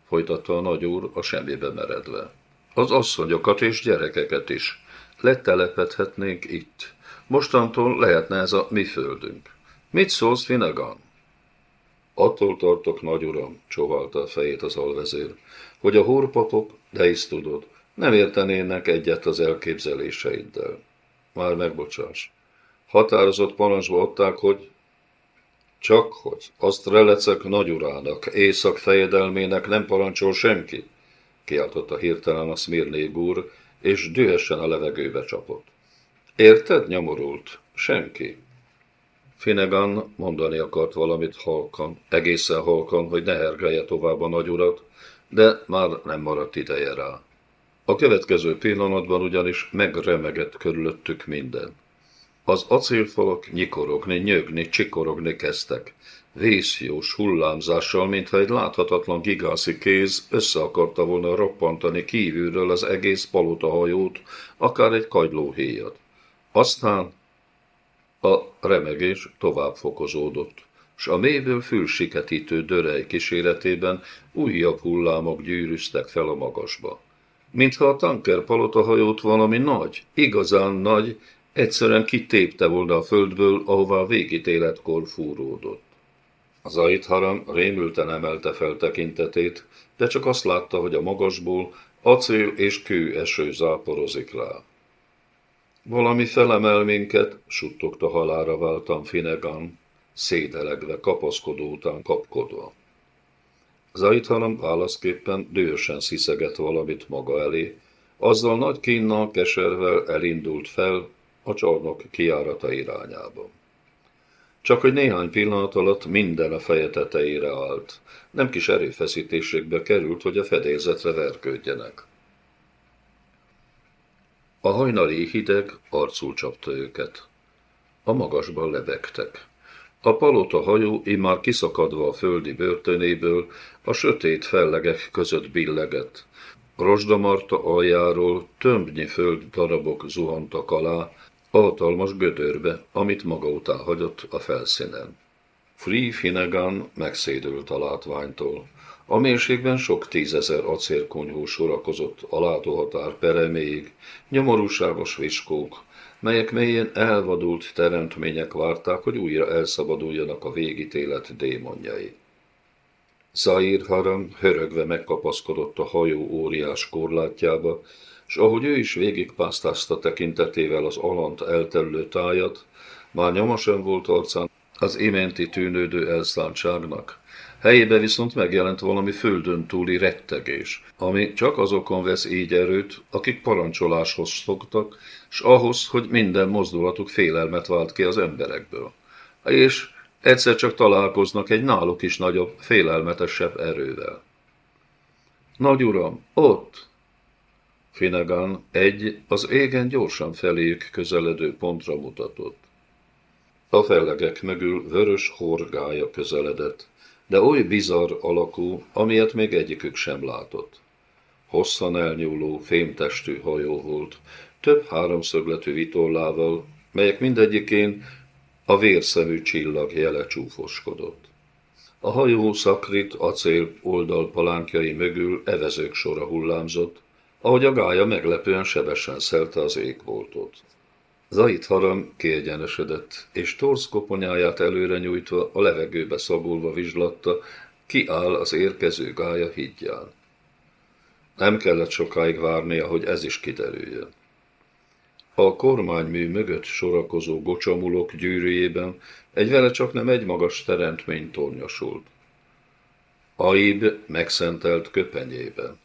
folytatta a nagyúr a semmibe meredve. Az asszonyokat és gyerekeket is. Letelepedhetnénk itt. Mostantól lehetne ez a mi földünk. Mit szólsz, Finnegan? Attól tartok, nagyuram, csóválta a fejét az alvezér, hogy a hórpapok, de is tudod, nem értenének egyet az elképzeléseiddel. Már megbocsáss. Határozott parancsba adták, hogy csak hogy azt relecek nagyurának, észak fejedelmének nem parancsol senki, kiáltotta hirtelen a Szmirné gúr, és dühösen a levegőbe csapott. Érted, nyomorult? Senki. Finnegan mondani akart valamit halkan, egészen halkan, hogy ne hergelje tovább a nagyurat, de már nem maradt ideje rá. A következő pillanatban ugyanis megremegett körülöttük minden. Az acélfalak nyikorogni, nyögni, csikorogni kezdtek. Vészjós hullámzással, mintha egy láthatatlan gigászi kéz össze akarta volna roppantani kívülről az egész palotahajót, akár egy kagylóhéjat. Aztán a remegés tovább fokozódott, s a mélyből fülsiketítő dörej kíséretében újabb hullámok gyűrűztek fel a magasba. Mintha a tanker palotahajót valami nagy, igazán nagy, Egyszerűen kitépte volna a földből, ahová a végítéletkor fúródott. Az haram rémülten emelte fel tekintetét, de csak azt látta, hogy a magasból acél és kő eső záporozik rá. Valami felemel minket, suttogta halára váltam Finegan, szédelegve, kapaszkodó után kapkodva. Zaithanam válaszképpen dühösen sziszegett valamit maga elé, azzal nagy kínnal keservel elindult fel, a csarnok kiárata irányába. Csak hogy néhány pillanat alatt minden a feje tetejére állt. Nem kis erőfeszítésekbe került, hogy a fedélzetre vergődjenek. A hajnali hideg arcul csapta őket. A magasban lebegtek. A palota hajó immár kiszakadva a földi börtönéből, a sötét fellegek között billegett. Rozsdamarta aljáról tömbnyi föld darabok zuhantak alá, a hatalmas gödörbe, amit maga után hagyott a felszínen. Free Finnegan megszédült a látványtól. A mérségben sok tízezer acélkonyhó sorakozott a látóhatár pereméig, nyomorúságos viskók, melyek mélyen elvadult teremtmények várták, hogy újra elszabaduljanak a végítélet démonjai. Zair Haram hörögve megkapaszkodott a hajó óriás korlátjába, s ahogy ő is végigpásztázta tekintetével az alant elterülő tájat, már nyoma sem volt arcán az iménti tűnődő elszántságnak. Helyébe viszont megjelent valami földön túli rettegés, ami csak azokon vesz így erőt, akik parancsoláshoz szoktak, s ahhoz, hogy minden mozdulatuk félelmet vált ki az emberekből. És egyszer csak találkoznak egy náluk is nagyobb, félelmetesebb erővel. Nagy uram, ott! Finnegan egy az égen gyorsan feléjük közeledő pontra mutatott. A fellegek mögül vörös horgája közeledett, de oly bizarr alakú, amilyet még egyikük sem látott. Hosszan elnyúló, fémtestű hajó volt, több háromszögletű vitorlával, melyek mindegyikén a vérszemű csillag jele csúfoskodott. A hajó szakrit acél oldalpalánkjai mögül evezők sora hullámzott, ahogy a gája meglepően sebesen szelte az égboltot. Zait haram kiegyenesedett, és torz koponyáját előre nyújtva, a levegőbe szagolva vizslatta, kiáll az érkező gája hídján. Nem kellett sokáig várnia, hogy ez is kiderüljön. A kormánymű mögött sorakozó gocsamulok gyűrűjében egy vele csak nem egy magas teremtmény tornyosult. Aib megszentelt köpenyében.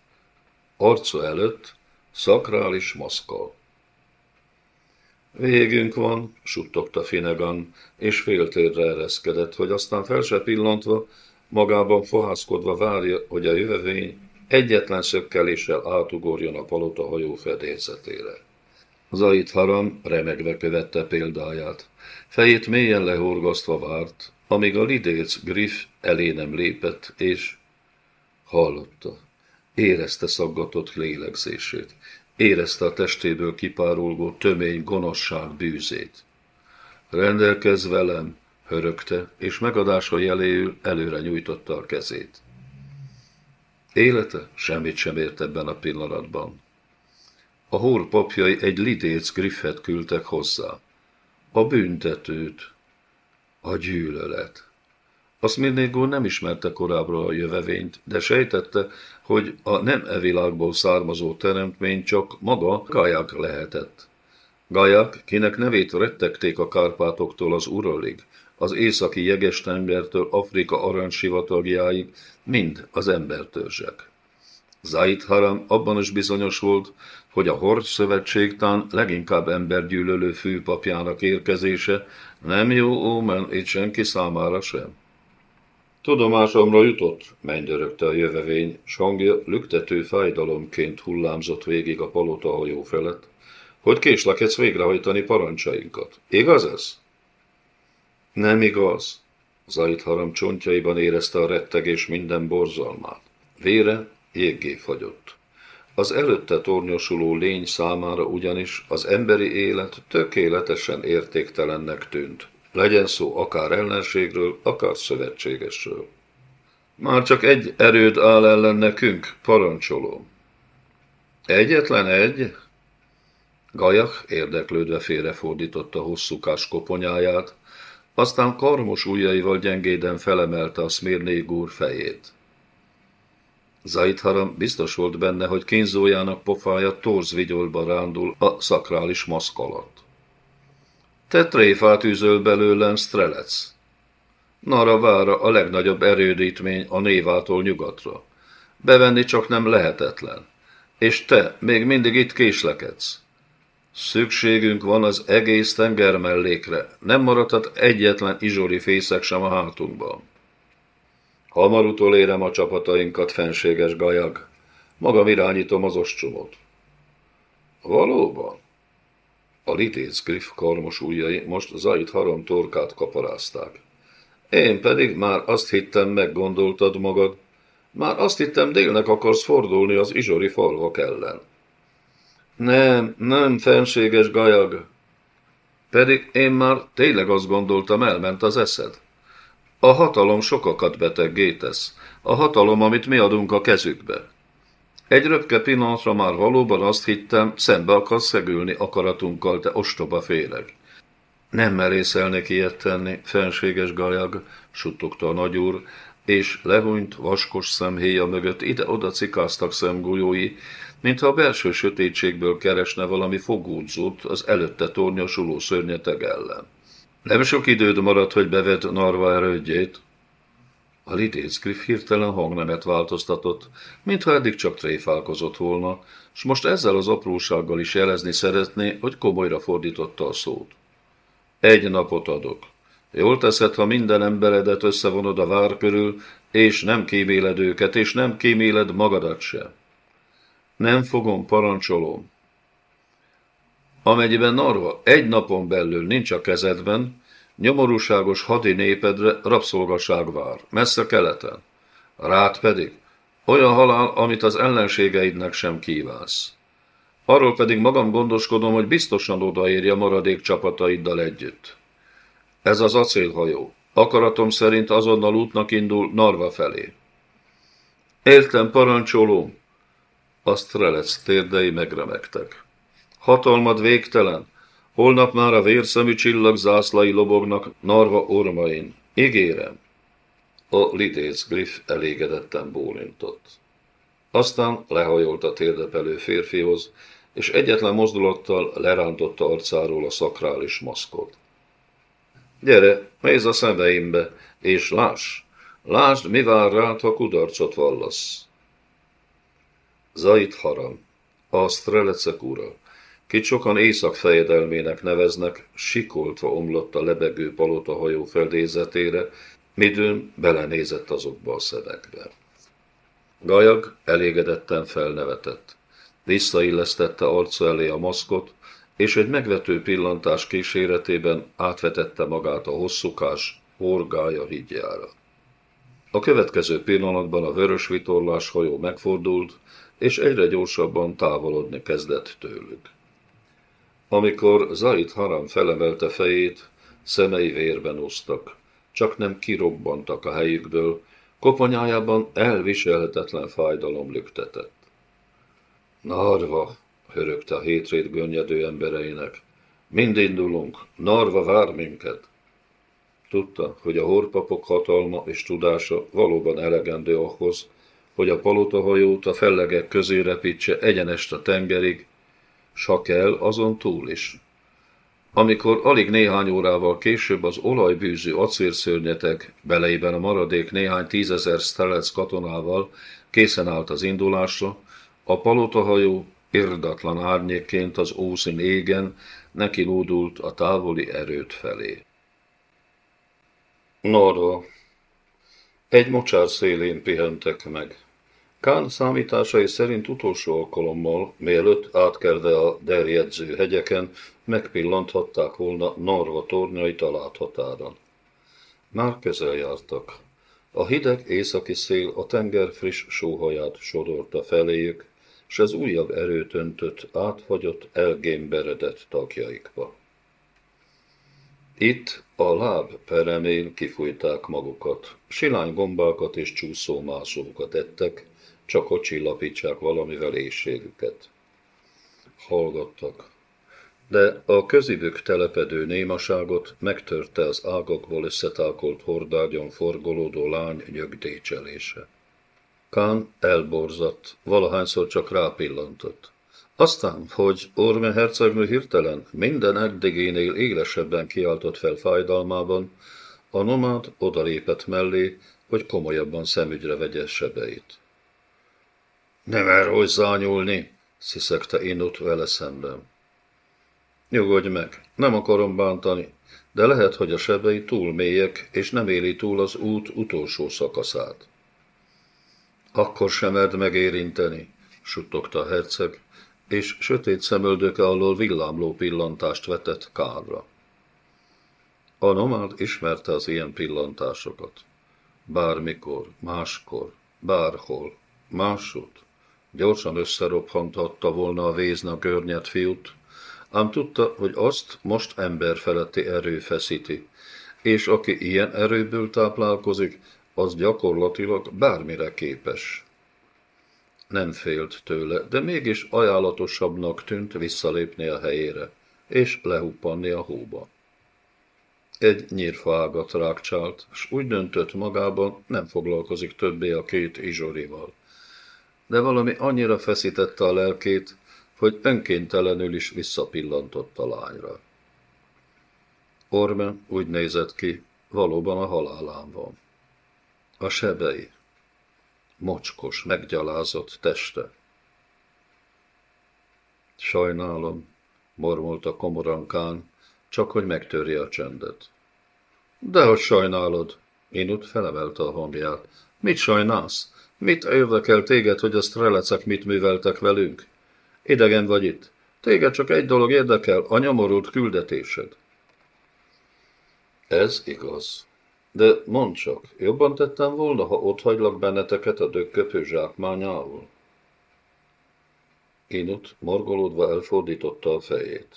Arca előtt szakrális maszkal. Végünk van, suttogta Finnegan, és féltérre ereszkedett, hogy aztán fel se pillantva, magában fohászkodva várja, hogy a jövevény egyetlen szökkeléssel átugorjon a palota hajó fedélzetére. Zait Haram remegve követte példáját. Fejét mélyen lehorgasztva várt, amíg a lidéc Griff elé nem lépett, és hallotta. Érezte szaggatott lélegzését. Érezte a testéből kipárolgó tömény gonoszság bűzét. Rendelkez velem, hörögte, és megadása jeléül előre nyújtotta a kezét. Élete semmit sem ért ebben a pillanatban. A hór papjai egy lidéc griffet küldtek hozzá. A büntetőt, a gyűlölet. A Szmirnégó nem ismerte korábbról a jövevényt, de sejtette, hogy a nem e világból származó teremtmény csak maga Gajak lehetett. Gajak, kinek nevét rettegték a Kárpátoktól az Uralig, az északi jeges tengertől Afrika aranysivatagjáig, mind az embertörzsek. Zaid Haram abban is bizonyos volt, hogy a Hord szövetségtán leginkább embergyűlölő főpapjának érkezése nem jó ómen itt senki számára sem. Tudomásomra jutott, mennydörögte a jövevény, s hangja lüktető fájdalomként hullámzott végig a palota hajó felett, hogy késlekedsz végrehajtani parancsainkat. Igaz ez? Nem igaz. Zait haram csontjaiban érezte a rettegés minden borzalmát. Vére jéggé fagyott. Az előtte tornyosuló lény számára ugyanis az emberi élet tökéletesen értéktelennek tűnt. Legyen szó akár ellenségről, akár szövetségesről. Már csak egy erőd áll ellen nekünk, parancsolom. Egyetlen egy? Gajak érdeklődve félrefordította hosszúkás koponyáját, aztán karmos ujjaival gyengéden felemelte a Szmirnégúr fejét. Zaitharam biztos volt benne, hogy kínzójának pofája torz vigyolba rándul a szakrális maszk alatt. Te tréfát üzöl belőlem, Strelec. Naravára a legnagyobb erődítmény a névától nyugatra. Bevenni csak nem lehetetlen. És te még mindig itt késlekedsz. Szükségünk van az egész tenger mellékre, nem maradhat egyetlen izsori fészek sem a hátunkban. Hamar utolérem a csapatainkat, fenséges gajag. Magam irányítom az ostromot. Valóban? A lidéc griff karmos ujjai most Zait haram torkát kaparázták. Én pedig már azt hittem, meggondoltad magad, már azt hittem, délnek akarsz fordulni az izsori falvak ellen. Nem, nem, fenséges gajag. Pedig én már tényleg azt gondoltam, elment az eszed. A hatalom sokakat beteggétesz. A hatalom, amit mi adunk a kezükbe. Egy röpke pillanatra már valóban azt hittem, szembe akarsz szegülni akaratunkkal, te ostoba féreg. Nem merészelnék ilyet tenni, fenséges gajag, suttogta a nagyúr, és lehúnyt vaskos szemhéja mögött ide-oda cikáztak szemgolyói, mintha a belső sötétségből keresne valami fogódzót az előtte tornyosuló szörnyeteg ellen. Nem sok időd maradt, hogy beved Narva erődjét. A lidéc Griff hirtelen hangnemet változtatott, mintha eddig csak tréfálkozott volna, s most ezzel az aprósággal is jelezni szeretné, hogy komolyra fordította a szót. Egy napot adok. Jól teszed, ha minden emberedet összevonod a vár körül, és nem kíméled őket, és nem kíméled magadat se. Nem fogom, parancsolom. Amennyiben Narva egy napon belül nincs a kezedben, nyomorúságos hadi népedre rabszolgaság vár, messze keleten. Rád pedig olyan halál, amit az ellenségeidnek sem kívánsz. Arról pedig magam gondoskodom, hogy biztosan odaérje maradék csapataiddal együtt. Ez az acélhajó. Akaratom szerint azonnal útnak indul Narva felé. Értem, parancsolóm. A strelec térdei megremegtek. Hatalmad végtelen. Holnap már a vérszemű zászlai lobognak Narva ormain. Ígérem. A lidéc Griff elégedetten bólintott. Aztán lehajolt a térdepelő férfihoz, és egyetlen mozdulattal lerántotta arcáról a szakrális maszkot. Gyere, nézz a szemeimbe, és láss, lásd, mi vár rád, ha kudarcot vallasz. Zait Haram, a Strelecek ura, kit sokan éjszak fejedelmének neveznek, sikoltva omlott a lebegő palota hajó feldézetére, midőn belenézett azokba a szövegbe. Gajag elégedetten felnevetett. Visszaillesztette arca elé a maszkot, és egy megvető pillantás kíséretében átvetette magát a hosszúkás horgája hídjára. A következő pillanatban a vörös vitorlás hajó megfordult, és egyre gyorsabban távolodni kezdett tőlük. Amikor Zait Haram felemelte fejét, szemei vérben úsztak, csak nem kirobbantak a helyükből, koponyájában elviselhetetlen fájdalom lüktetett. Narva, hörögte a hétrét gönnyedő embereinek. Mind indulunk, Narva vár minket. Tudta, hogy a horpapok hatalma és tudása valóban elegendő ahhoz, hogy a palotahajót a fellegek közé repítse egyenest a tengerig, sa kell azon túl is. Amikor alig néhány órával később az olajbűzű acélszörnyetek beleiben a maradék néhány tízezer stelec katonával készen állt az indulásra, a palotahajó irdatlan árnyékként az ószín égen neki lódult a távoli erőt felé. Norva. Egy mocsár szélén pihentek meg. Kán számításai szerint utolsó alkalommal, mielőtt átkelve a derjedző hegyeken, megpillanthatták volna Norva tornyai találhatáron. Már közel jártak. A hideg északi szél a tenger friss sóhaját sodorta feléjük, s az újabb erőt öntött, átfagyott, elgémberedett tagjaikba. Itt a láb peremén kifújták magukat, silány gombákat és csúszómászókat ettek, csak hogy csillapítsák valamivel éjségüket. Hallgattak, de a közívük telepedő némaságot megtörte az ágakból összetákolt hordágyon forgolódó lány nyögdécselése. Kán elborzadt, valahányszor csak rápillantott. Aztán, hogy Orme hercegnő hirtelen minden eddigénél élesebben kiáltott fel fájdalmában, a nomád odalépett mellé, hogy komolyabban szemügyre vegye sebeit. Nem mer hozzányúlni, sziszegte Inut vele szemben. Nyugodj meg, nem akarom bántani, de lehet, hogy a sebei túl mélyek, és nem éli túl az út utolsó szakaszát. Akkor sem merd megérinteni, suttogta a herceg, és sötét szemöldöke alól villámló pillantást vetett Kárra. A nomád ismerte az ilyen pillantásokat. Bármikor, máskor, bárhol, másod, gyorsan összerophanthatta volna a vézna görnyet fiút, ám tudta, hogy azt most emberfeletti erő feszíti, és aki ilyen erőből táplálkozik, az gyakorlatilag bármire képes. Nem félt tőle, de mégis ajánlatosabbnak tűnt visszalépni a helyére, és lehuppanni a hóba. Egy nyírfaágat rákcsált, s úgy döntött magában, nem foglalkozik többé a két izsorival. De valami annyira feszítette a lelkét, hogy önkéntelenül is visszapillantott a lányra. Orme úgy nézett ki, valóban a halálán van. A sebei, mocskos, meggyalázott teste. Sajnálom, mormolta komorankán, csak hogy megtörje a csendet. Dehogy sajnálod, Inut felemelte a hangját. Mit sajnálsz? Mit érdekel téged, hogy a strelecek mit műveltek velünk? Idegen vagy itt. Téged csak egy dolog érdekel, a nyomorult küldetésed. Ez igaz. De mondd csak, jobban tettem volna, ha ott hagylak benneteket a dögköpő zsákmányával? Inut morgolódva elfordította a fejét.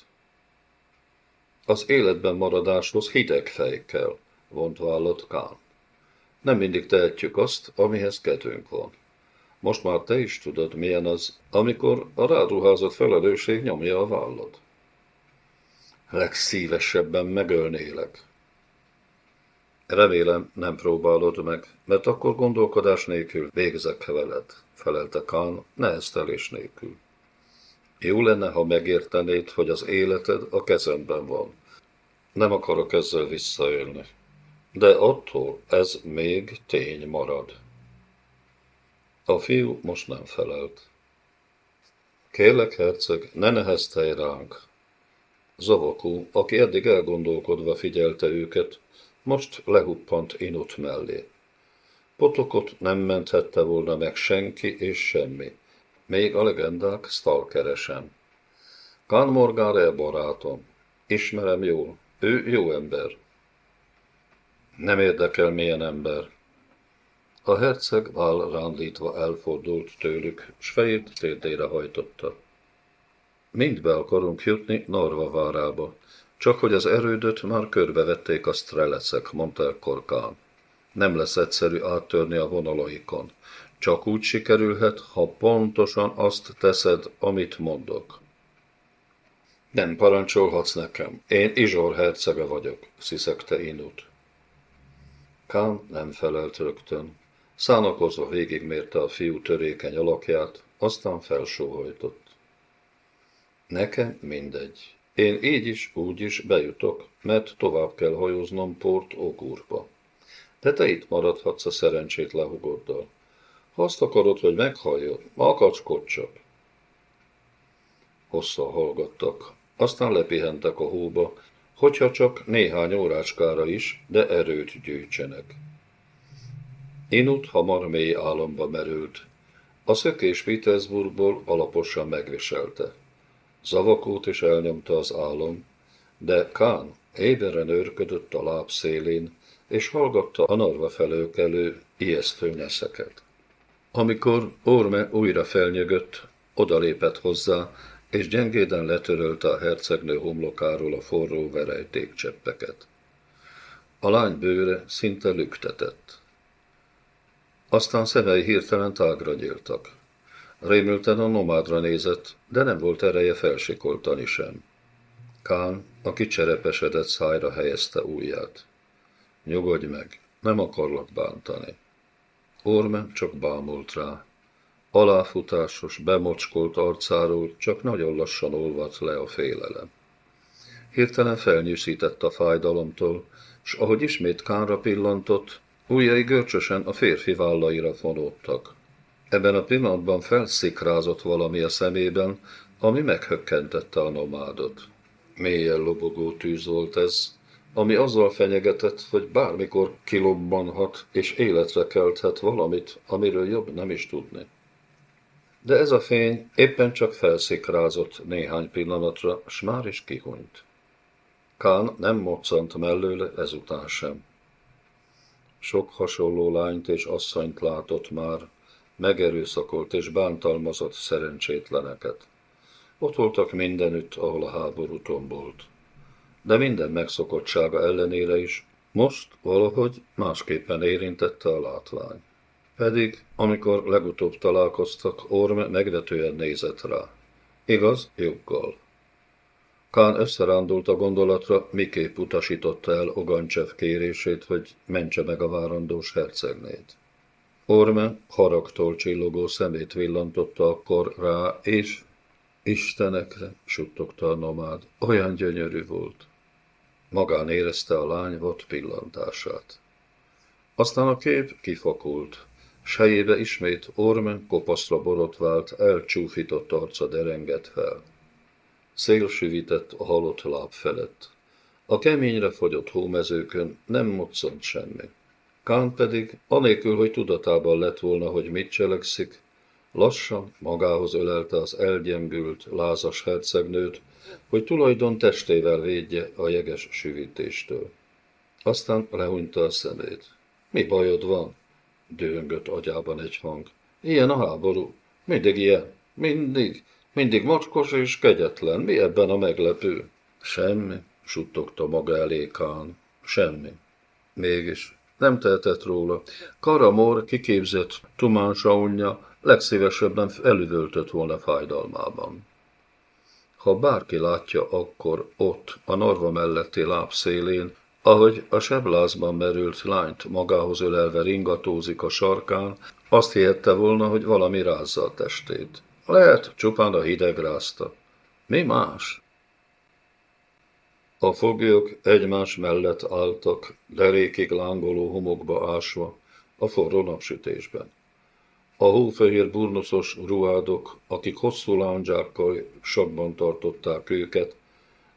Az életben maradáshoz hideg fej kell, vont vállat Kán. Nem mindig tehetjük azt, amihez kedvünk van. Most már te is tudod, milyen az, amikor a ráduházott felelősség nyomja a vállad. Legszívesebben megölnélek. Remélem, nem próbálod meg, mert akkor gondolkodás nélkül végzek veled, felelte Kán, neheztelés nélkül. Jó lenne, ha megértenéd, hogy az életed a kezemben van. Nem akarok ezzel visszaélni. De attól ez még tény marad. A fiú most nem felelt. Kérlek, herceg, ne neheztelj ránk. Zavakú, aki eddig elgondolkodva figyelte őket, most lehuppant Inut mellé. Potokot nem menthette volna meg senki és semmi, még a legendák stalkeresen. Kán Morgare barátom, ismerem jól, ő jó ember. Nem érdekel, milyen ember. A herceg váll rándítva elfordult tőlük, s fejét térdére hajtotta. Mind be akarunk jutni Norva várába, csak hogy az erődöt már körbevették a strelecek, mondta Korkán. Nem lesz egyszerű áttörni a vonalaikon. Csak úgy sikerülhet, ha pontosan azt teszed, amit mondok. Nem parancsolhatsz nekem. Én Izsor hercege vagyok, sziszegte Inut. Kán nem felelt rögtön. Szánakozva végigmérte a fiú törékeny alakját, aztán felsóhajtott. Nekem mindegy. Én így is, úgy is bejutok, mert tovább kell hajóznom Port Ogurba. De te itt maradhatsz a szerencsét lehugoddal. Ha azt akarod, hogy meghalljon, akacskod csak. Hosszan hallgattak, aztán lepihentek a hóba, hogyha csak néhány órácskára is, de erőt gyűjtsenek. Inut hamar mély álomba merült. A szökés Petersburgból alaposan megviselte. Zavakót is elnyomta az álom, de Kán éberen őrködött a láb szélén, és hallgatta a narva felőkelő ijesztő neszeket. Amikor Orme újra felnyögött, odalépett hozzá, és gyengéden letörölte a hercegnő homlokáról a forró verejtékcseppeket. A lány bőre szinte lüktetett. Aztán szemei hirtelen tágra nyíltak. Rémülten a nomádra nézett, de nem volt ereje felsikoltani sem. Kán, aki cserepesedett szájra helyezte ujját. Nyugodj meg, nem akarlak bántani. Orme csak bámult rá. Aláfutásos, bemocskolt arcáról csak nagyon lassan olvadt le a félelem. Hirtelen felnyűszített a fájdalomtól, s ahogy ismét Kánra pillantott, ujjai görcsösen a férfi vállaira fonódtak. Ebben a pillanatban felszikrázott valami a szemében, ami meghökkentette a nomádot. mélyen lobogó tűz volt ez, ami azzal fenyegetett, hogy bármikor kilobbanhat és életre kelthet valamit, amiről jobb nem is tudni. De ez a fény éppen csak felszikrázott néhány pillanatra, s már is kihunyt. Kán nem moccant mellőle ezután sem. Sok hasonló lányt és asszonyt látott már, megerőszakolt és bántalmazott szerencsétleneket. Ott voltak mindenütt, ahol a háború tombolt. De minden megszokottsága ellenére is most valahogy másképpen érintette a látvány. Pedig, amikor legutóbb találkoztak, Orme megvetően nézett rá. Igaz, joggal. Kán összerándult a gondolatra, miképp utasította el Ogancsev kérését, hogy mentse meg a várandós hercegnét. Orme haragtól csillogó szemét villantotta akkor rá, és Istenekre, suttogta a nomád, olyan gyönyörű volt. Magán érezte a lány vad pillantását. Aztán a kép kifakult, s ismét Orme kopaszra borotvált, elcsúfított arca derengett fel. Szél süvített a halott láb felett. A keményre fogyott hómezőkön nem moccant semmi. Kán pedig, anélkül, hogy tudatában lett volna, hogy mit cselekszik, lassan magához ölelte az elgyengült, lázas hercegnőt, hogy tulajdon testével védje a jeges süvítéstől. Aztán lehúnyta a szemét. Mi bajod van? Dühöngött agyában egy hang. Ilyen a háború. Mindig ilyen. Mindig. Mindig macskos és kegyetlen. Mi ebben a meglepő? Semmi, suttogta maga elé Kán. Semmi. Mégis nem tehetett róla. Karamor kiképzett Tumán Saunja legszívesebben elüvöltött volna fájdalmában. Ha bárki látja, akkor ott, a narva melletti lábszélén, ahogy a seblázban merült lányt magához ölelve ringatózik a sarkán, azt hihette volna, hogy valami rázza a testét. Lehet, csupán a hideg rázta. Mi más? A foglyok egymás mellett álltak, derékig lángoló homokba ásva, a forró napsütésben. A hófehér burnoszos ruhádok, akik hosszú lándzsákkal sakban tartották őket,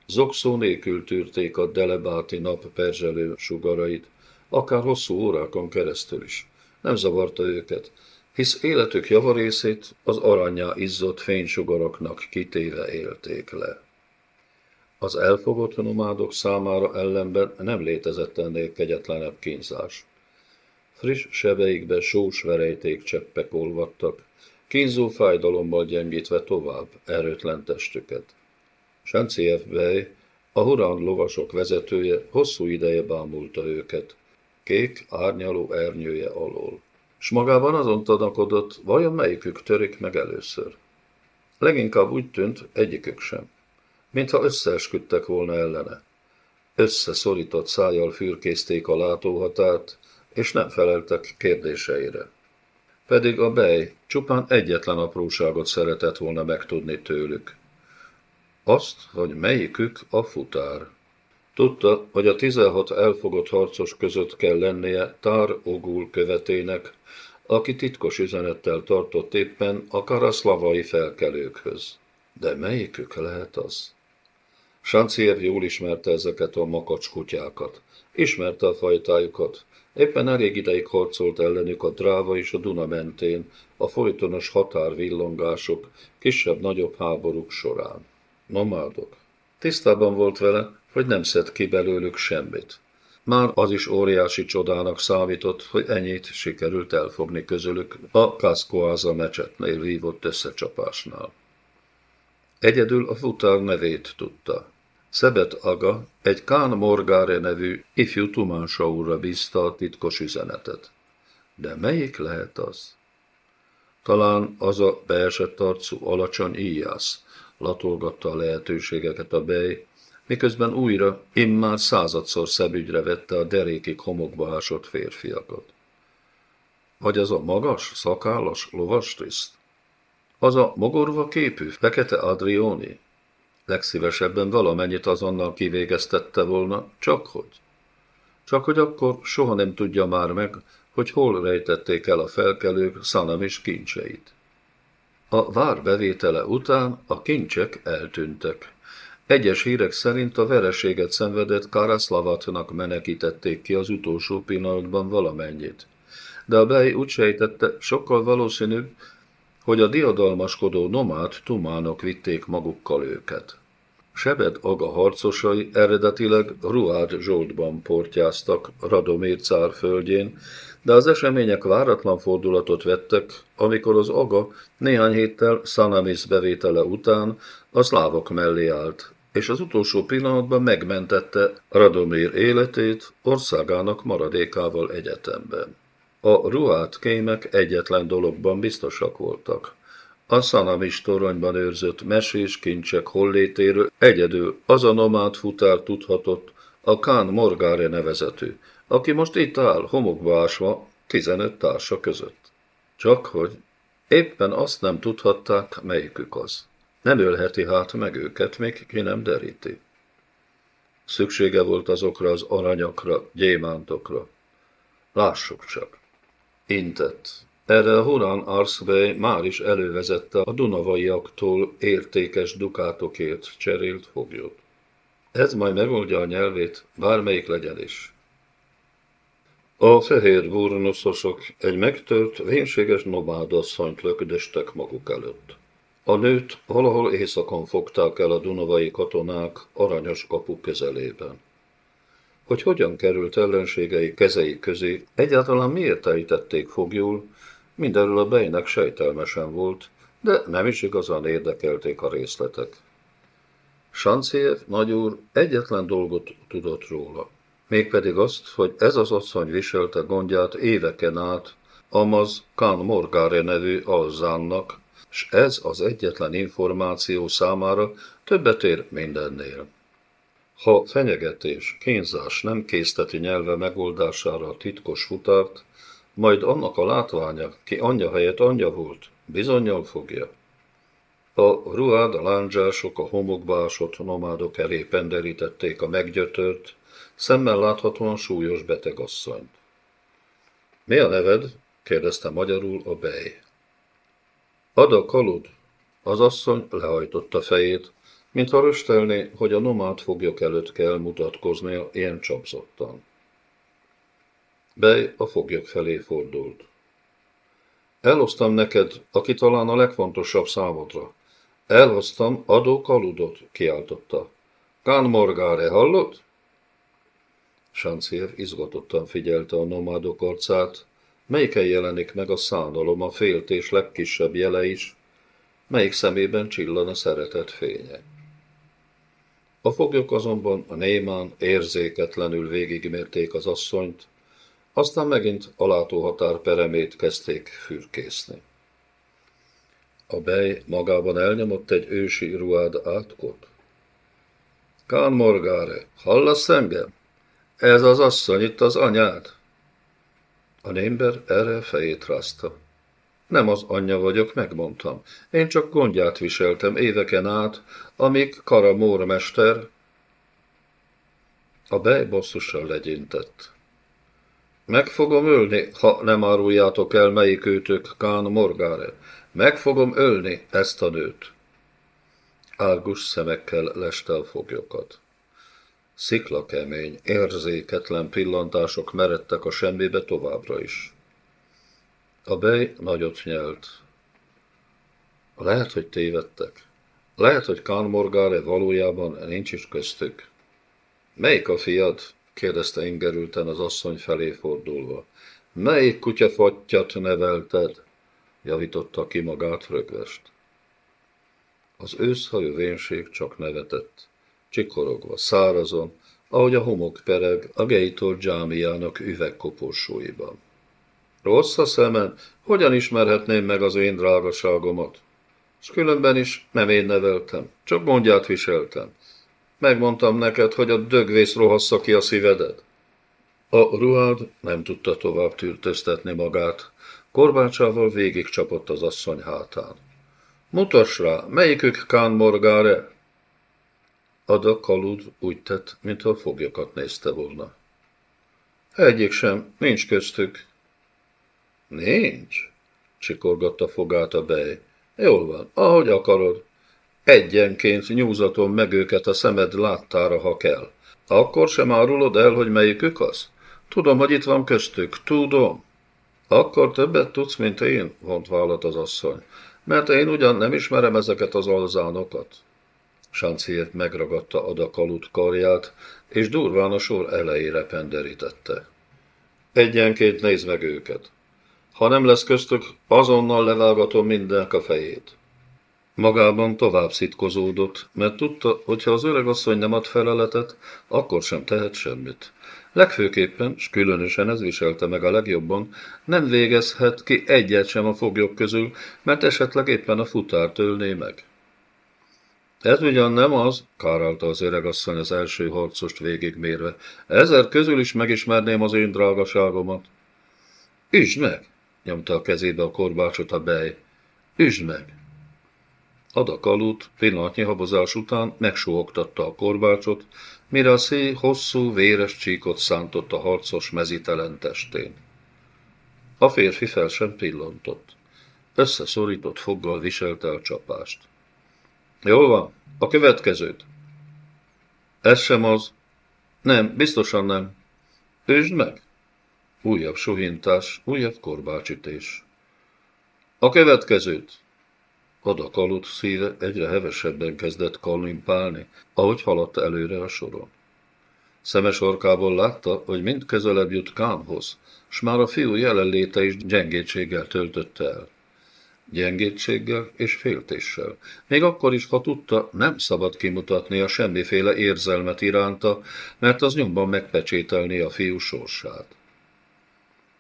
zokszó nélkül tűrték a delebáti nap perzselő sugarait, akár hosszú órákon keresztül is. Nem zavarta őket, hisz életük javarészét az aranyá izzott fénysugaraknak kitéve élték le. Az elfogott nomádok számára ellenben nem létezett ennél kegyetlenebb kínzás. Friss sebeikbe sós verejték cseppek olvadtak, kínzó fájdalommal gyengítve tovább erőtlen testüket. Sanciev Bey, a Hurán lovasok vezetője hosszú ideje bámulta őket, kék árnyaló ernyője alól. S magában azon tanakodott, vajon melyikük törik meg először. Leginkább úgy tűnt, egyikük sem, mintha összeesküdtek volna ellene. Összeszorított szájjal fürkészték a látóhatárt, és nem feleltek kérdéseire. Pedig a bej csupán egyetlen apróságot szeretett volna megtudni tőlük. Azt, hogy melyikük a futár. Tudta, hogy a 16 elfogott harcos között kell lennie Tár Ogul követének, aki titkos üzenettel tartott éppen a karaszlavai felkelőkhöz. De melyikük lehet az? Sancier jól ismerte ezeket a makacs kutyákat. Ismerte a fajtájukat, Éppen elég ideig harcolt ellenük a Dráva és a Duna mentén, a folytonos határvillongások, kisebb-nagyobb háborúk során. Nomádok. Tisztában volt vele, hogy nem szed ki belőlük semmit. Már az is óriási csodának számított, hogy ennyit sikerült elfogni közülük a Kaszkoáza mecsetnél vívott összecsapásnál. Egyedül a futár nevét tudta. Szebet Aga egy Kán Morgáre nevű ifjú Tumánsaúra bízta a titkos üzenetet. De melyik lehet az? Talán az a beesett arcú alacsony íjász, latolgatta a lehetőségeket a bej, miközben újra, immár századszor szebügyre vette a derékig homokba ásott férfiakat. Vagy az a magas, szakállas lovastiszt? Az a mogorva képű, fekete Adrioni, Legszívesebben valamennyit azonnal kivégeztette volna, csak hogy. Csak hogy akkor soha nem tudja már meg, hogy hol rejtették el a felkelők Szanam és kincseit. A vár bevétele után a kincsek eltűntek. Egyes hírek szerint a vereséget szenvedett Karaszlavatnak menekítették ki az utolsó pillanatban valamennyit. De a bej úgy sejtette, sokkal valószínűbb, hogy a diadalmaskodó nomád tumánok vitték magukkal őket. Sebed Aga harcosai eredetileg Ruád Zsoltban portyáztak Radomír cár földjén, de az események váratlan fordulatot vettek, amikor az Aga néhány héttel Szanamis bevétele után a szlávok mellé állt, és az utolsó pillanatban megmentette Radomír életét országának maradékával egyetemben. A ruhát kémek egyetlen dologban biztosak voltak. A Szanamis toronyban őrzött mesés kincsek hollétéről egyedül az a nomád futár tudhatott, a Kán Morgáre nevezetű, aki most itt áll, homokba ásva, tizenöt társa között. Csak hogy éppen azt nem tudhatták, melyikük az. Nem ölheti hát meg őket, még ki nem deríti. Szüksége volt azokra az aranyakra, gyémántokra. Lássuk csak. Intett. Erre Huran Arszbej már is elővezette a dunavaiaktól értékes dukátokért cserélt foglyot. Ez majd megoldja a nyelvét, bármelyik legyen is. A fehér burnoszosok egy megtört, vénséges nomádasszonyt löködöstek maguk előtt. A nőt valahol éjszakon fogták el a dunavai katonák aranyos kapu közelében. Hogy hogyan került ellenségei kezei közé, egyáltalán miért ejtették fogjul, mindenről a bejnek sejtelmesen volt, de nem is igazán érdekelték a részletek. Sanciev nagyúr egyetlen dolgot tudott róla, mégpedig azt, hogy ez az asszony viselte gondját éveken át Amaz Khan Morgare nevű alzánnak, s ez az egyetlen információ számára többet ér mindennél. Ha fenyegetés, kínzás nem készteti nyelve megoldására a titkos futárt, majd annak a látványa, ki anyja helyett anyja volt, bizonyal fogja. A ruhád, a lándzsások, a homokba ásott nomádok elé penderítették a meggyötört, szemmel láthatóan súlyos betegasszonyt. Mi a neved? kérdezte magyarul a bej. Ada kalud. Az asszony lehajtotta fejét, mintha röstelné, hogy a nomád foglyok előtt kell mutatkoznia ilyen csapzottan. Bej a foglyok felé fordult. Elhoztam neked, aki talán a legfontosabb számodra. Elhoztam adó kaludot, kiáltotta. Kán Morgáre, hallott? Sanciev izgatottan figyelte a nomádok arcát, melyiken jelenik meg a szánalom, a féltés legkisebb jele is, melyik szemében csillan a szeretet fénye. A foglyok azonban a némán érzéketlenül végigmérték az asszonyt, aztán megint a látóhatár peremét kezdték fürkészni. A bej magában elnyomott egy ősi ruhád átkot. Kán Morgáre, hallasz engem? Ez az asszony, itt az anyád. A némber erre fejét rázta. Nem az anyja vagyok, megmondtam. Én csak gondját viseltem éveken át, amíg Karamór mester a bej bosszussal legyintett. Meg fogom ölni, ha nem áruljátok el, melyik őtök Kán Morgáre. Meg fogom ölni ezt a nőt. Águs szemekkel leste a foglyokat. Sziklakemény, érzéketlen pillantások meredtek a semmibe továbbra is. A bej nagyot nyelt. Lehet, hogy tévedtek. Lehet, hogy Kán Morgáre valójában nincs is köztük. Melyik a fiad? kérdezte ingerülten az asszony felé fordulva. Melyik kutyafattyat nevelted? javította ki magát rögvest. Az őszhajú vénség csak nevetett, csikorogva, szárazon, ahogy a homok pereg a Geitor dzsámiának üvegkoporsóiban. Rossz a szemen, hogyan ismerhetném meg az én drágaságomat? És különben is nem én neveltem, csak mondját viseltem. Megmondtam neked, hogy a dögvész rohassza ki a szívedet. A ruhád nem tudta tovább tűrtöztetni magát. Korbácsával végig csapott az asszony hátán. Mutass rá, melyikük Kán Morgáre? Ada kalud úgy tett, mintha a foglyokat nézte volna. Egyik sem, nincs köztük. Nincs, csikorgatta fogát a bej. Jól van, ahogy akarod. Egyenként nyúzatom meg őket a szemed láttára, ha kell. Akkor sem árulod el, hogy melyikük az? Tudom, hogy itt van köztük, tudom. Akkor többet tudsz, mint én, vont vállat az asszony, mert én ugyan nem ismerem ezeket az alzánokat. Sanciért megragadta a kalut karját, és durván a sor elejére penderítette. Egyenként nézd meg őket. Ha nem lesz köztük, azonnal levágatom mindenek a fejét. Magában tovább szitkozódott, mert tudta, hogy ha az öreg asszony nem ad feleletet, akkor sem tehet semmit. Legfőképpen, s különösen ez viselte meg a legjobban, nem végezhet ki egyet sem a foglyok közül, mert esetleg éppen a futár tölné meg. Ez ugyan nem az, kárálta az öregasszony az első harcost végigmérve. Ezer közül is megismerném az én drágaságomat. Üsd meg, nyomta a kezébe a korbácsot a bej. Üsd meg! Adak aludt, pillanatnyi habozás után megsóogtatta a korbácsot, mire a szél hosszú, véres csíkot szántott a harcos mezitelen testén. A férfi fel sem pillantott. Összeszorított foggal viselte a csapást. Jól van, a következőt. Ez sem az. Nem, biztosan nem. Ősd meg. Újabb suhintás, újabb korbácsütés. A következőt. Adak aludt szíve egyre hevesebben kezdett kalimpálni, ahogy haladt előre a soron. Szemes orkából látta, hogy mind közelebb jut Kámhoz, s már a fiú jelenléte is gyengétséggel töltötte el gyengétséggel és féltéssel. Még akkor is, ha tudta, nem szabad kimutatni a semmiféle érzelmet iránta, mert az nyomban megpecsételni a fiú sorsát.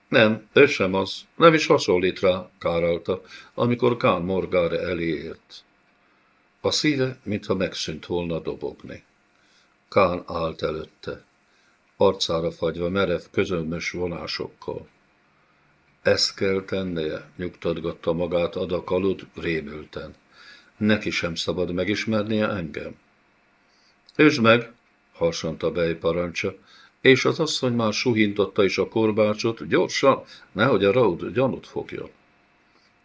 Nem, ő sem az, nem is hasonlít rá, kárálta, amikor Kán Morgára eléért. A szíve, mintha megszűnt volna dobogni. Kán állt előtte, arcára fagyva merev, közömbös vonásokkal. Ezt kell tennie, nyugtatgatta magát Adakalut rémülten. Neki sem szabad megismernie engem. Ősd meg, harsant a bej parancsa, és az asszony már suhintotta is a korbácsot, gyorsan, nehogy a raud gyanút fogja.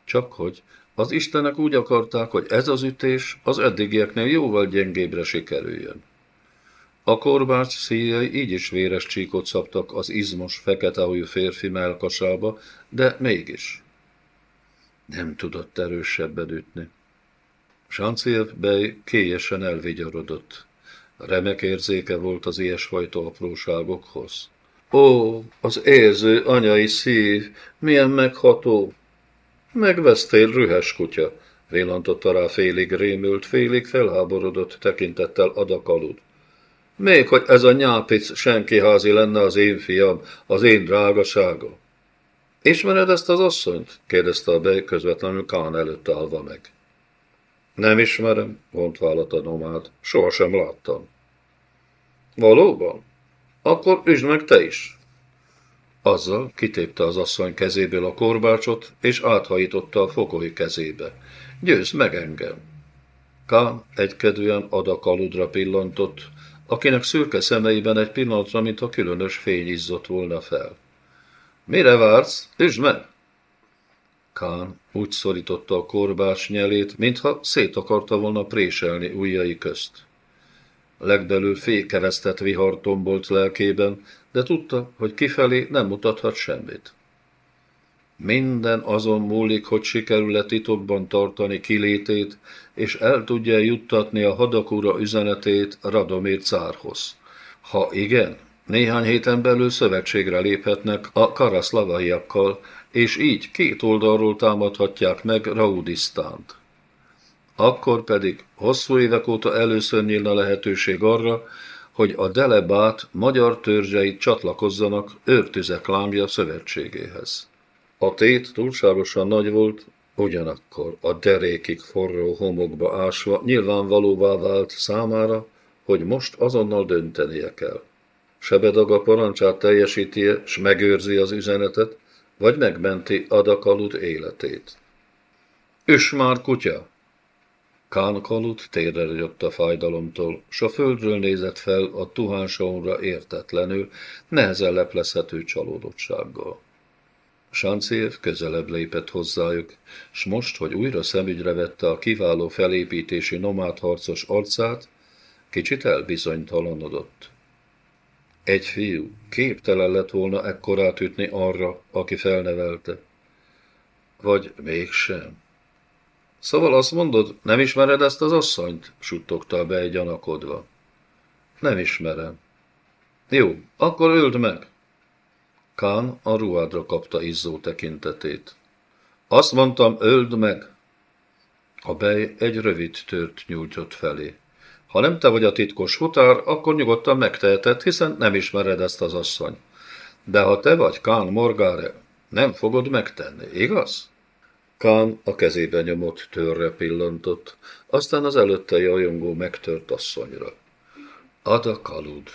Csak hogy az istenek úgy akarták, hogy ez az ütés az eddigieknél jóval gyengébbre sikerüljön. A korbács szíjai így is véres csíkot szabtak az izmos, fekete férfi melkasába, de mégis. Nem tudott erősebben ütni. Sanciev bej kélyesen elvigyorodott. Remek érzéke volt az ilyesfajta apróságokhoz. Ó, az érző anyai szív, milyen megható! Megvesztél, rühes kutya, villantotta rá félig rémült, félig felháborodott tekintettel adakalud. Még hogy ez a nyápic senki házi lenne az én fiam, az én drágaságom. Ismered ezt az asszonyt? kérdezte a bej közvetlenül Kán előtt állva meg. Nem ismerem, vont vállat a nomád. Sohasem láttam. Valóban? Akkor üsd meg te is. Azzal kitépte az asszony kezéből a korbácsot, és áthajította a fogoly kezébe. Győzd meg engem! Kán egykedően adakaludra pillantott, akinek szürke szemeiben egy pillanatra, mintha különös fény izzott volna fel. Mire vársz? Üsd meg! Kán úgy szorította a korbás nyelét, mintha szét akarta volna préselni ujjai közt. Legbelül fékeresztett vihar tombolt lelkében, de tudta, hogy kifelé nem mutathat semmit. Minden azon múlik, hogy sikerül-e titokban tartani kilétét, és el tudja juttatni a hadakura üzenetét Radomir cárhoz. Ha igen, néhány héten belül szövetségre léphetnek a karaszlavaiakkal, és így két oldalról támadhatják meg Raudisztánt. Akkor pedig hosszú évek óta először nyílna lehetőség arra, hogy a Delebát magyar törzseit csatlakozzanak őrtüzek lámja szövetségéhez. A tét túlságosan nagy volt, ugyanakkor a derékig forró homokba ásva nyilvánvalóvá vált számára, hogy most azonnal döntenie kell. Sebedaga parancsát teljesítie, s megőrzi az üzenetet, vagy megmenti Adakalut életét. Üs már, kutya! Kán Kalut térre a fájdalomtól, s a földről nézett fel a tuhánsaunra értetlenül, nehezen leplezhető csalódottsággal. Sancév közelebb lépett hozzájuk, s most, hogy újra szemügyre vette a kiváló felépítési nomád harcos arcát, kicsit elbizonytalanodott. Egy fiú képtelen lett volna ekkorát ütni arra, aki felnevelte. Vagy mégsem. Szóval azt mondod, nem ismered ezt az asszonyt? suttogta be egy gyanakodva. Nem ismerem. Jó, akkor öld meg. Kán a ruhádra kapta izzó tekintetét. Azt mondtam, öld meg! A bej egy rövid tört nyújtott felé. Ha nem te vagy a titkos futár, akkor nyugodtan megteheted, hiszen nem ismered ezt az asszony. De ha te vagy Kán Morgáre, nem fogod megtenni, igaz? Kán a kezébe nyomott törre pillantott, aztán az előtte jajongó megtört asszonyra. Ada Kalud.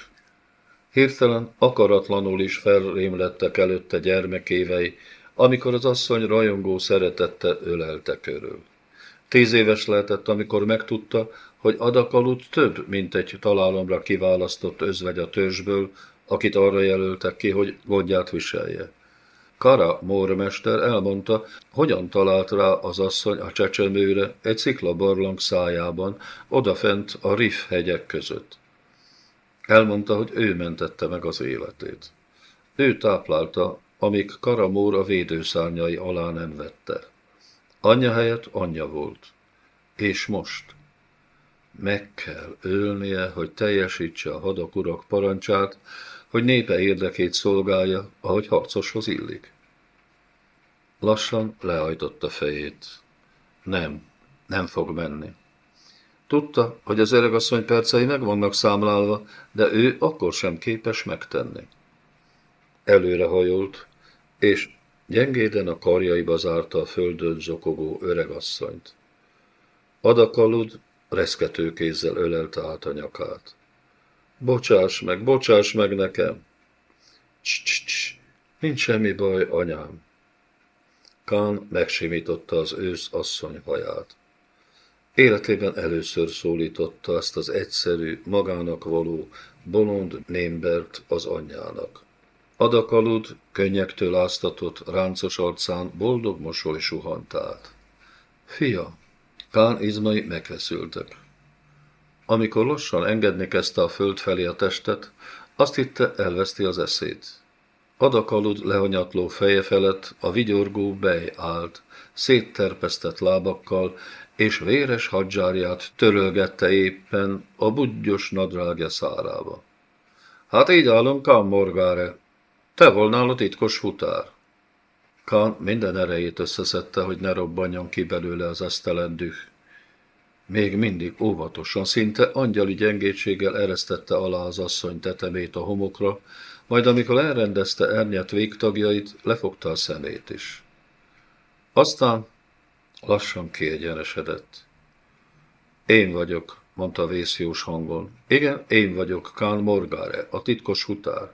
Hirtelen akaratlanul is felrémlettek előtte gyermekévei, amikor az asszony rajongó szeretette ölelte körül. Tíz éves lehetett, amikor megtudta, hogy Adakalut több, mint egy találomra kiválasztott özvegy a törzsből, akit arra jelöltek ki, hogy gondját viselje. Kara mórmester elmondta, hogyan talált rá az asszony a csecsemőre egy sziklabarlang szájában, odafent a Rif hegyek között. Elmondta, hogy ő mentette meg az életét. Ő táplálta, amíg Karamór a védőszárnyai alá nem vette. Anyja helyett anyja volt. És most? Meg kell ölnie, hogy teljesítse a hadak urak parancsát, hogy népe érdekét szolgálja, ahogy harcoshoz illik. Lassan lehajtotta fejét. Nem, nem fog menni. Tudta, hogy az öregasszony percei meg vannak számlálva, de ő akkor sem képes megtenni. Előre hajolt, és gyengéden a karjaiba zárta a földön zokogó öregasszonyt. Adakalud reszkető kézzel ölelte át a nyakát. Bocsáss meg, bocsáss meg nekem! Cs, nincs semmi baj, anyám. Kán megsimította az ősz asszony haját. Életében először szólította ezt az egyszerű, magának való, bolond némbert az anyjának. Adakalud, könnyektől áztatott, ráncos arcán boldog mosoly suhant át. Fia, Kán izmai megfeszültek. Amikor lassan engedni kezdte a föld felé a testet, azt hitte elveszti az eszét. Adakalud lehanyatló feje felett a vigyorgó bej állt, szétterpesztett lábakkal, és véres hadzsárját törölgette éppen a budgyos nadrágja szárába. Hát így állunk, Kán Morgáre. Te volnál a titkos futár. Kán minden erejét összeszedte, hogy ne robbanjon ki belőle az esztelen düh. Még mindig óvatosan, szinte angyali gyengétséggel eresztette alá az asszony tetemét a homokra, majd amikor elrendezte ernyet végtagjait, lefogta a szemét is. Aztán lassan kiegyenesedett. Én vagyok, mondta vészjós hangon. Igen, én vagyok, Kán Morgáre, a titkos futár.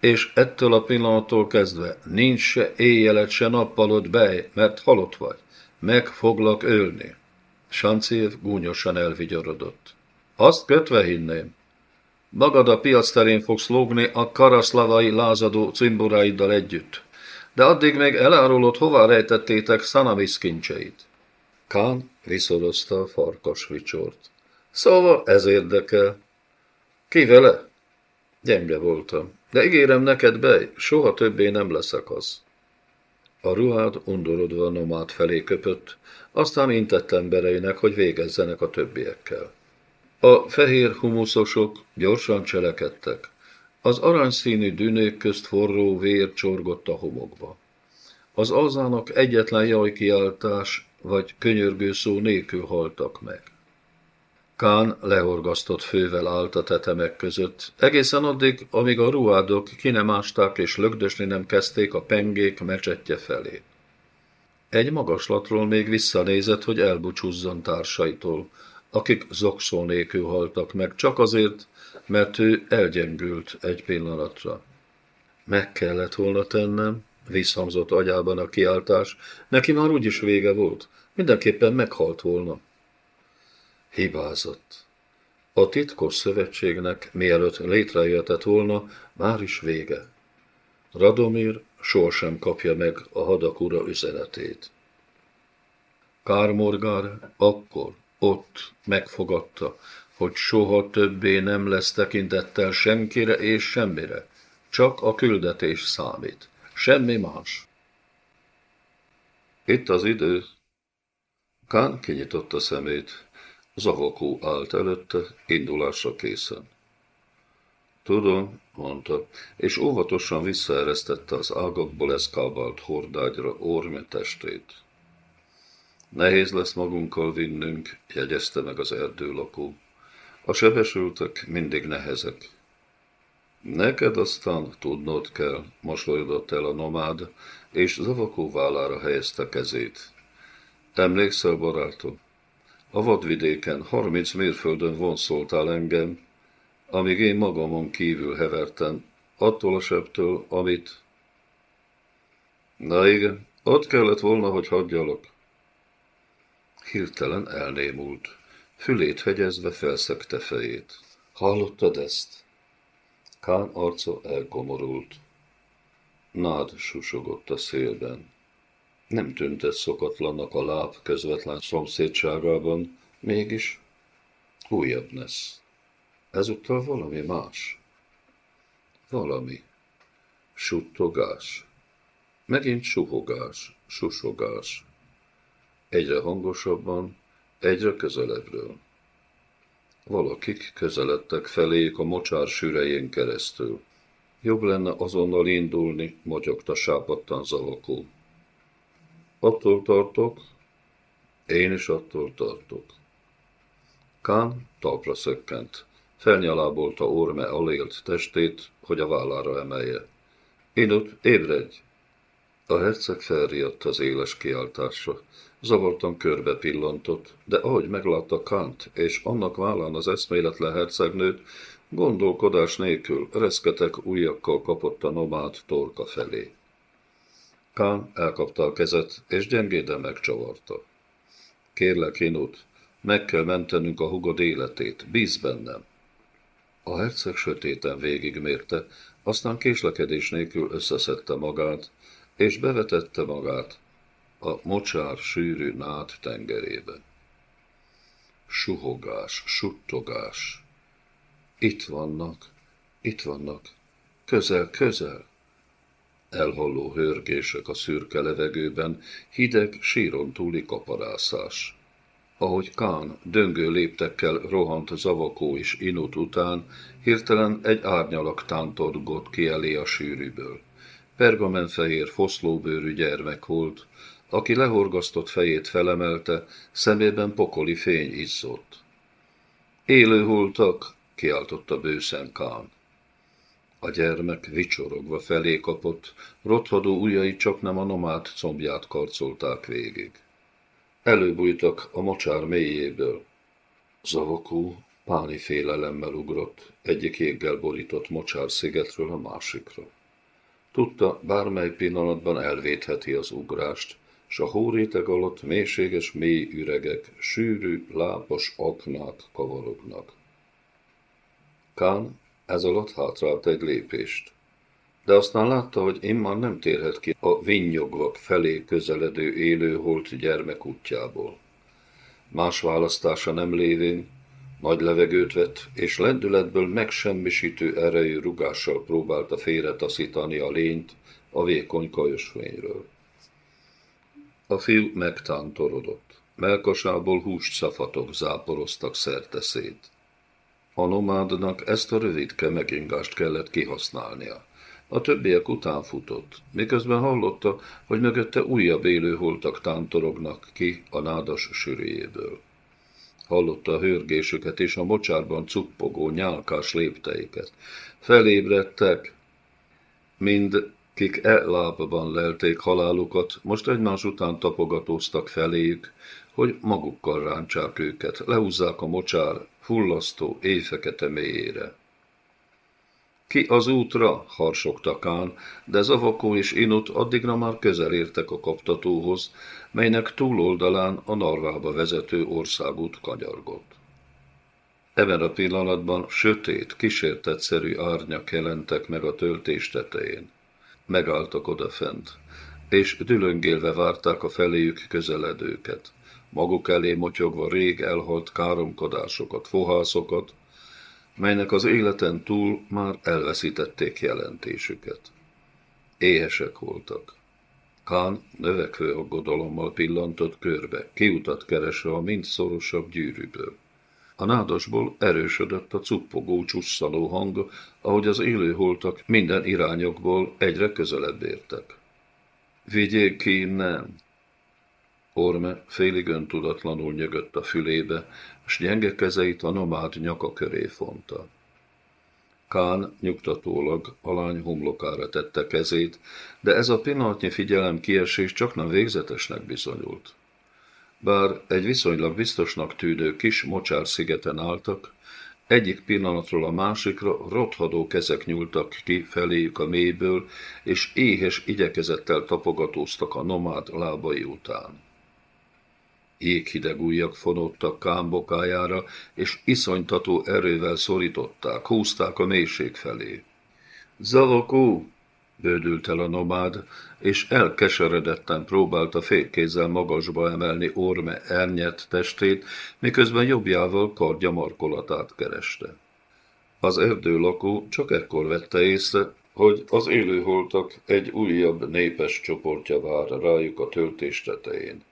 És ettől a pillanattól kezdve nincs se éjjelet, se nappalod bej, mert halott vagy. Meg foglak ölni. Sancév gúnyosan elvigyorodott. Azt kötve hinném. Magad a piac terén fogsz lógni a karaszlavai lázadó cimboráiddal együtt. De addig még elárulod, hova rejtettétek Szanavisz kincseit. Kán viszorozta a farkas vicsort. Szóval ez érdekel. Ki vele? Gyenge voltam. De ígérem neked, Bej, soha többé nem leszek az. A ruhád undorodva nomád felé köpött, aztán intett embereinek, hogy végezzenek a többiekkel. A fehér humuszosok gyorsan cselekedtek. Az aranyszínű dűnők közt forró vér csorgott a homokba. Az alzának egyetlen jajkiáltás vagy könyörgő szó nélkül haltak meg. Kán lehorgasztott fővel állt a tetemek között, egészen addig, amíg a ruhádok ki és lögdösni nem kezdték a pengék mecsetje felé. Egy magaslatról még visszanézett, hogy elbúcsúzzon társaitól, akik zokszó nélkül haltak meg, csak azért, mert ő elgyengült egy pillanatra. Meg kellett volna tennem, visszhangzott agyában a kiáltás, neki már úgyis vége volt, mindenképpen meghalt volna. Hibázott. A titkos szövetségnek, mielőtt létrejöhetett volna, már is vége. Radomir sohasem kapja meg a hadakura üzenetét. Kármorgár akkor, ott megfogadta, hogy soha többé nem lesz tekintettel senkire és semmire, csak a küldetés számít, semmi más. Itt az idő. Kán kinyitotta szemét, Zavakó állt előtte, indulásra készen. Tudom, mondta, és óvatosan visszaeresztette az ágakból eszkábált hordágyra orme testét. Nehéz lesz magunkkal vinnünk, jegyezte meg az erdőlakó. A sebesültek mindig nehezek. Neked aztán tudnod kell, mosolyodott el a nomád, és Zavakó vállára helyezte kezét. Emlékszel, barátom? A vadvidéken, harminc mérföldön vonszoltál engem, amíg én magamon kívül hevertem, attól a sebtől, amit... Na igen, ott kellett volna, hogy hagyjalak. Hirtelen elnémult. Fülét hegyezve felszegte fejét. Hallottad ezt? Kán arca elkomorult. Nád susogott a szélben. Nem tűntett szokatlannak a láb közvetlen szomszédságában, mégis újabb lesz. Ezúttal valami más. Valami. Suttogás. Megint suhogás, susogás. Egyre hangosabban, egyre közelebbről. Valakik közeledtek feléjük a mocsár sürején keresztül. Jobb lenne azonnal indulni, motyogta sápadtan zavakó. Attól tartok, én is attól tartok. Kán talpra szökkent. Felnyalábolta orme alélt testét, hogy a vállára emelje. Inut, ébredj! A herceg felriadt az éles kiáltásra. Zavartan körbe pillantott, de ahogy meglátta Kant és annak vállán az eszméletlen hercegnőt, gondolkodás nélkül reszketek ujjakkal kapott a nomád torka felé. Kán elkapta a kezet, és gyengéden megcsavarta. Kérlek, Inut, meg kell mentenünk a hugod életét, bíz bennem. A herceg sötéten végigmérte, aztán késlekedés nélkül összeszedte magát, és bevetette magát a mocsár sűrű nád tengerébe. Suhogás, suttogás. Itt vannak, itt vannak, közel, közel. Elhalló hörgések a szürke levegőben, hideg, síron túli kaparászás. Ahogy Kán döngő léptekkel rohant Zavakó és Inut után, hirtelen egy árnyalak tántorgott ki elé a sűrűből. Pergamenfehér, foszlóbőrű gyermek volt, aki lehorgasztott fejét felemelte, szemében pokoli fény izzott. Élő hultak, kiáltotta bőszen Kán. A gyermek vicsorogva felé kapott, rothadó ujjai csak nem a nomád combját karcolták végig. Előbújtak a mocsár mélyéből. Zavokú páni félelemmel ugrott, egyik jéggel borított mocsár szigetről a másikra. Tudta, bármely pillanatban elvétheti az ugrást, s a hóréteg alatt mélységes mély üregek, sűrű, lápos aknák kavarognak. Kán ez alatt hátrált egy lépést de aztán látta, hogy immár nem térhet ki a vinnyogvak felé közeledő élőholt gyermek útjából. Más választása nem lévén, nagy levegőt vett, és lendületből megsemmisítő erejű rugással próbálta félretaszítani a lényt a vékony kajosfényről. A fiú megtántorodott. Melkasából húst szafatok záporoztak szerteszét. A nomádnak ezt a rövidke megingást kellett kihasználnia. A többiek után futott, miközben hallotta, hogy mögötte újabb élőholtak tántorognak ki a nádas sűrűjéből. Hallotta a hörgésüket és a mocsárban cuppogó, nyálkás lépteiket. Felébredtek, mind kik e lábban lelték halálukat, most egymás után tapogatóztak feléjük, hogy magukkal ráncsák őket, lehúzzák a mocsár fullasztó éjfekete mélyére. Ki az útra? harsogta Kán, de Zavakó és Inut addigra már közel értek a kaptatóhoz, melynek túloldalán a Narvába vezető országút kanyargott. Ebben a pillanatban sötét, kísértetszerű árnyak jelentek meg a töltés tetején. megálltak odafent, és dülöngélve várták a feléjük közeledőket, maguk elé motyogva rég elhalt káromkodásokat, fohászokat, melynek az életen túl már elveszítették jelentésüket. Éhesek voltak. Kán növekvő aggodalommal pillantott körbe, kiutat keresve a mind szorosabb gyűrűből. A nádasból erősödött a cuppogó, csusszaló hang, ahogy az élőholtak minden irányokból egyre közelebb értek. Vigyék ki innen! Orme félig öntudatlanul nyögött a fülébe, s gyenge kezeit a nomád nyaka köré fonta. Kán nyugtatólag a lány homlokára tette kezét, de ez a pillanatnyi figyelem kiesés csak nem végzetesnek bizonyult. Bár egy viszonylag biztosnak tűnő kis mocsár szigeten álltak, egyik pillanatról a másikra rothadó kezek nyúltak ki feléjük a mélyből, és éhes igyekezettel tapogatóztak a nomád lábai után. Jéghideg ujjak fonódtak kámbokájára, és iszonytató erővel szorították, húzták a mélység felé. Zavokú! bődült el a nomád, és elkeseredetten próbálta félkézzel magasba emelni orme ernyett testét, miközben jobbjával kardja markolatát kereste. Az erdő lakó csak ekkor vette észre, hogy az élőholtak egy újabb népes csoportja vár rájuk a töltés tetején.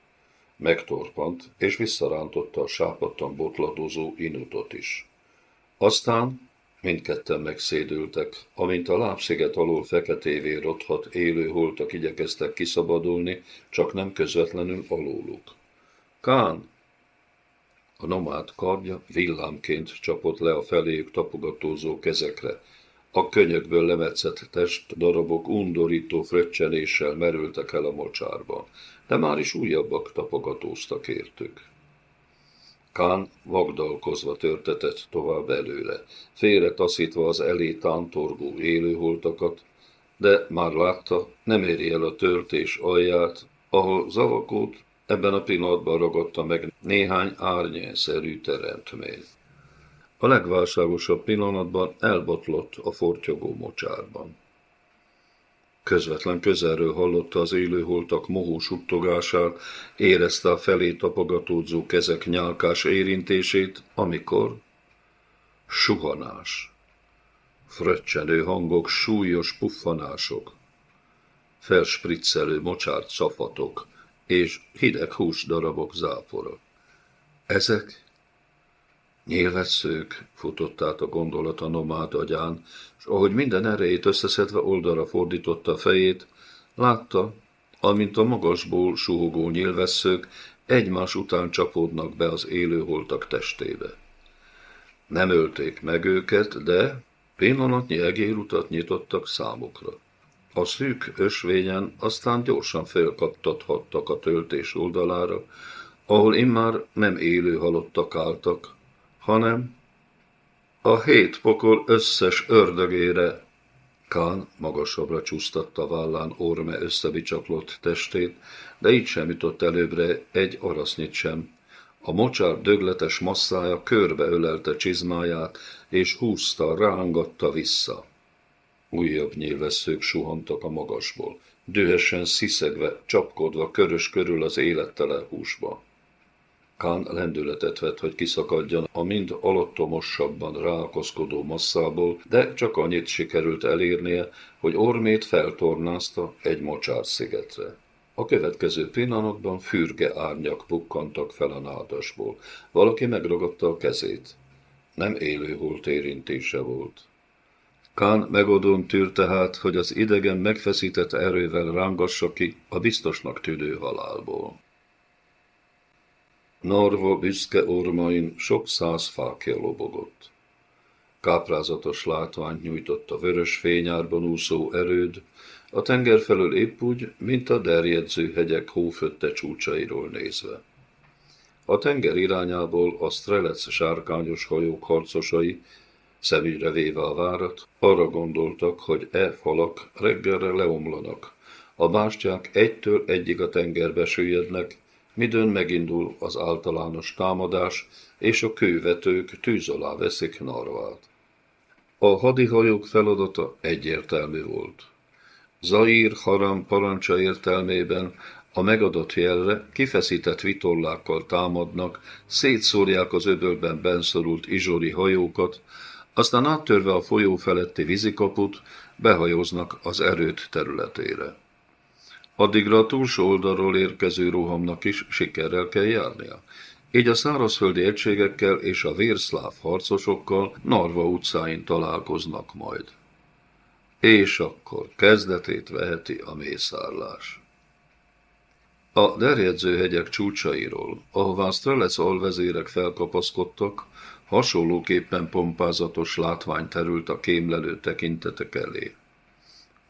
Megtorpant, és visszarántotta a sápadtan botladozó inutot is. Aztán mindketten megszédültek, amint a lábsziget alól feketévé rothat élő holtak igyekeztek kiszabadulni, csak nem közvetlenül alóluk. Kán! A nomád kardja villámként csapott le a feléjük tapogatózó kezekre. A könyökből lemetszett test darabok undorító fröccsenéssel merültek el a mocsárban de már is újabbak tapogatóztak értük. Kán vagdalkozva törtetett tovább előre, félre taszítva az elé tántorgó élőholtakat, de már látta, nem éri el a törtés alját, ahol zavakót ebben a pillanatban ragadta meg néhány árnyelszerű teremtmény. A legválságosabb pillanatban elbotlott a fortyogó mocsárban. Közvetlen közelről hallotta az élőholtak mohó suttogását, érezte a felé tapogatódzó kezek nyálkás érintését, amikor suhanás, fröccsenő hangok, súlyos puffanások, felspriccelő mocsárt szafatok és hideg húsdarabok zápora. Ezek Nyilvesszők futott át a gondolat a nomád agyán, és ahogy minden erejét összeszedve oldalra fordította a fejét, látta, amint a magasból suhogó nyilvesszők egymás után csapódnak be az élőholtak testébe. Nem ölték meg őket, de pillanatnyi egérutat nyitottak számukra. A szűk ösvényen aztán gyorsan felkaptathattak a töltés oldalára, ahol immár nem élő halottak álltak, hanem a hét pokol összes ördögére. Kán magasabbra csúsztatta vállán orme összebicsaklott testét, de így sem jutott előbbre egy arasznyit sem. A mocsár dögletes masszája körbe ölelte csizmáját, és húzta, rángatta vissza. Újabb nyilvesszők suhantak a magasból, dühösen sziszegve, csapkodva körös körül az élettelen húsba. Kán lendületet vett, hogy kiszakadjon a mind alattomosabban ráakozkodó masszából, de csak annyit sikerült elérnie, hogy ormét feltornázta egy mocsár szigetre. A következő pillanatban fürge árnyak bukkantak fel a nádasból. Valaki megragadta a kezét. Nem élő holt érintése volt. Kán megodon tűr tehát, hogy az idegen megfeszített erővel rángassa ki a biztosnak tűnő halálból. Narva büszke ormain sok száz fákja lobogott. Káprázatos látványt nyújtott a vörös fényárban úszó erőd, a tenger felől épp úgy, mint a derjedző hegyek hófötte csúcsairól nézve. A tenger irányából a strelec sárkányos hajók harcosai, szemügyre véve a várat, arra gondoltak, hogy e falak reggelre leomlanak, a bástyák egytől egyig a tengerbe süllyednek, midőn megindul az általános támadás, és a kővetők tűz alá veszik Narvát. A hadihajók feladata egyértelmű volt. Zaír Haram parancsa értelmében a megadott jelre kifeszített vitorlákkal támadnak, szétszórják az öbölben benszorult izsori hajókat, aztán áttörve a folyó feletti vízikaput, behajóznak az erőt területére. Addigra a túlsó oldalról érkező rohamnak is sikerrel kell járnia. Így a szárazföldi egységekkel és a vérszláv harcosokkal Narva utcáin találkoznak majd. És akkor kezdetét veheti a mészárlás. A derjedző csúcsairól, ahová Strelec alvezérek felkapaszkodtak, hasonlóképpen pompázatos látvány terült a kémlelő tekintetek elé.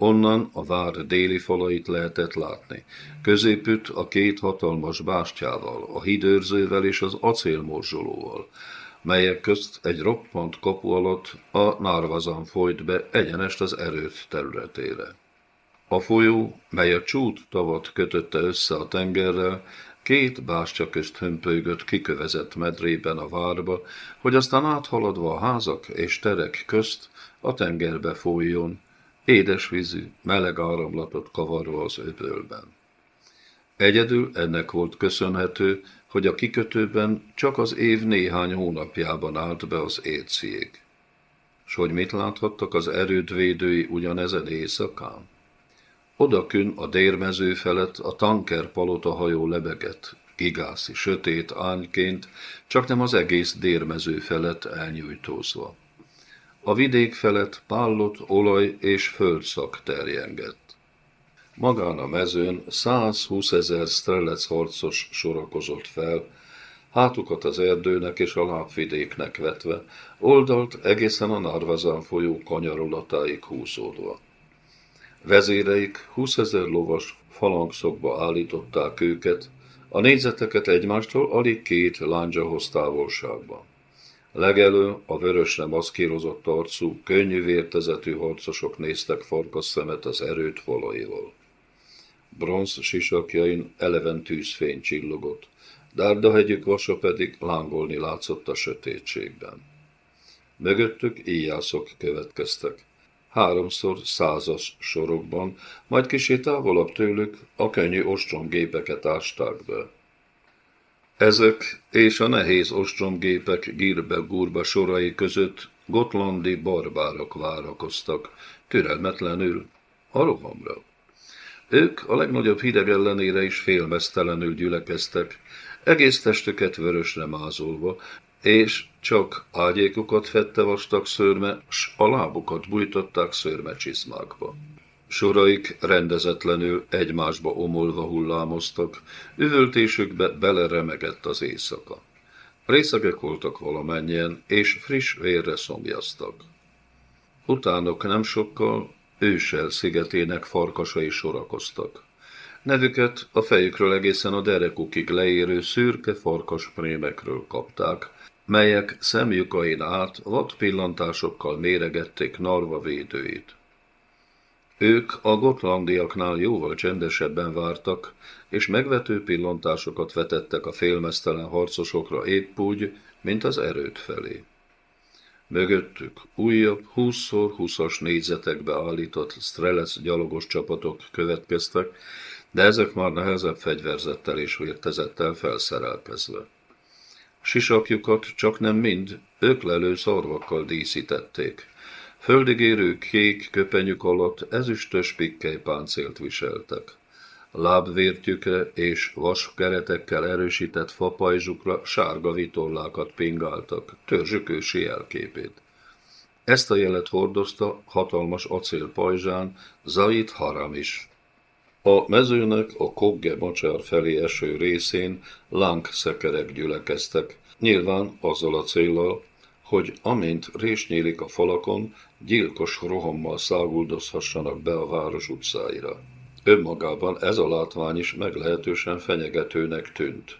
Onnan a vár déli falait lehetett látni. Középütt a két hatalmas bástyával, a hidőrzővel és az acélmorzsolóval, melyek közt egy roppant kapu alatt a Nárvazan folyt be egyenest az erőt területére. A folyó, mely a csút tavat kötötte össze a tengerrel, két bástya közt hömpölygött kikövezett medrében a várba, hogy aztán áthaladva a házak és terek közt a tengerbe folyjon, édesvízű, meleg áramlatot kavarva az öbölben. Egyedül ennek volt köszönhető, hogy a kikötőben csak az év néhány hónapjában állt be az éjszég. S hogy mit láthattak az erődvédői ugyanezen éjszakán? Odakün a dérmező felett a tanker palota hajó lebegett, gigászi, sötét ányként, csak nem az egész dérmező felett elnyújtózva. A vidék felett pállott, olaj és földszak terjengett. Magán a mezőn 120 ezer strelec harcos sorakozott fel, hátukat az erdőnek és a lábvidéknek vetve, oldalt egészen a Narvazán folyó kanyarulatáig húzódva. Vezéreik 20 ezer lovas falangszokba állították őket, a négyzeteket egymástól alig két lándzsahoz távolságban. Legelő a vörösre maszkírozott arcú, könnyű vértezetű harcosok néztek farkas szemet az erőt volaival. Bronz sisakjain eleven tűzfény csillogott, Dárdahegyük vasa pedig lángolni látszott a sötétségben. Mögöttük íjászok következtek háromszor százas sorokban, majd kisé távolabb tőlük a könnyű ostromgépeket ásták be. Ezek és a nehéz ostromgépek gírbe-gúrba sorai között gotlandi barbárok várakoztak, türelmetlenül, a rohamra. Ők a legnagyobb hideg ellenére is félmeztelenül gyülekeztek, egész testüket vörösre mázolva, és csak ágyékukat fette vastag szőrme, s a lábukat bújtották szőrme csizmákba. Soraik rendezetlenül egymásba omolva hullámoztak, üvöltésükbe beleremegett az éjszaka. Részegek voltak valamennyien, és friss vérre szomjaztak. Utánok nem sokkal ősel szigetének farkasai sorakoztak. Nevüket a fejükről egészen a derekukig leérő szürke farkas prémekről kapták, melyek szemjukain át vad pillantásokkal méregették Narva védőit. Ők a gotlandiaknál jóval csendesebben vártak, és megvető pillantásokat vetettek a félmeztelen harcosokra épp úgy, mint az erőt felé. Mögöttük újabb 20x20-as négyzetekbe állított Strelec gyalogos csapatok következtek, de ezek már nehezebb fegyverzettel és vértezettel felszerelkezve. Sisakjukat csak nem mind öklelő szarvakkal díszítették. Földigérő kék köpenyük alatt ezüstös pikkely páncélt viseltek. Lábvértjükre és vas keretekkel erősített fapajzsukra sárga vitorlákat pingáltak, törzsük ősi jelképét. Ezt a jelet hordozta hatalmas acélpajzsán Zaid Haram is. A mezőnek a Kogge mocsár felé eső részén szekerek gyülekeztek, nyilván azzal a célral, hogy amint rés nyílik a falakon, gyilkos rohammal száguldozhassanak be a város utcáira. Önmagában ez a látvány is meglehetősen fenyegetőnek tűnt.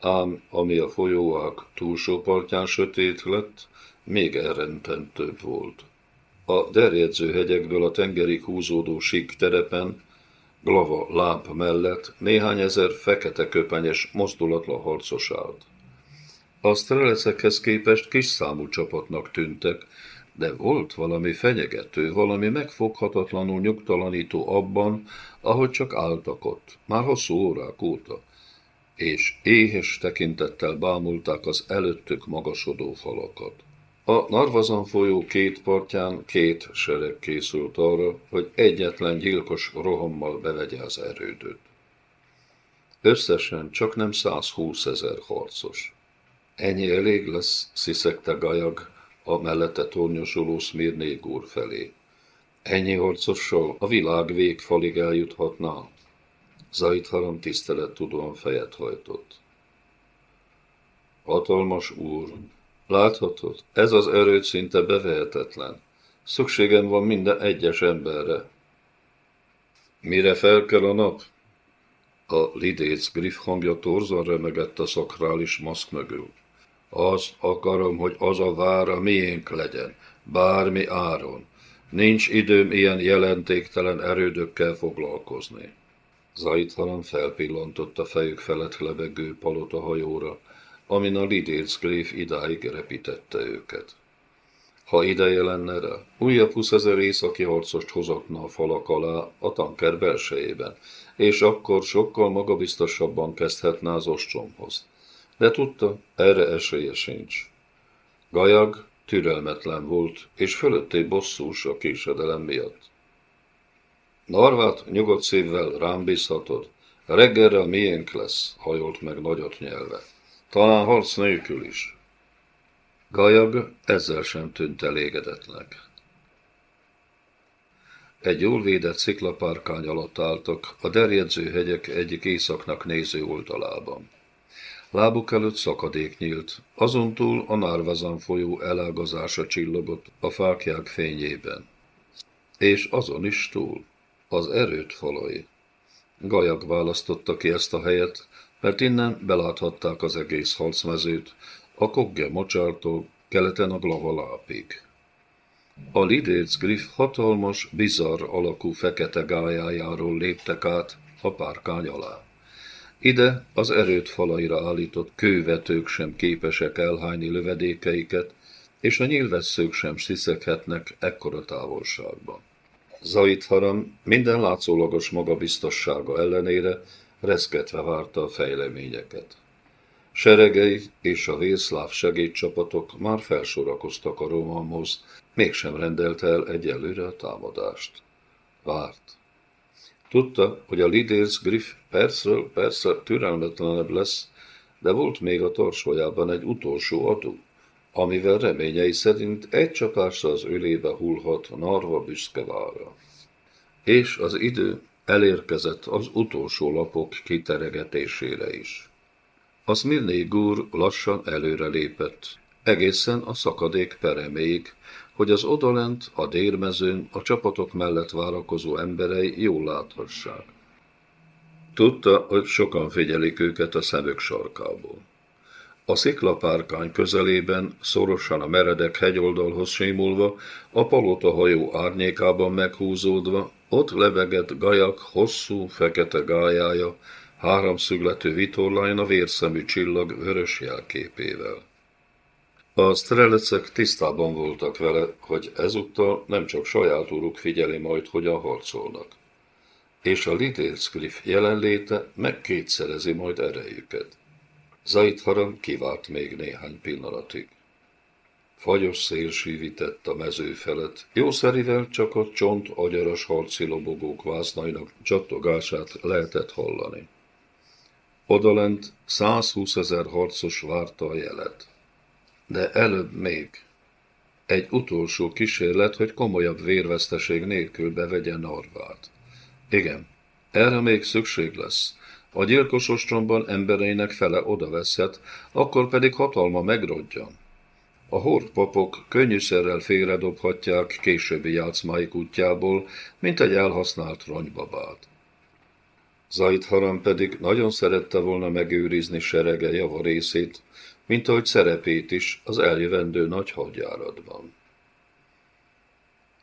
Ám ami a folyóák túlsó partján sötét lett, még elrententőbb volt. A derjedző hegyekből a tengerig húzódó sík terepen Glava láb mellett néhány ezer fekete köpenyes, mozdulatlan harcos állt. A strelecekhez képest kis számú csapatnak tűntek, de volt valami fenyegető, valami megfoghatatlanul nyugtalanító abban, ahogy csak álltak ott, már hosszú órák óta, és éhes tekintettel bámulták az előttük magasodó falakat. A Narvazan folyó két partján két sereg készült arra, hogy egyetlen gyilkos rohammal bevegye az erődöt. Összesen csak nem 120 ezer harcos. Ennyi elég lesz, sziszegte Gajag a mellette tornyosuló Szmirnék úr felé. Ennyi harcossal a világ végfalig eljuthatná. Zaitharam tudóan fejet hajtott. Hatalmas úr, láthatod, ez az erőt szinte bevehetetlen. Szükségem van minden egyes emberre. Mire fel kell a nap? A lidéc griff hangja torzan remegett a szakrális maszk mögül. Azt akarom, hogy az a vár a miénk legyen, bármi áron. Nincs időm ilyen jelentéktelen erődökkel foglalkozni. Zaithalan felpillantott a fejük felett lebegő palota hajóra, amin a lidéc gréf idáig repítette őket. Ha ideje lenne rá, újabb huszezer északi harcost hozatna a falak alá a tanker belsejében, és akkor sokkal magabiztosabban kezdhetne az ostromhoz. De tudta, erre esélye sincs. Gajag türelmetlen volt, és fölötté bosszús a késedelem miatt. Narvát nyugodt szívvel rám bízhatod, reggelre a miénk lesz, hajolt meg nagyot nyelve. Talán harc nélkül is. Gajag ezzel sem tűnt elégedetnek. Egy jól védett sziklapárkány alatt álltak a derjedző hegyek egyik északnak néző oldalában. Lábuk előtt szakadék nyílt, azon túl a Nárvazan folyó elágazása csillogott a fákják fényében. És azon is túl, az erőt falai. Gajak választotta ki ezt a helyet, mert innen beláthatták az egész halcmezőt, a Kogge mocsártól keleten a Glavalápig. A Lidérc Griff hatalmas, bizarr alakú fekete gályájáról léptek át a párkány alá. Ide az erőt falaira állított kővetők sem képesek elhányni lövedékeiket, és a nyílvesszők sem sziszeghetnek ekkora távolságban. Zait Haram minden látszólagos magabiztossága ellenére reszketve várta a fejleményeket. Seregei és a vészláv segédcsapatok már felsorakoztak a rohamhoz, mégsem rendelt el egyelőre a támadást. Várt. Tudta, hogy a Lidész Griff persze, persze türelmetlenebb lesz, de volt még a torsójában egy utolsó adó, amivel reményei szerint egy csapásra az ölébe hullhat Narva büszkevára. És az idő elérkezett az utolsó lapok kiteregetésére is. A Smilné gúr lassan előre lépett, egészen a szakadék pereméig, hogy az odalent, a dérmezőn, a csapatok mellett várakozó emberei jól láthassák. Tudta, hogy sokan figyelik őket a szemük sarkából. A sziklapárkány közelében, szorosan a meredek hegyoldalhoz simulva, a palota hajó árnyékában meghúzódva, ott lebegett gajak hosszú, fekete gályája, háromszügletű vitorlány a vérszemű csillag vörös jelképével. A strelecek tisztában voltak vele, hogy ezúttal nem csak saját úruk figyeli majd, hogyan harcolnak. És a Lidészklif jelenléte megkétszerezi majd erejüket. Zaitharam kivált még néhány pillanatig. Fagyos szél sívített a mező felett, jószerivel csak a csont agyaras harci lobogók vásznainak csattogását lehetett hallani. Odalent 120 ezer harcos várta a jelet. De előbb még egy utolsó kísérlet, hogy komolyabb vérveszteség nélkül bevegye Narvát. Igen, erre még szükség lesz. A gyilkos ostromban embereinek fele odaveszhet, akkor pedig hatalma megrodjan. A hord papok könnyűszerrel félredobhatják későbbi játszmáik útjából, mint egy elhasznált ronybabát. Zait Haram pedig nagyon szerette volna megőrizni serege java részét, mint ahogy szerepét is az eljövendő nagy hadjáratban.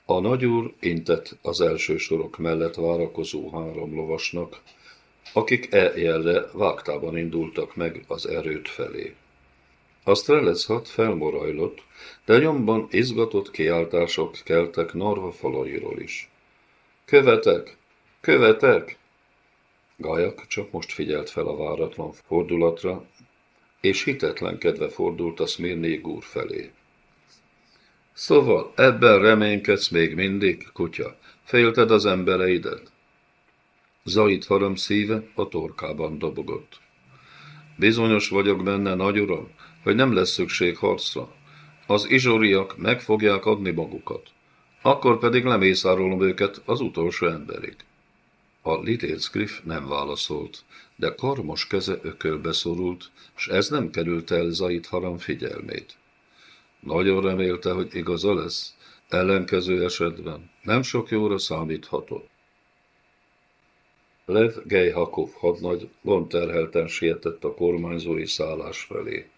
A nagyúr intett az első sorok mellett várakozó három lovasnak, akik e jelre vágtában indultak meg az erőt felé. A strelec hat felmorajlott, de nyomban izgatott kiáltások keltek Narva falairól is. Követek! Követek! Gajak csak most figyelt fel a váratlan fordulatra, és hitetlenkedve fordult a Szmirné gúr felé. Szóval ebben reménykedsz még mindig, kutya? Félted az embereidet? Zait haram szíve a torkában dobogott. Bizonyos vagyok benne, nagy uram, hogy nem lesz szükség harcra. Az izsoriak meg fogják adni magukat. Akkor pedig lemészárolom őket az utolsó emberig. A Griff nem válaszolt, de karmos keze ökölbe szorult, s ez nem került el Zait Haram figyelmét. Nagyon remélte, hogy igaza lesz, ellenkező esetben nem sok jóra számíthatott. Lev Gejhakov hadnagy terhelten sietett a kormányzói szállás felé.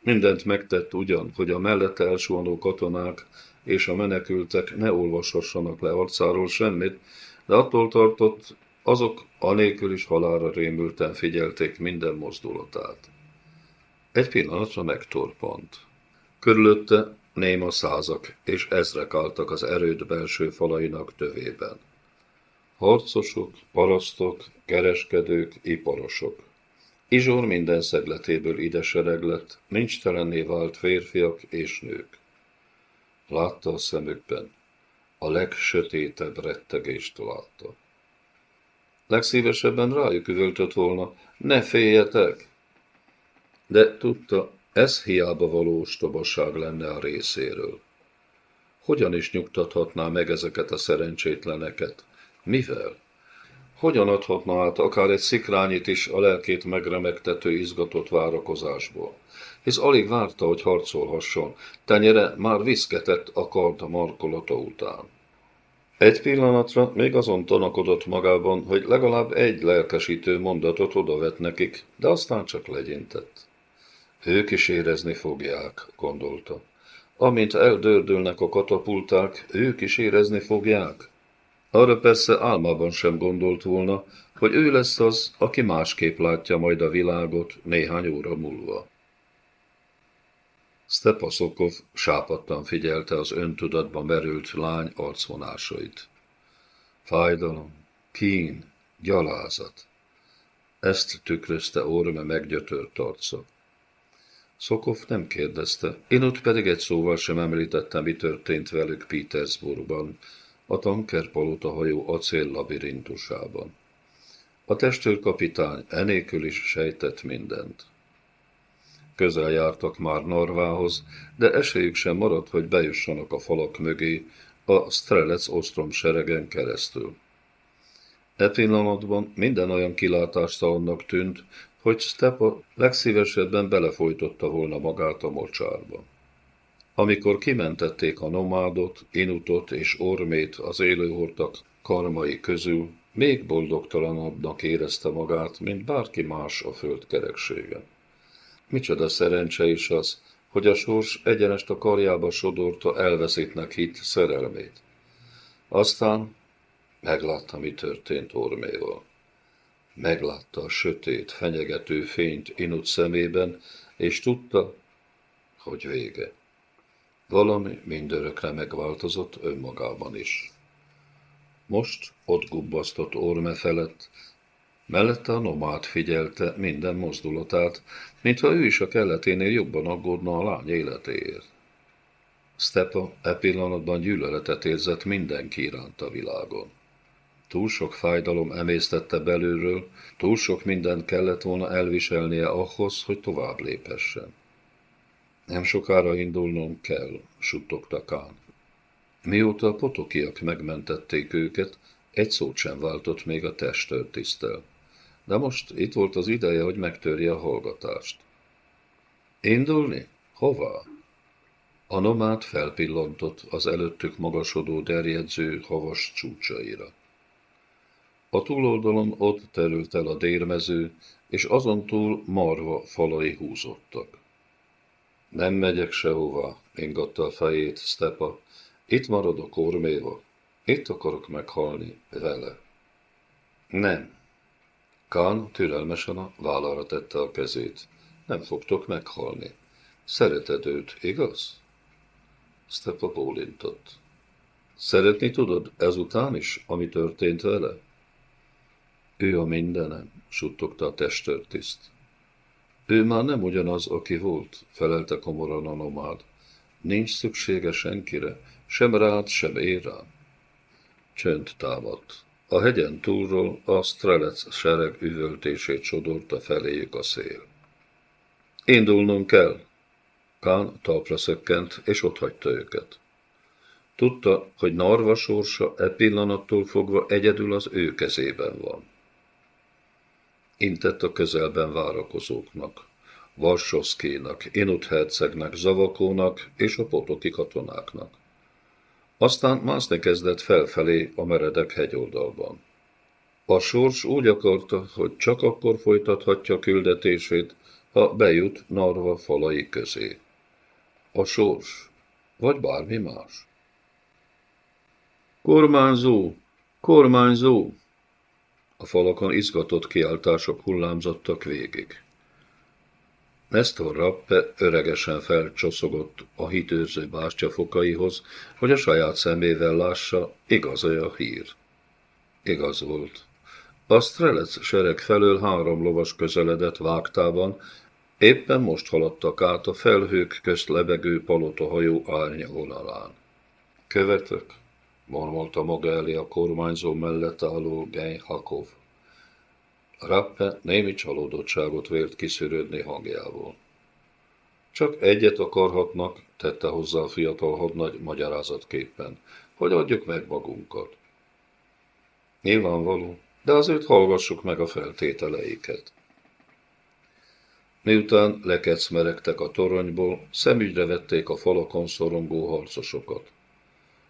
Mindent megtett ugyan, hogy a mellette elsuhanó katonák és a menekültek ne olvashassanak le arcáról semmit, de attól tartott, azok anélkül is halára rémülten figyelték minden mozdulatát. Egy pillanatra megtorpant. Körülötte néma százak és ezrek álltak az erőd belső falainak tövében. Harcosok, parasztok, kereskedők, iparosok. Izsor minden szegletéből ide sereglett, nincs telenné vált férfiak és nők. Látta a szemükben, a legsötétebb rettegést látta. Legszívesebben rájuk üvöltött volna, ne féljetek! De tudta, ez hiába való ostobaság lenne a részéről. Hogyan is nyugtathatná meg ezeket a szerencsétleneket? Mivel? Hogyan adhatna át akár egy szikrányit is a lelkét megremegtető izgatott várakozásból? Hisz alig várta, hogy harcolhasson, tenyere már viszketett a kard markolata után. Egy pillanatra még azon tanakodott magában, hogy legalább egy lelkesítő mondatot odavet nekik, de aztán csak legyintett. Ők is érezni fogják, gondolta. Amint eldördülnek a katapulták, ők is érezni fogják. Arra persze álmában sem gondolt volna, hogy ő lesz az, aki másképp látja majd a világot néhány óra múlva. Stepaszokov sápadtan figyelte az öntudatba merült lány arcvonásait. Fájdalom, kín, gyalázat. Ezt tükrözte Orme meggyötört arca. Szokov nem kérdezte, én ott pedig egy szóval sem említettem, mi történt velük Petersburgban, a tankerpalota hajó acél labirintusában. A testőrkapitány enélkül is sejtett mindent. Közel jártak már Norvához, de esélyük sem maradt, hogy bejussanak a falak mögé a Strelec ostrom seregen keresztül. E pillanatban minden olyan kilátástalannak tűnt, hogy Stepa legszívesebben belefolytotta volna magát a mocsárba. Amikor kimentették a nomádot, inutot és ormét az élőhortak karmai közül, még boldogtalanabbnak érezte magát, mint bárki más a föld kerekségen. Micsoda szerencse is az, hogy a sors egyenest a karjába sodorta elveszítnek hit szerelmét. Aztán meglátta, mi történt Orméval. Meglátta a sötét, fenyegető fényt Inut szemében, és tudta, hogy vége. Valami mindörökre megváltozott önmagában is. Most ott gubbasztott orme felett, mellette a nomád figyelte minden mozdulatát, mintha ő is a kelleténél jobban aggódna a lány életéért. Stepa e pillanatban gyűlöletet érzett mindenki iránt a világon. Túl sok fájdalom emésztette belülről, túl sok mindent kellett volna elviselnie ahhoz, hogy tovább léphessen. Nem sokára indulnom kell, suttogta Kán. Mióta a potokiak megmentették őket, egy szót sem váltott még a testőrtisztel. De most itt volt az ideje, hogy megtörje a hallgatást. Indulni? Hová? A nomád felpillantott az előttük magasodó derjedző havas csúcsaira. A túloldalon ott terült el a dérmező, és azon túl marva falai húzottak. Nem megyek sehova, ingatta a fejét Stepa. Itt maradok Orméva. Itt akarok meghalni vele. Nem. Kán türelmesen a vállalra tette a kezét. nem fogtok meghalni. Szereted őt, igaz? Stepa bólintott. Szeretni tudod ezután is, ami történt vele? Ő a mindenem, suttogta a testőrtiszt. Ő már nem ugyanaz, aki volt, felelte komoran a nomád. Nincs szüksége senkire, sem rád, sem rám. Csönd támadt. A hegyen túlról a strelec sereg üvöltését sodorta feléjük a szél. Indulnunk kell. Kán talpra szökkent, és ott hagyta őket. Tudta, hogy Narva sorsa e pillanattól fogva egyedül az ő kezében van. Intett a közelben várakozóknak, Varsovszkénak, Inut hercegnek, Zavakónak és a potoki katonáknak. Aztán mászni kezdett felfelé a meredek hegyoldalban. A sors úgy akarta, hogy csak akkor folytathatja küldetését, ha bejut Narva falai közé. A sors, vagy bármi más. Kormányzó! Kormányzó! A falakon izgatott kiáltások hullámzottak végig. Nestor Rappe öregesen felcsoszogott a hitőrző bástya fokaihoz, hogy a saját szemével lássa, igaz -e a hír. Igaz volt. A Strelec sereg felől három lovas közeledett vágtában, éppen most haladtak át a felhők közt lebegő palotahajó árnya vonalán. Követök, mormolta maga elé a kormányzó mellett álló Hakov. Rappe némi csalódottságot vélt kiszűrődni hangjából. Csak egyet akarhatnak, tette hozzá a fiatal hadnagy magyarázatképpen, hogy adjuk meg magunkat. Nyilvánvaló, de azért hallgassuk meg a feltételeiket. Miután lekecmeregtek a toronyból, szemügyre vették a falakon szorongó harcosokat.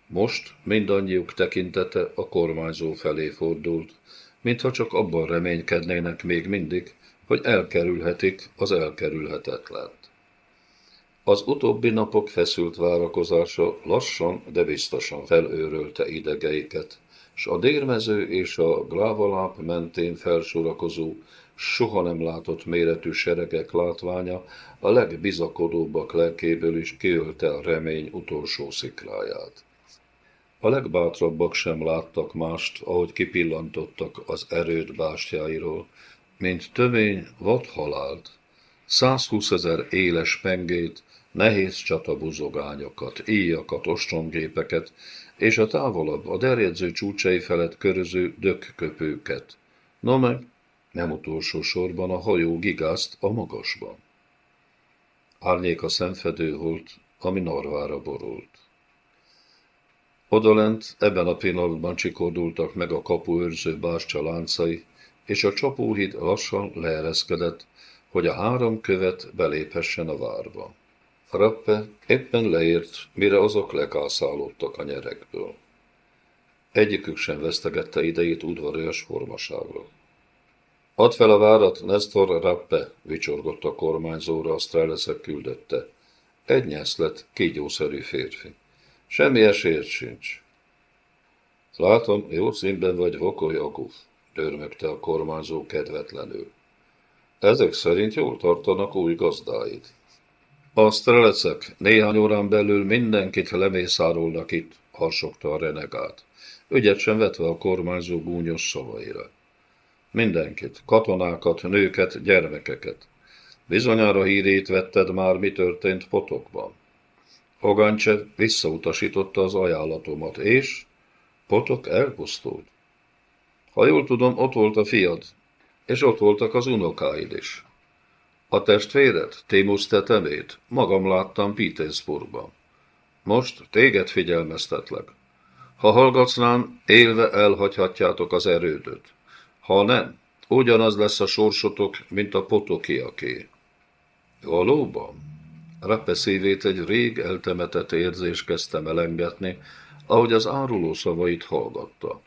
Most mindannyiuk tekintete a kormányzó felé fordult, mintha csak abban reménykednének még mindig, hogy elkerülhetik az elkerülhetetlent. Az utóbbi napok feszült várakozása lassan, de biztosan felőrölte idegeiket, s a dérmező és a glávaláp mentén felsorakozó, soha nem látott méretű seregek látványa a legbizakodóbbak lelkéből is kiölte a remény utolsó szikláját. A legbátrabbak sem láttak mást, ahogy kipillantottak az erőd bástyáiról, mint tömény vad halált, 120 ezer éles pengét, nehéz csatabuzogányokat, íjakat, ostromgépeket, és a távolabb, a derjedző csúcsai felett köröző dökköpőket. No meg, nem utolsó sorban a hajó gigászt a magasban. Árnyék a szemfedő volt, ami narvára borult. Odalent ebben a pillanatban csikordultak meg a kapuőrző bástya láncai, és a csapóhíd lassan leereszkedett, hogy a három követ beléphessen a várba. Rappe éppen leért, mire azok lekászálódtak a nyerekből. Egyikük sem vesztegette idejét udvarias formaságra. Add fel a várat, Nestor Rappe, vicsorgott a kormányzóra, a küldette. Egy nyeszlet, kígyószerű férfi. Semmi esélyed sincs. Látom, jó színben vagy Vokoly Aguf, dörmögte a kormányzó kedvetlenül. Ezek szerint jól tartanak új gazdáid. A strelecek néhány órán belül mindenkit lemészárolnak itt, harsogta a renegát, ügyet sem vetve a kormányzó gúnyos szavaira. Mindenkit, katonákat, nőket, gyermekeket. Bizonyára hírét vetted már, mi történt potokban. Hogancse visszautasította az ajánlatomat, és Potok elpusztult. Ha jól tudom, ott volt a fiad, és ott voltak az unokáid is. A testvéred, Témusz tetemét, magam láttam Petersburgban. Most téged figyelmeztetlek. Ha hallgatsz élve elhagyhatjátok az erődöt. Ha nem, ugyanaz lesz a sorsotok, mint a potokiaké. Valóban? Rappe szívét egy rég eltemetett érzés kezdte melengetni, ahogy az áruló szavait hallgatta.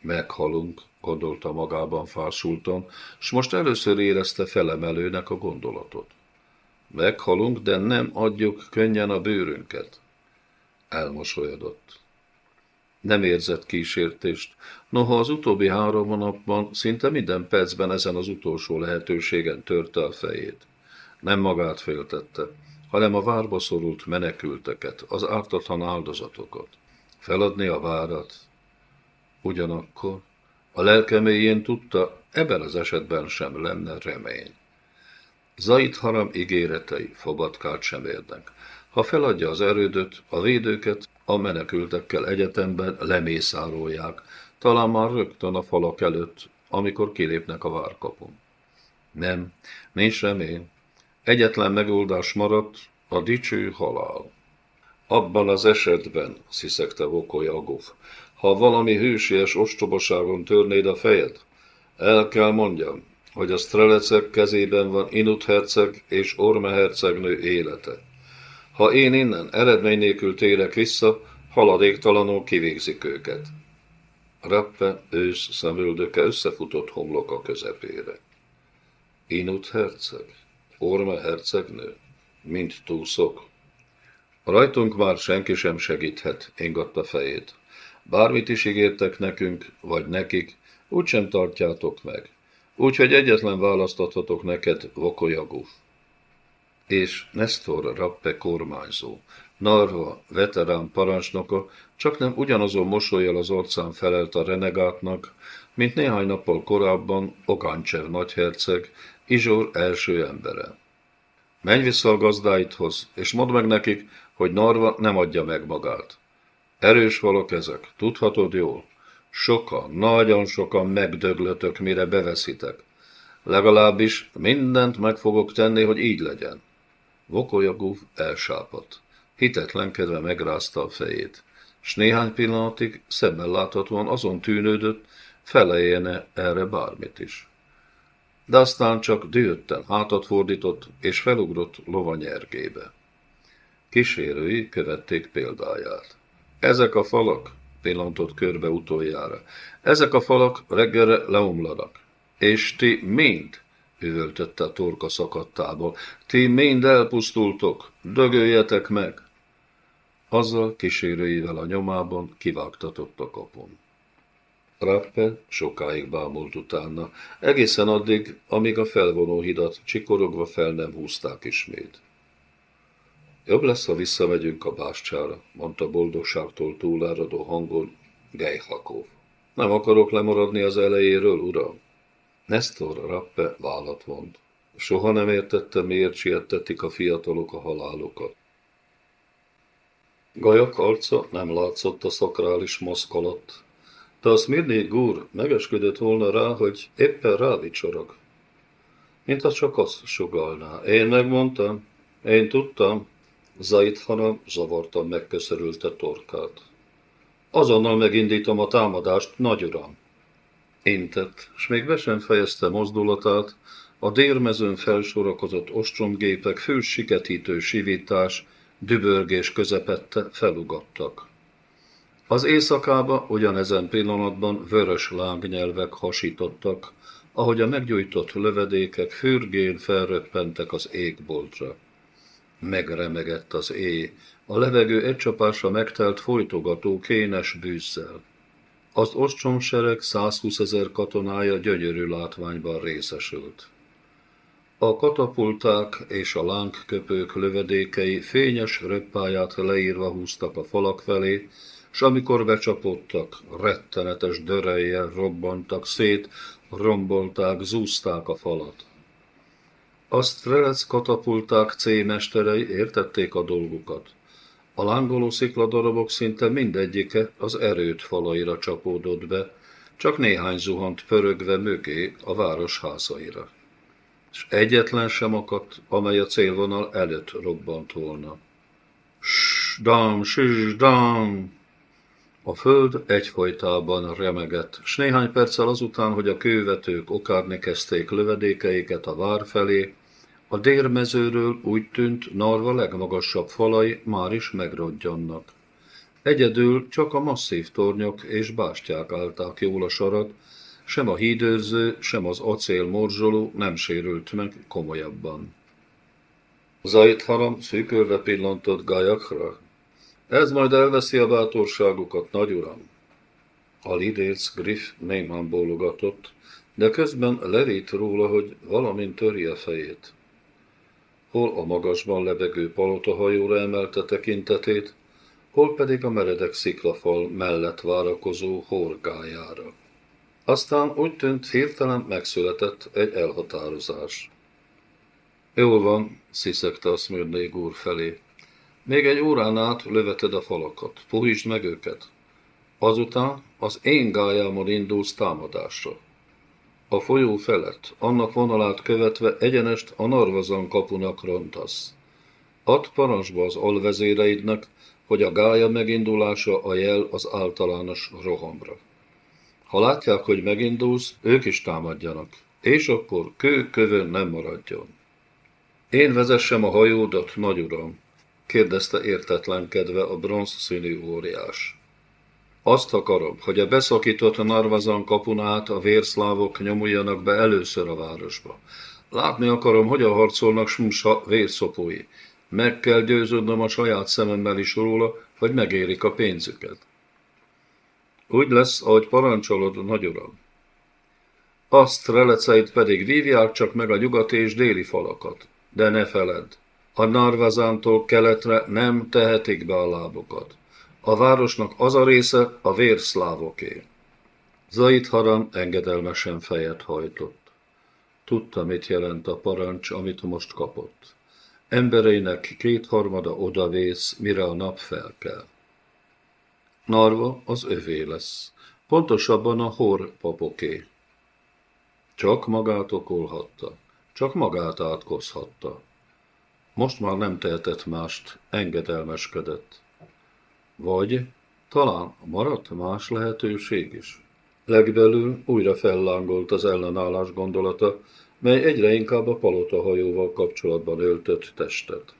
Meghalunk, gondolta magában fásultan, s most először érezte felemelőnek a gondolatot. Meghalunk, de nem adjuk könnyen a bőrünket. Elmosolyodott. Nem érzett kísértést, noha az utóbbi három napban szinte minden percben ezen az utolsó lehetőségen törte a fejét. Nem magát féltette, hanem a várba szorult menekülteket, az ártatlan áldozatokat. Feladni a várat. Ugyanakkor a lelke mélyén tudta, ebben az esetben sem lenne remény. Zait Haram ígéretei fogadkát sem érnek. Ha feladja az erődöt, a védőket a menekültekkel egyetemben lemészárolják, talán már rögtön a falak előtt, amikor kilépnek a várkapun. Nem, nincs remény. Egyetlen megoldás maradt, a dicső halál. Abban az esetben, sziszegte Vokoly Agov, ha valami hősies ostobaságon törnéd a fejed, el kell mondjam, hogy a strelecek kezében van Inut herceg és Orme hercegnő élete. Ha én innen eredmény nélkül térek vissza, haladéktalanul kivégzik őket. Rappe ősz szemüldöke összefutott homloka közepére. Inut herceg, Orme hercegnő, mint túszok. Rajtunk már senki sem segíthet, ingatta fejét. Bármit is ígértek nekünk, vagy nekik, úgysem tartjátok meg. Úgyhogy egyetlen választathatok neked, Vokolyaguf. És Nestor Rappe kormányzó, Narva veterán parancsnoka csak nem ugyanazon mosolyjal az arcán felelt a renegátnak, mint néhány nappal korábban Okáncsev nagyherceg, Izsor első embere. Menj vissza a gazdáidhoz, és mondd meg nekik, hogy Narva nem adja meg magát. Erős valak ezek, tudhatod jól. Sokan, nagyon sokan megdöglötök, mire beveszitek. Legalábbis mindent meg fogok tenni, hogy így legyen. Vokolyagúv elsápadt. Hitetlenkedve megrázta a fejét, s néhány pillanatig szebben láthatóan azon tűnődött, felejjene erre bármit is. De aztán csak dühötten hátat fordított, és felugrott lovanyergébe. Kísérői követték példáját. Ezek a falak, pillantott körbe utoljára, ezek a falak reggelre leomlanak. És ti mind, üvöltötte a torka szakadtából, ti mind elpusztultok, dögöljetek meg! Azzal kísérőivel a nyomában kivágtatott a kapun. Rappe sokáig bámult utána, egészen addig, amíg a felvonó hidat csikorogva fel nem húzták ismét. Jobb lesz, ha visszamegyünk a bástyára, mondta boldogságtól túláradó hangon Gejhakov. Nem akarok lemaradni az elejéről, uram. Nestor Rappe vállat vont. Soha nem értette, miért siettetik a fiatalok a halálokat. Gajak arca nem látszott a szakrális maszk alatt, de a Smirni gúr megesküdött volna rá, hogy éppen rávicsorog. Mint ha csak azt sugalná. Én megmondtam, én tudtam, Zait hanem zavartan megköszörülte torkát. Azonnal megindítom a támadást, nagy uram. Intett, s még be sem fejezte mozdulatát, a délmezőn felsorakozott ostromgépek fő siketítő sivítás, dübörgés közepette felugattak. Az éjszakába ugyanezen pillanatban vörös lángnyelvek hasítottak, ahogy a meggyújtott lövedékek fürgén felröppentek az égboltra. Megremegett az éj, a levegő egy csapásra megtelt folytogató kénes bűzzel. Az ostromsereg 120 ezer katonája gyönyörű látványban részesült. A katapulták és a lángköpők lövedékei fényes röppáját leírva húztak a falak felé, s amikor becsapódtak, rettenetes dörejjel robbantak szét, rombolták, zúzták a falat. A strelec katapulták C-mesterei értették a dolgukat. A lángoló szikladarabok szinte mindegyike az erőt falaira csapódott be, csak néhány zuhant pörögve mögé a város házaira. És egyetlen sem akadt, amely a célvonal előtt robbant volna. Sdam, sisdam! A föld egyfolytában remegett, s néhány perccel azután, hogy a kővetők okárni kezdték lövedékeiket a vár felé, a dérmezőről úgy tűnt, Narva legmagasabb falai már is megrodjannak. Egyedül csak a masszív tornyok és bástyák állták jól a sarat, sem a hídőrző, sem az acél morzsoló nem sérült meg komolyabban. Zajt haram szűkölve pillantott Gajakra. Ez majd elveszi a bátorságukat, nagy uram. A lidéc Griff némán bólogatott, de közben levét róla, hogy valamint törje fejét. hol a magasban lebegő palotahajóra emelte tekintetét, hol pedig a meredek sziklafal mellett várakozó horgájára. Aztán úgy tűnt, hirtelen megszületett egy elhatározás. Jól van, sziszegte a Szmörnék úr felé. Még egy órán át löveted a falakat, puhítsd meg őket. Azután az én gályámon indulsz támadásra. A folyó felett, annak vonalát követve egyenest a Narvazan kapunak rontasz. Add parancsba az alvezéreidnek, hogy a gája megindulása a jel az általános rohamra. Ha látják, hogy megindulsz, ők is támadjanak, és akkor kő kövön nem maradjon. Én vezessem a hajódat, nagy uram, kérdezte értetlenkedve a bronz színű óriás. Azt akarom, hogy a beszakított Narvazan kapun át a vérszlávok nyomuljanak be először a városba. Látni akarom, hogyan harcolnak Smsa vérszopói. Meg kell győződnöm a saját szememmel is róla, hogy megérik a pénzüket. Úgy lesz, ahogy parancsolod, nagy uram. Azt releceit pedig vívják csak meg a nyugati és déli falakat. De ne feledd, a Narvazántól keletre nem tehetik be a lábokat. A városnak az a része a vérszlávoké. Zait Haram engedelmesen fejet hajtott. Tudta, mit jelent a parancs, amit most kapott. Embereinek kétharmada odavész, mire a nap felkel. Narva az övé lesz, pontosabban a hor papoké. Csak magát okolhatta, csak magát átkozhatta. Most már nem tehetett mást, engedelmeskedett. Vagy talán maradt más lehetőség is. Legbelül újra fellángolt az ellenállás gondolata, mely egyre inkább a palotahajóval kapcsolatban öltött testet.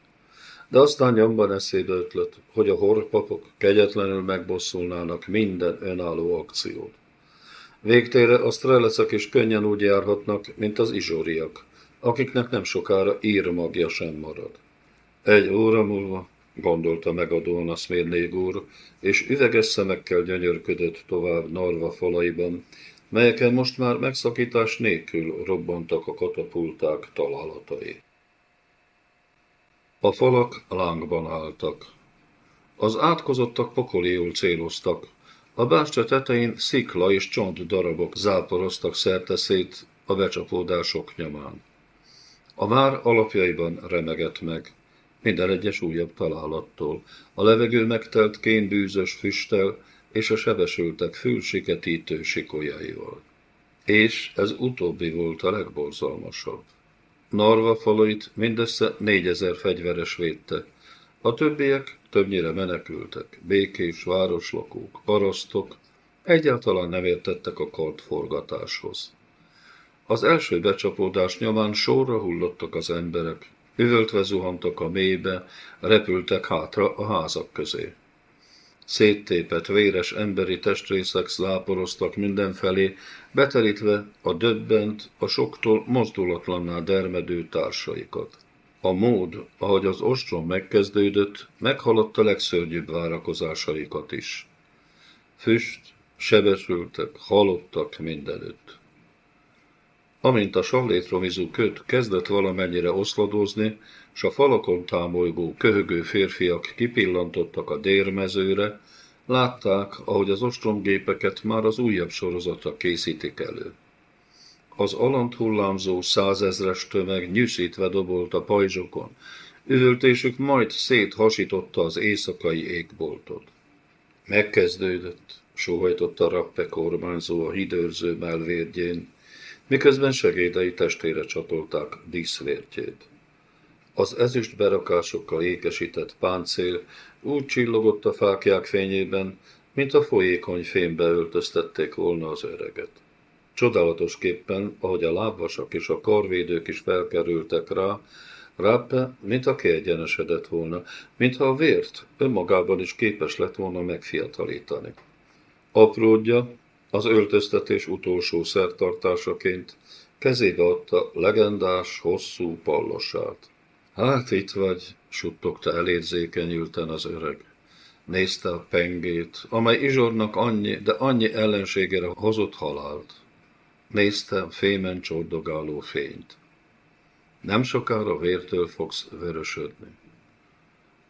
De aztán nyomban eszébe ötlött, hogy a horpapok kegyetlenül megbosszulnának minden önálló akciót. Végtére a strelecek is könnyen úgy járhatnak, mint az izsóriak, akiknek nem sokára írmagja sem marad. Egy óra múlva, gondolta megadóan a Szmérnég úr, és üveges szemekkel gyönyörködött tovább Narva falaiban, melyeken most már megszakítás nélkül robbantak a katapulták találatai. A falak lángban álltak. Az átkozottak pokoliul céloztak. A bástya tetején szikla és csont darabok záporoztak szerteszét a becsapódások nyomán. A vár alapjaiban remegett meg, minden egyes újabb találattól. A levegő megtelt kénbűzös füsttel és a sebesültek fülsiketítő sikolyaival. És ez utóbbi volt a legborzalmasabb. Narva falait mindössze négyezer fegyveres védte. A többiek többnyire menekültek, békés városlakók, parasztok, egyáltalán nem értettek a kartforgatáshoz. Az első becsapódás nyomán sorra hullottak az emberek, üvöltve zuhantak a mélybe, repültek hátra a házak közé. Széttépett, véres emberi testrészek szláporoztak mindenfelé, beterítve a döbbent, a soktól mozdulatlanná dermedő társaikat. A mód, ahogy az ostrom megkezdődött, meghaladta legszörnyűbb várakozásaikat is. Füst, sebesültek, halottak mindenütt. Amint a sallétromizú köt kezdett valamennyire oszladozni, s a falakon támolygó, köhögő férfiak kipillantottak a dérmezőre, látták, ahogy az ostromgépeket már az újabb sorozatra készítik elő. Az alant hullámzó százezres tömeg nyűszítve dobolt a pajzsokon, üvöltésük majd széthasította az éjszakai égboltot. Megkezdődött, sóhajtotta Rappe kormányzó a hidőrző melvérgyén, miközben segédei testére csatolták díszvértjét. Az ezüst berakásokkal ékesített páncél úgy csillogott a fákják fényében, mint a folyékony fémbe öltöztették volna az öreget. Csodálatosképpen, ahogy a lábvasak és a karvédők is felkerültek rá, Rappe, mint a kiegyenesedett volna, mintha a vért önmagában is képes lett volna megfiatalítani. Apródja, az öltöztetés utolsó szertartásaként kezébe adta legendás, hosszú pallosát. Hát itt vagy, suttogta elérzékenyülten az öreg. Nézte a pengét, amely Izsornak annyi, de annyi ellenségére hozott halált. Nézte fémen csordogáló fényt. Nem sokára vértől fogsz vörösödni.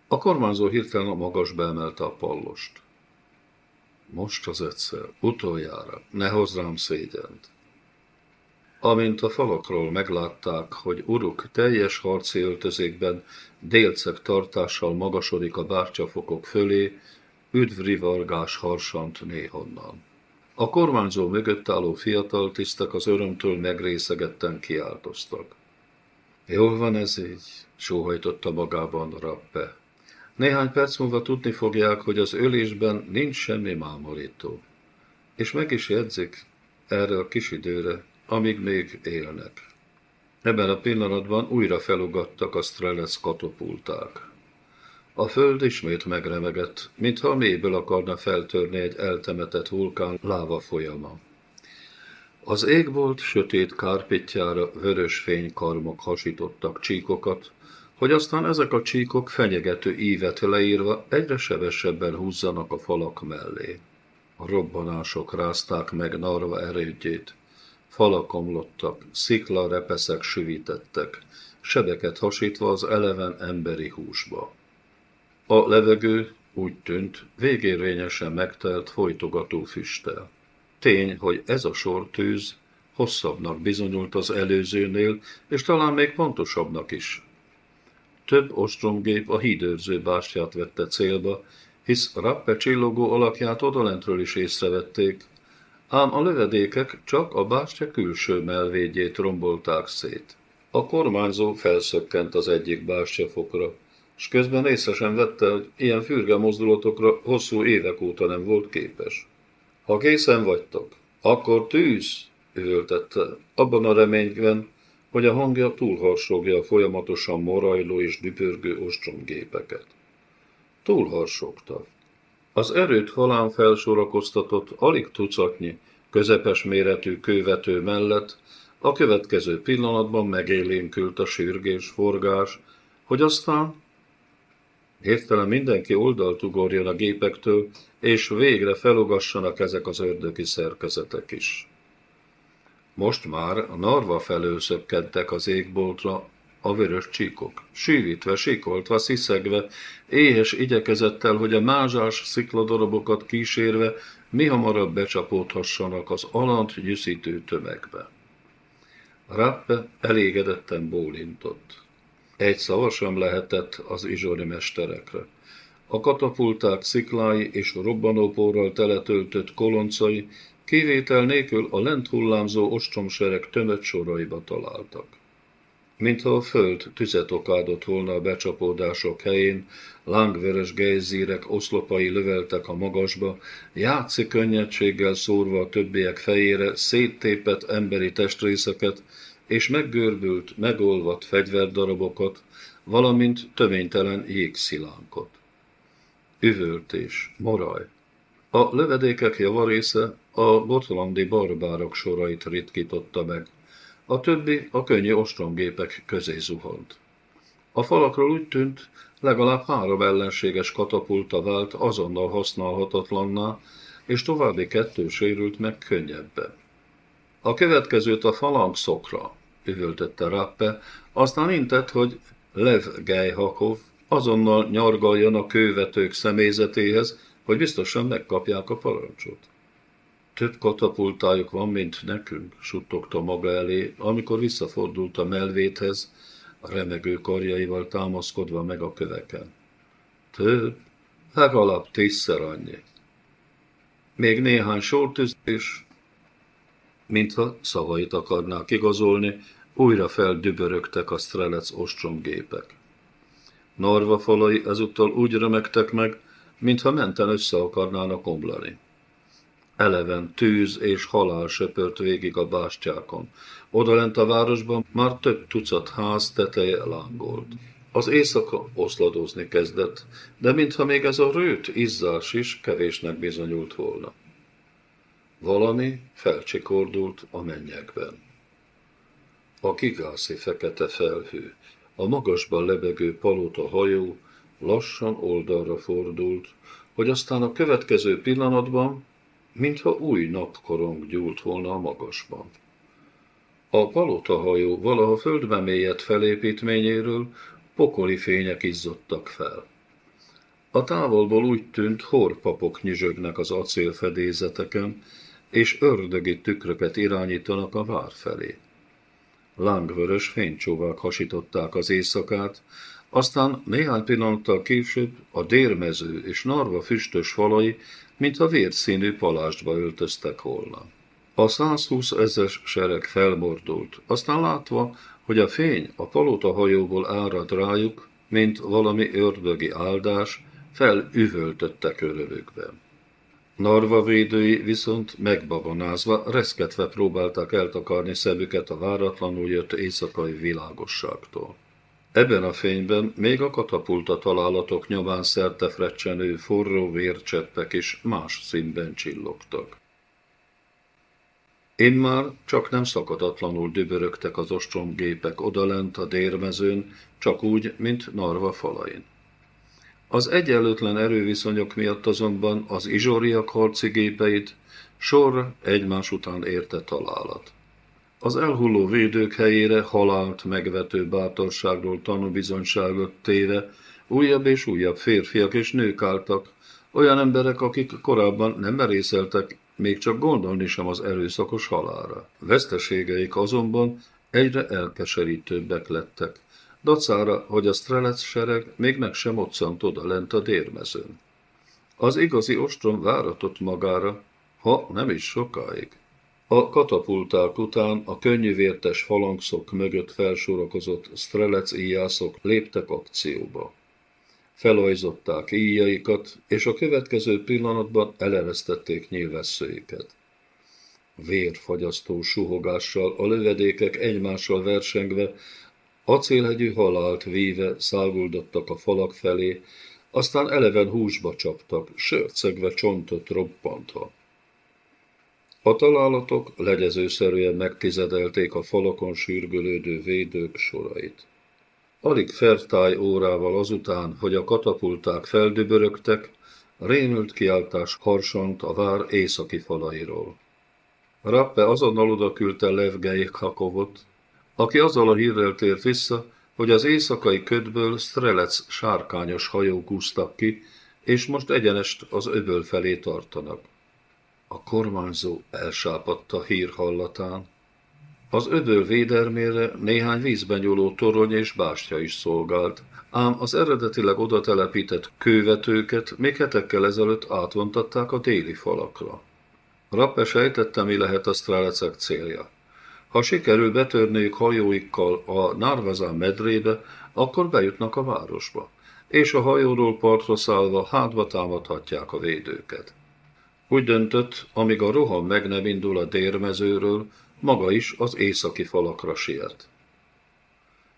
A kormányzó hirtelen a magasba emelte a pallost. Most az egyszer, utoljára, ne hozz rám szégyent. Amint a falakról meglátták, hogy uruk teljes harci öltözékben délceg tartással magasodik a bárcsafokok fölé, üdvrivargás harsant néhonnan. A kormányzó mögött álló fiatal tisztek az örömtől megrészegetten kiáltoztak. Jól van ez így, sóhajtotta magában Rappe. Néhány perc múlva tudni fogják, hogy az ölésben nincs semmi mámorító. És meg is jegyzik erre a kis időre, amíg még élnek. Ebben a pillanatban újra felugattak a Strelec katapulták. A föld ismét megremegett, mintha a mélyből akarna feltörni egy eltemetett vulkán láva folyama. Az égbolt sötét kárpitjára vörös fénykarmok hasítottak csíkokat, hogy aztán ezek a csíkok fenyegető ívet leírva egyre sebesebben húzzanak a falak mellé. A robbanások rázták meg Narva erődjét, falak omlottak, szikla repeszek süvítettek, sebeket hasítva az eleven emberi húsba. A levegő úgy tűnt, végérvényesen megtelt folytogató füsttel. Tény, hogy ez a sor tűz hosszabbnak bizonyult az előzőnél, és talán még pontosabbnak is. Több ostromgép a hídőrző bástyát vette célba, hisz Rappe csillogó alakját odalentről is észrevették, ám a lövedékek csak a bástya külső melvédjét rombolták szét. A kormányzó felszökkent az egyik bástyafokra, és közben észre sem vette, hogy ilyen fürge mozdulatokra hosszú évek óta nem volt képes. Ha készen vagytok, akkor tűz, üvöltette, abban a reményben, hogy a hangja túlharsogja a folyamatosan morajló és düpörgő ostromgépeket. Túlharsogta. Az erőt falán felsorakoztatott alig tucatnyi, közepes méretű kővető mellett a következő pillanatban megélénkült a sürgés, forgás, hogy aztán Hirtelen mindenki oldalt ugorjon a gépektől, és végre felogassanak ezek az ördögi szerkezetek is. Most már a narva felől szökkentek az égboltra a vörös csíkok, sűvítve, sikoltva, sziszegve, éhes igyekezettel, hogy a mázsás szikladarabokat kísérve mi hamarabb becsapódhassanak az alant gyűszítő tömegbe. Rappe elégedetten bólintott. Egy szava sem lehetett az izsori mesterekre. A katapulták sziklái és robbanóporral teletöltött koloncai kivétel nélkül a lent hullámzó ostromsereg tömött soraiba találtak. Mintha a föld tüzet okádott volna a becsapódások helyén, lángveres gejzírek oszlopai löveltek a magasba, játszi könnyedséggel szórva a többiek fejére széttépett emberi testrészeket, és meggörbült, megolvadt fegyverdarabokat, valamint töménytelen jégszilánkot. Üvöltés, moraj. A lövedékek javarésze a botlandi barbárok sorait ritkította meg, a többi a könnyű ostromgépek közé zuhant. A falakról úgy tűnt, legalább három ellenséges katapulta vált azonnal használhatatlanná, és további kettő sérült meg könnyebben. A következőt a falangszokra, üvöltötte Rappe, aztán intett, hogy Lev Gejhakov azonnal nyargaljon a kővetők személyzetéhez, hogy biztosan megkapják a parancsot. Több katapultájuk van, mint nekünk, suttogta maga elé, amikor visszafordult a melvéthez, a remegő karjaival támaszkodva meg a köveken. Több, legalább tízszer annyi. Még néhány sortűz, és mintha szavait akarnák igazolni, újra feldübörögtek a Strelec ostromgépek. Narva falai ezúttal úgy remektek meg, mintha menten össze akarnának omlani. Eleven tűz és halál söpört végig a bástyákon. Odalent a városban már több tucat ház teteje lángolt. Az éjszaka oszladozni kezdett, de mintha még ez a rőt izzás is kevésnek bizonyult volna. Valami felcsikordult a mennyekben. A kigászi fekete felhő, a magasban lebegő palota hajó lassan oldalra fordult, hogy aztán a következő pillanatban, mintha új napkorong gyúlt volna a magasban. A palotahajó valaha földbe mélyedt felépítményéről pokoli fények izzottak fel. A távolból úgy tűnt, horpapok nyizsögnek az acélfedézeteken, és ördögi tükröket irányítanak a vár felé. Lángvörös fénycsóvák hasították az éjszakát, aztán néhány pillanattal később a dérmező és narva füstös falai, mintha vérszínű palástba öltöztek volna. A 120 ezes sereg felmordult, aztán látva, hogy a fény a palota hajóból árad rájuk, mint valami ördögi áldás, felüvöltöttek örövükben. Narva védői viszont megbabonázva, reszketve próbálták eltakarni szemüket a váratlanul jött éjszakai világosságtól. Ebben a fényben még a katapulta találatok nyomán szerte frecsenő forró vércseppek is más színben csillogtak. Én már csak nem szakadatlanul dübörögtek az ostromgépek odalent a dérmezőn, csak úgy, mint Narva falain. Az egyenlőtlen erőviszonyok miatt azonban az izsoriak harci gépeit sor egymás után érte találat. Az elhulló védők helyére halált megvető bátorságról tanúbizonyságot téve újabb és újabb férfiak és nők álltak, olyan emberek, akik korábban nem merészeltek még csak gondolni sem az erőszakos halára. Veszteségeik azonban egyre elkeserítőbbek lettek dacára, hogy a strelec sereg még meg sem moccant oda lent a dérmezőn. Az igazi ostrom váratott magára, ha nem is sokáig. A katapulták után a könnyűvértes falangszok mögött felsorakozott strelec íjászok léptek akcióba. Felajzották íjaikat, és a következő pillanatban eleresztették nyilvesszőiket. Vérfagyasztó suhogással a lövedékek egymással versengve Acélhegyű halált víve száguldottak a falak felé, aztán eleven húsba csaptak, sörcegve csontot robbantva. A találatok legyezőszerűen megtizedelték a falakon sürgölődő védők sorait. Alig fertáj órával azután, hogy a katapulták feldübörögtek, rémült kiáltás harsant a vár északi falairól. Rappe azonnal oda küldte Levgei Hakovot, aki azzal a hírrel tért vissza, hogy az éjszakai ködből Strelec sárkányos hajók úsztak ki, és most egyenest az öböl felé tartanak. A kormányzó elsápadta hír hallatán. Az öböl védelmére néhány vízben nyúló torony és bástya is szolgált, ám az eredetileg oda telepített kővetőket még hetekkel ezelőtt átvontatták a déli falakra. Rappe sejtette, mi lehet a Strelecek célja. Ha sikerül betörniük hajóikkal a Narvazán medrébe, akkor bejutnak a városba, és a hajóról partra szállva hátba támadhatják a védőket. Úgy döntött, amíg a roham meg nem indul a dérmezőről, maga is az északi falakra siet.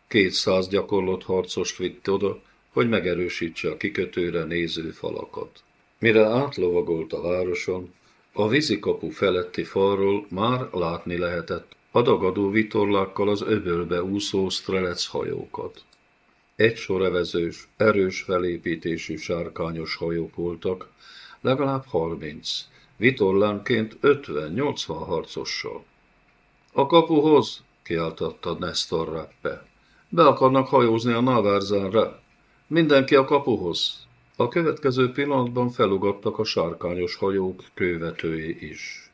Kétszáz gyakorlott harcost vitt oda, hogy megerősítse a kikötőre néző falakat. Mire átlovagolt a városon, a vízikapu feletti falról már látni lehetett adagadó vitorlákkal az öbölbe úszó strelec hajókat. Egy sorevezős, erős felépítésű sárkányos hajók voltak, legalább harminc, vitorlánként 50-80 harcossal. A kapuhoz, kiáltotta Nestor Rappe. Be akarnak hajózni a Navárzánra. Mindenki a kapuhoz. A következő pillanatban felugattak a sárkányos hajók követői is.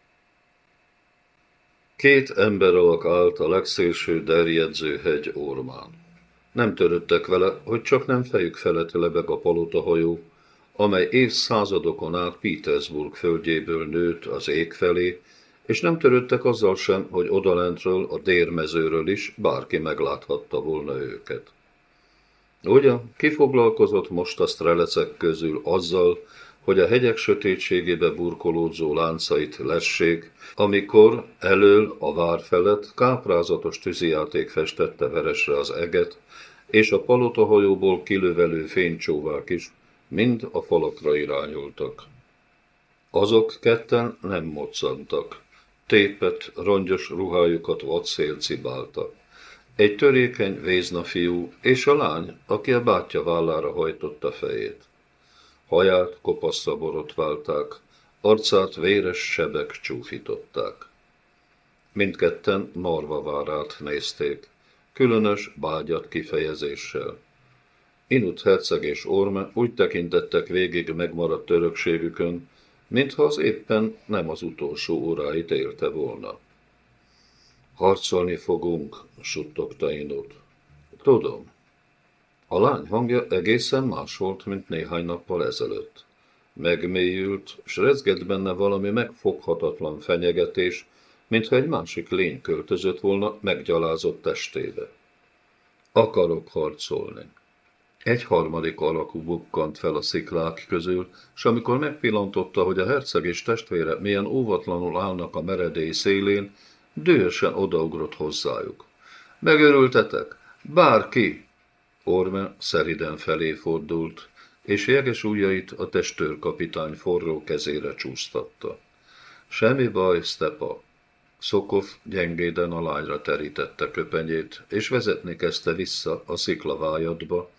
Két ember alak állt a legszélső derjedző hegy ormán. Nem törődtek vele, hogy csak nem fejük felett lebeg a palotahajó, amely évszázadokon át Petersburg földjéből nőtt az ég felé, és nem törődtek azzal sem, hogy odalentről, a dérmezőről is bárki megláthatta volna őket. Ugye, ki foglalkozott most a strelecek közül azzal, hogy a hegyek sötétségébe burkolódzó láncait lessék, amikor elől a vár felett káprázatos tűzijáték festette veresre az eget, és a palotahajóból kilövelő fénycsóvák is mind a falakra irányultak. Azok ketten nem moccantak. Tépet, rongyos ruhájukat vadszél cibálta. Egy törékeny vézna fiú és a lány, aki a bátyja vállára hajtotta fejét. Haját kopaszra borotválták, arcát véres sebek csúfították. Mindketten Marva várát nézték, különös, bágyat kifejezéssel. Inut herceg és Orme úgy tekintettek végig megmaradt örökségükön, mintha az éppen nem az utolsó óráit élte volna. Harcolni fogunk, suttogta Inut. Tudom. A lány hangja egészen más volt, mint néhány nappal ezelőtt. Megmélyült, s rezgett benne valami megfoghatatlan fenyegetés, mintha egy másik lény költözött volna meggyalázott testébe. Akarok harcolni. Egy harmadik alakú bukkant fel a sziklák közül, és amikor megpillantotta, hogy a herceg és testvére milyen óvatlanul állnak a meredély szélén, dühösen odaugrott hozzájuk. Megörültetek? Bárki! Orme szeriden felé fordult, és jeges ujjait a testőrkapitány forró kezére csúsztatta. Semmi baj, Stepa. Szokov gyengéden a lányra terítette köpenyét, és vezetni kezdte vissza a sziklavájadba,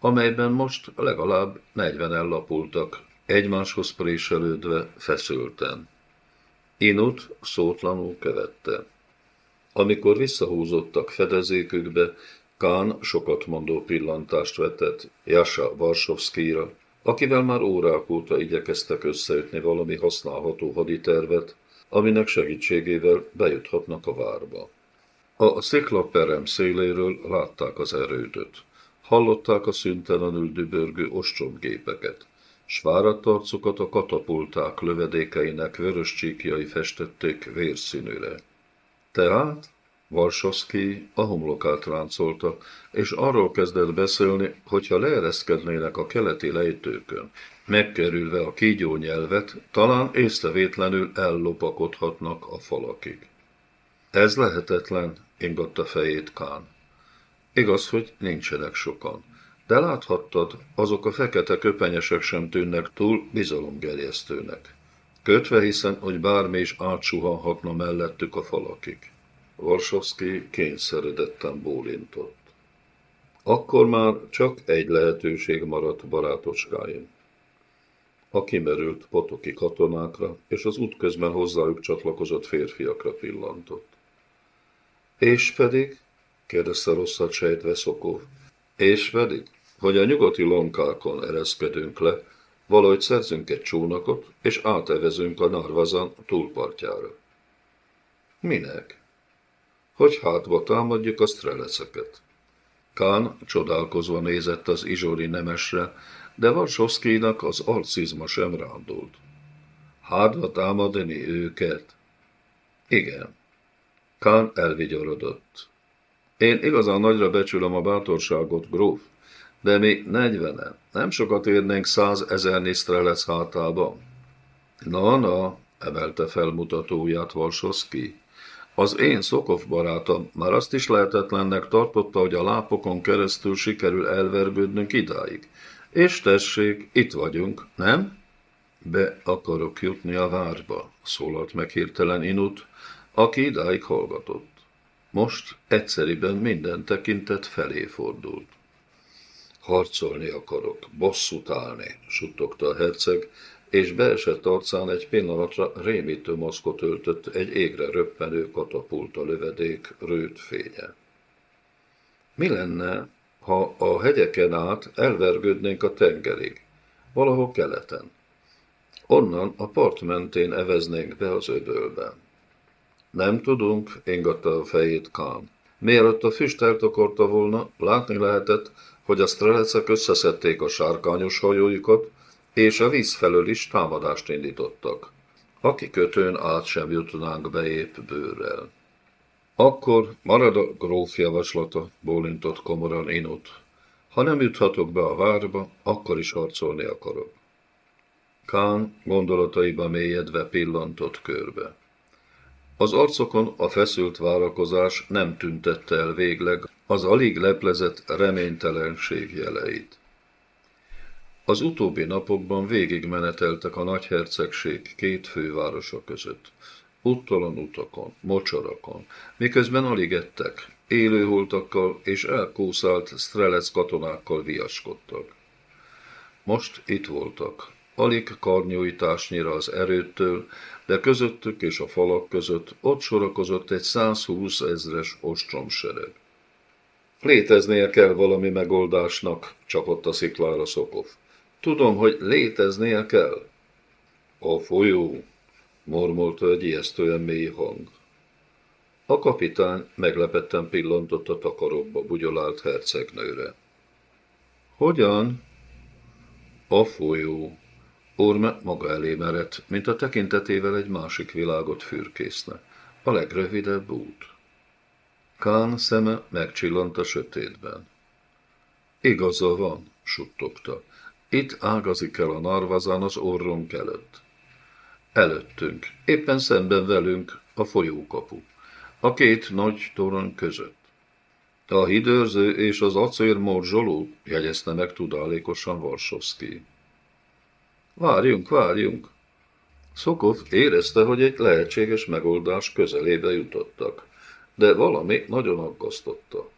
amelyben most legalább negyven lapultak, egymáshoz préselődve feszülten. Inut szótlanul követte. Amikor visszahúzottak fedezékükbe, Kán sokat mondó pillantást vetett Jasa Varsovszkira, akivel már órák óta igyekeztek összeütni valami használható haditervet, aminek segítségével bejuthatnak a várba. A sziklaperem széléről látták az erődöt. Hallották a szüntelenül dübörgő ostromgépeket, s arcukat a katapulták lövedékeinek vörös csíkjai festették vérszínűre. Tehát Varsovszki a homlokát ráncolta, és arról kezdett beszélni, hogyha leereszkednének a keleti lejtőkön, megkerülve a kígyó nyelvet, talán észrevétlenül ellopakodhatnak a falakig. Ez lehetetlen, ingatta fejét Kán. Igaz, hogy nincsenek sokan, de láthattad, azok a fekete köpenyesek sem tűnnek túl bizalomgerjesztőnek. Kötve hiszen, hogy bármi is átsuhanhatna mellettük a falakig. Varsovszki kényszeredetten bólintott. Akkor már csak egy lehetőség maradt barátoskáim. A kimerült potoki katonákra és az útközben hozzájuk csatlakozott férfiakra pillantott. És pedig, kérdezte rosszat sejtve Szokó, és pedig, hogy a nyugati lonkákon ereszkedünk le, valahogy szerzünk egy csónakot, és átevezünk a Narvazan túlpartjára. Minek? hogy hátba támadjuk a streleceket. Kán csodálkozva nézett az izsori nemesre, de Varsovszkénak az arcizma sem rándult. Hátba támadni őket? Igen. Kán elvigyorodott. Én igazán nagyra becsülöm a bátorságot, gróf, de mi negyvenen, nem sokat érnénk százezernyi strelec hátában. Na, na, emelte felmutatóját Valsoszki. Az én Szokov barátom már azt is lehetetlennek tartotta, hogy a lápokon keresztül sikerül elverbődnünk idáig. És tessék, itt vagyunk, nem? Be akarok jutni a várba, szólalt meg hirtelen Inut, aki idáig hallgatott. Most egyszeriben minden tekintet felé fordult. Harcolni akarok, bosszút állni, suttogta a herceg, és beesett arcán egy pillanatra rémítő maszkot öltött egy égre röppenő katapulta lövedék rőt fénye. Mi lenne, ha a hegyeken át elvergődnénk a tengerig, valahol keleten? Onnan a part mentén eveznénk be az öbölbe. Nem tudunk, ingatta a fejét Kán. Mielőtt a füst eltakarta volna, látni lehetett, hogy a strelecek összeszedték a sárkányos hajójukat, és a víz felől is támadást indítottak. A kikötőn át sem jutnánk be épp bőrrel. Akkor marad a gróf javaslata, bólintott komoran Inut. Ha nem juthatok be a várba, akkor is harcolni akarok. Kán gondolataiba mélyedve pillantott körbe. Az arcokon a feszült várakozás nem tüntette el végleg az alig leplezett reménytelenség jeleit. Az utóbbi napokban végigmeneteltek a nagyhercegség két fővárosa között. Uttalan utakon, mocsarakon, miközben alig ettek, élőholtakkal és elkószált strelec katonákkal viaskodtak. Most itt voltak, alig karnyújtásnyira az erőttől, de közöttük és a falak között ott sorakozott egy 120 ezres ostromsereg. Léteznie kell valami megoldásnak, csapott a sziklára Szokov. Tudom, hogy léteznie kell. A folyó, mormolta egy ijesztően mély hang. A kapitány meglepetten pillantott a takaróba bugyolált hercegnőre. Hogyan? A folyó. Orme maga elé merett, mint a tekintetével egy másik világot fürkészne. A legrövidebb út. Kán szeme megcsillant a sötétben. Igaza van, suttogta. Itt ágazik el a narvazán az orrunk előtt. Előttünk, éppen szemben velünk a folyókapu, a két nagy torony között. A hidőrző és az acélmorzsoló, jegyezte meg tudálékosan Varsovszki. Várjunk, várjunk! Szokov érezte, hogy egy lehetséges megoldás közelébe jutottak, de valami nagyon aggasztotta.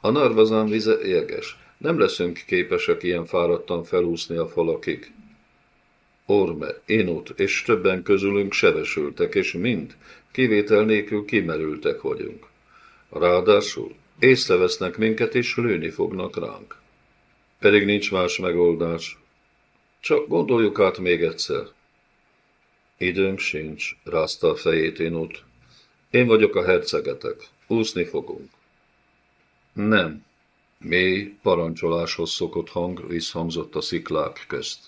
A narvazán vize érges, nem leszünk képesek ilyen fáradtan felúszni a falakig. Orme, Inut és többen közülünk sebesültek, és mind, kivétel nélkül kimerültek vagyunk. Ráadásul észrevesznek minket, és lőni fognak ránk. Pedig nincs más megoldás. Csak gondoljuk át még egyszer. Időnk sincs, rázta a fejét Inut. Én vagyok a hercegetek, úszni fogunk. Nem, Mély, parancsoláshoz szokott hang visszhangzott a sziklák közt.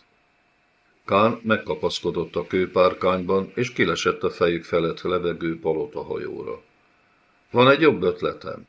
Kán megkapaszkodott a kőpárkányban, és kilesett a fejük felett levegő palota hajóra. Van egy jobb ötletem.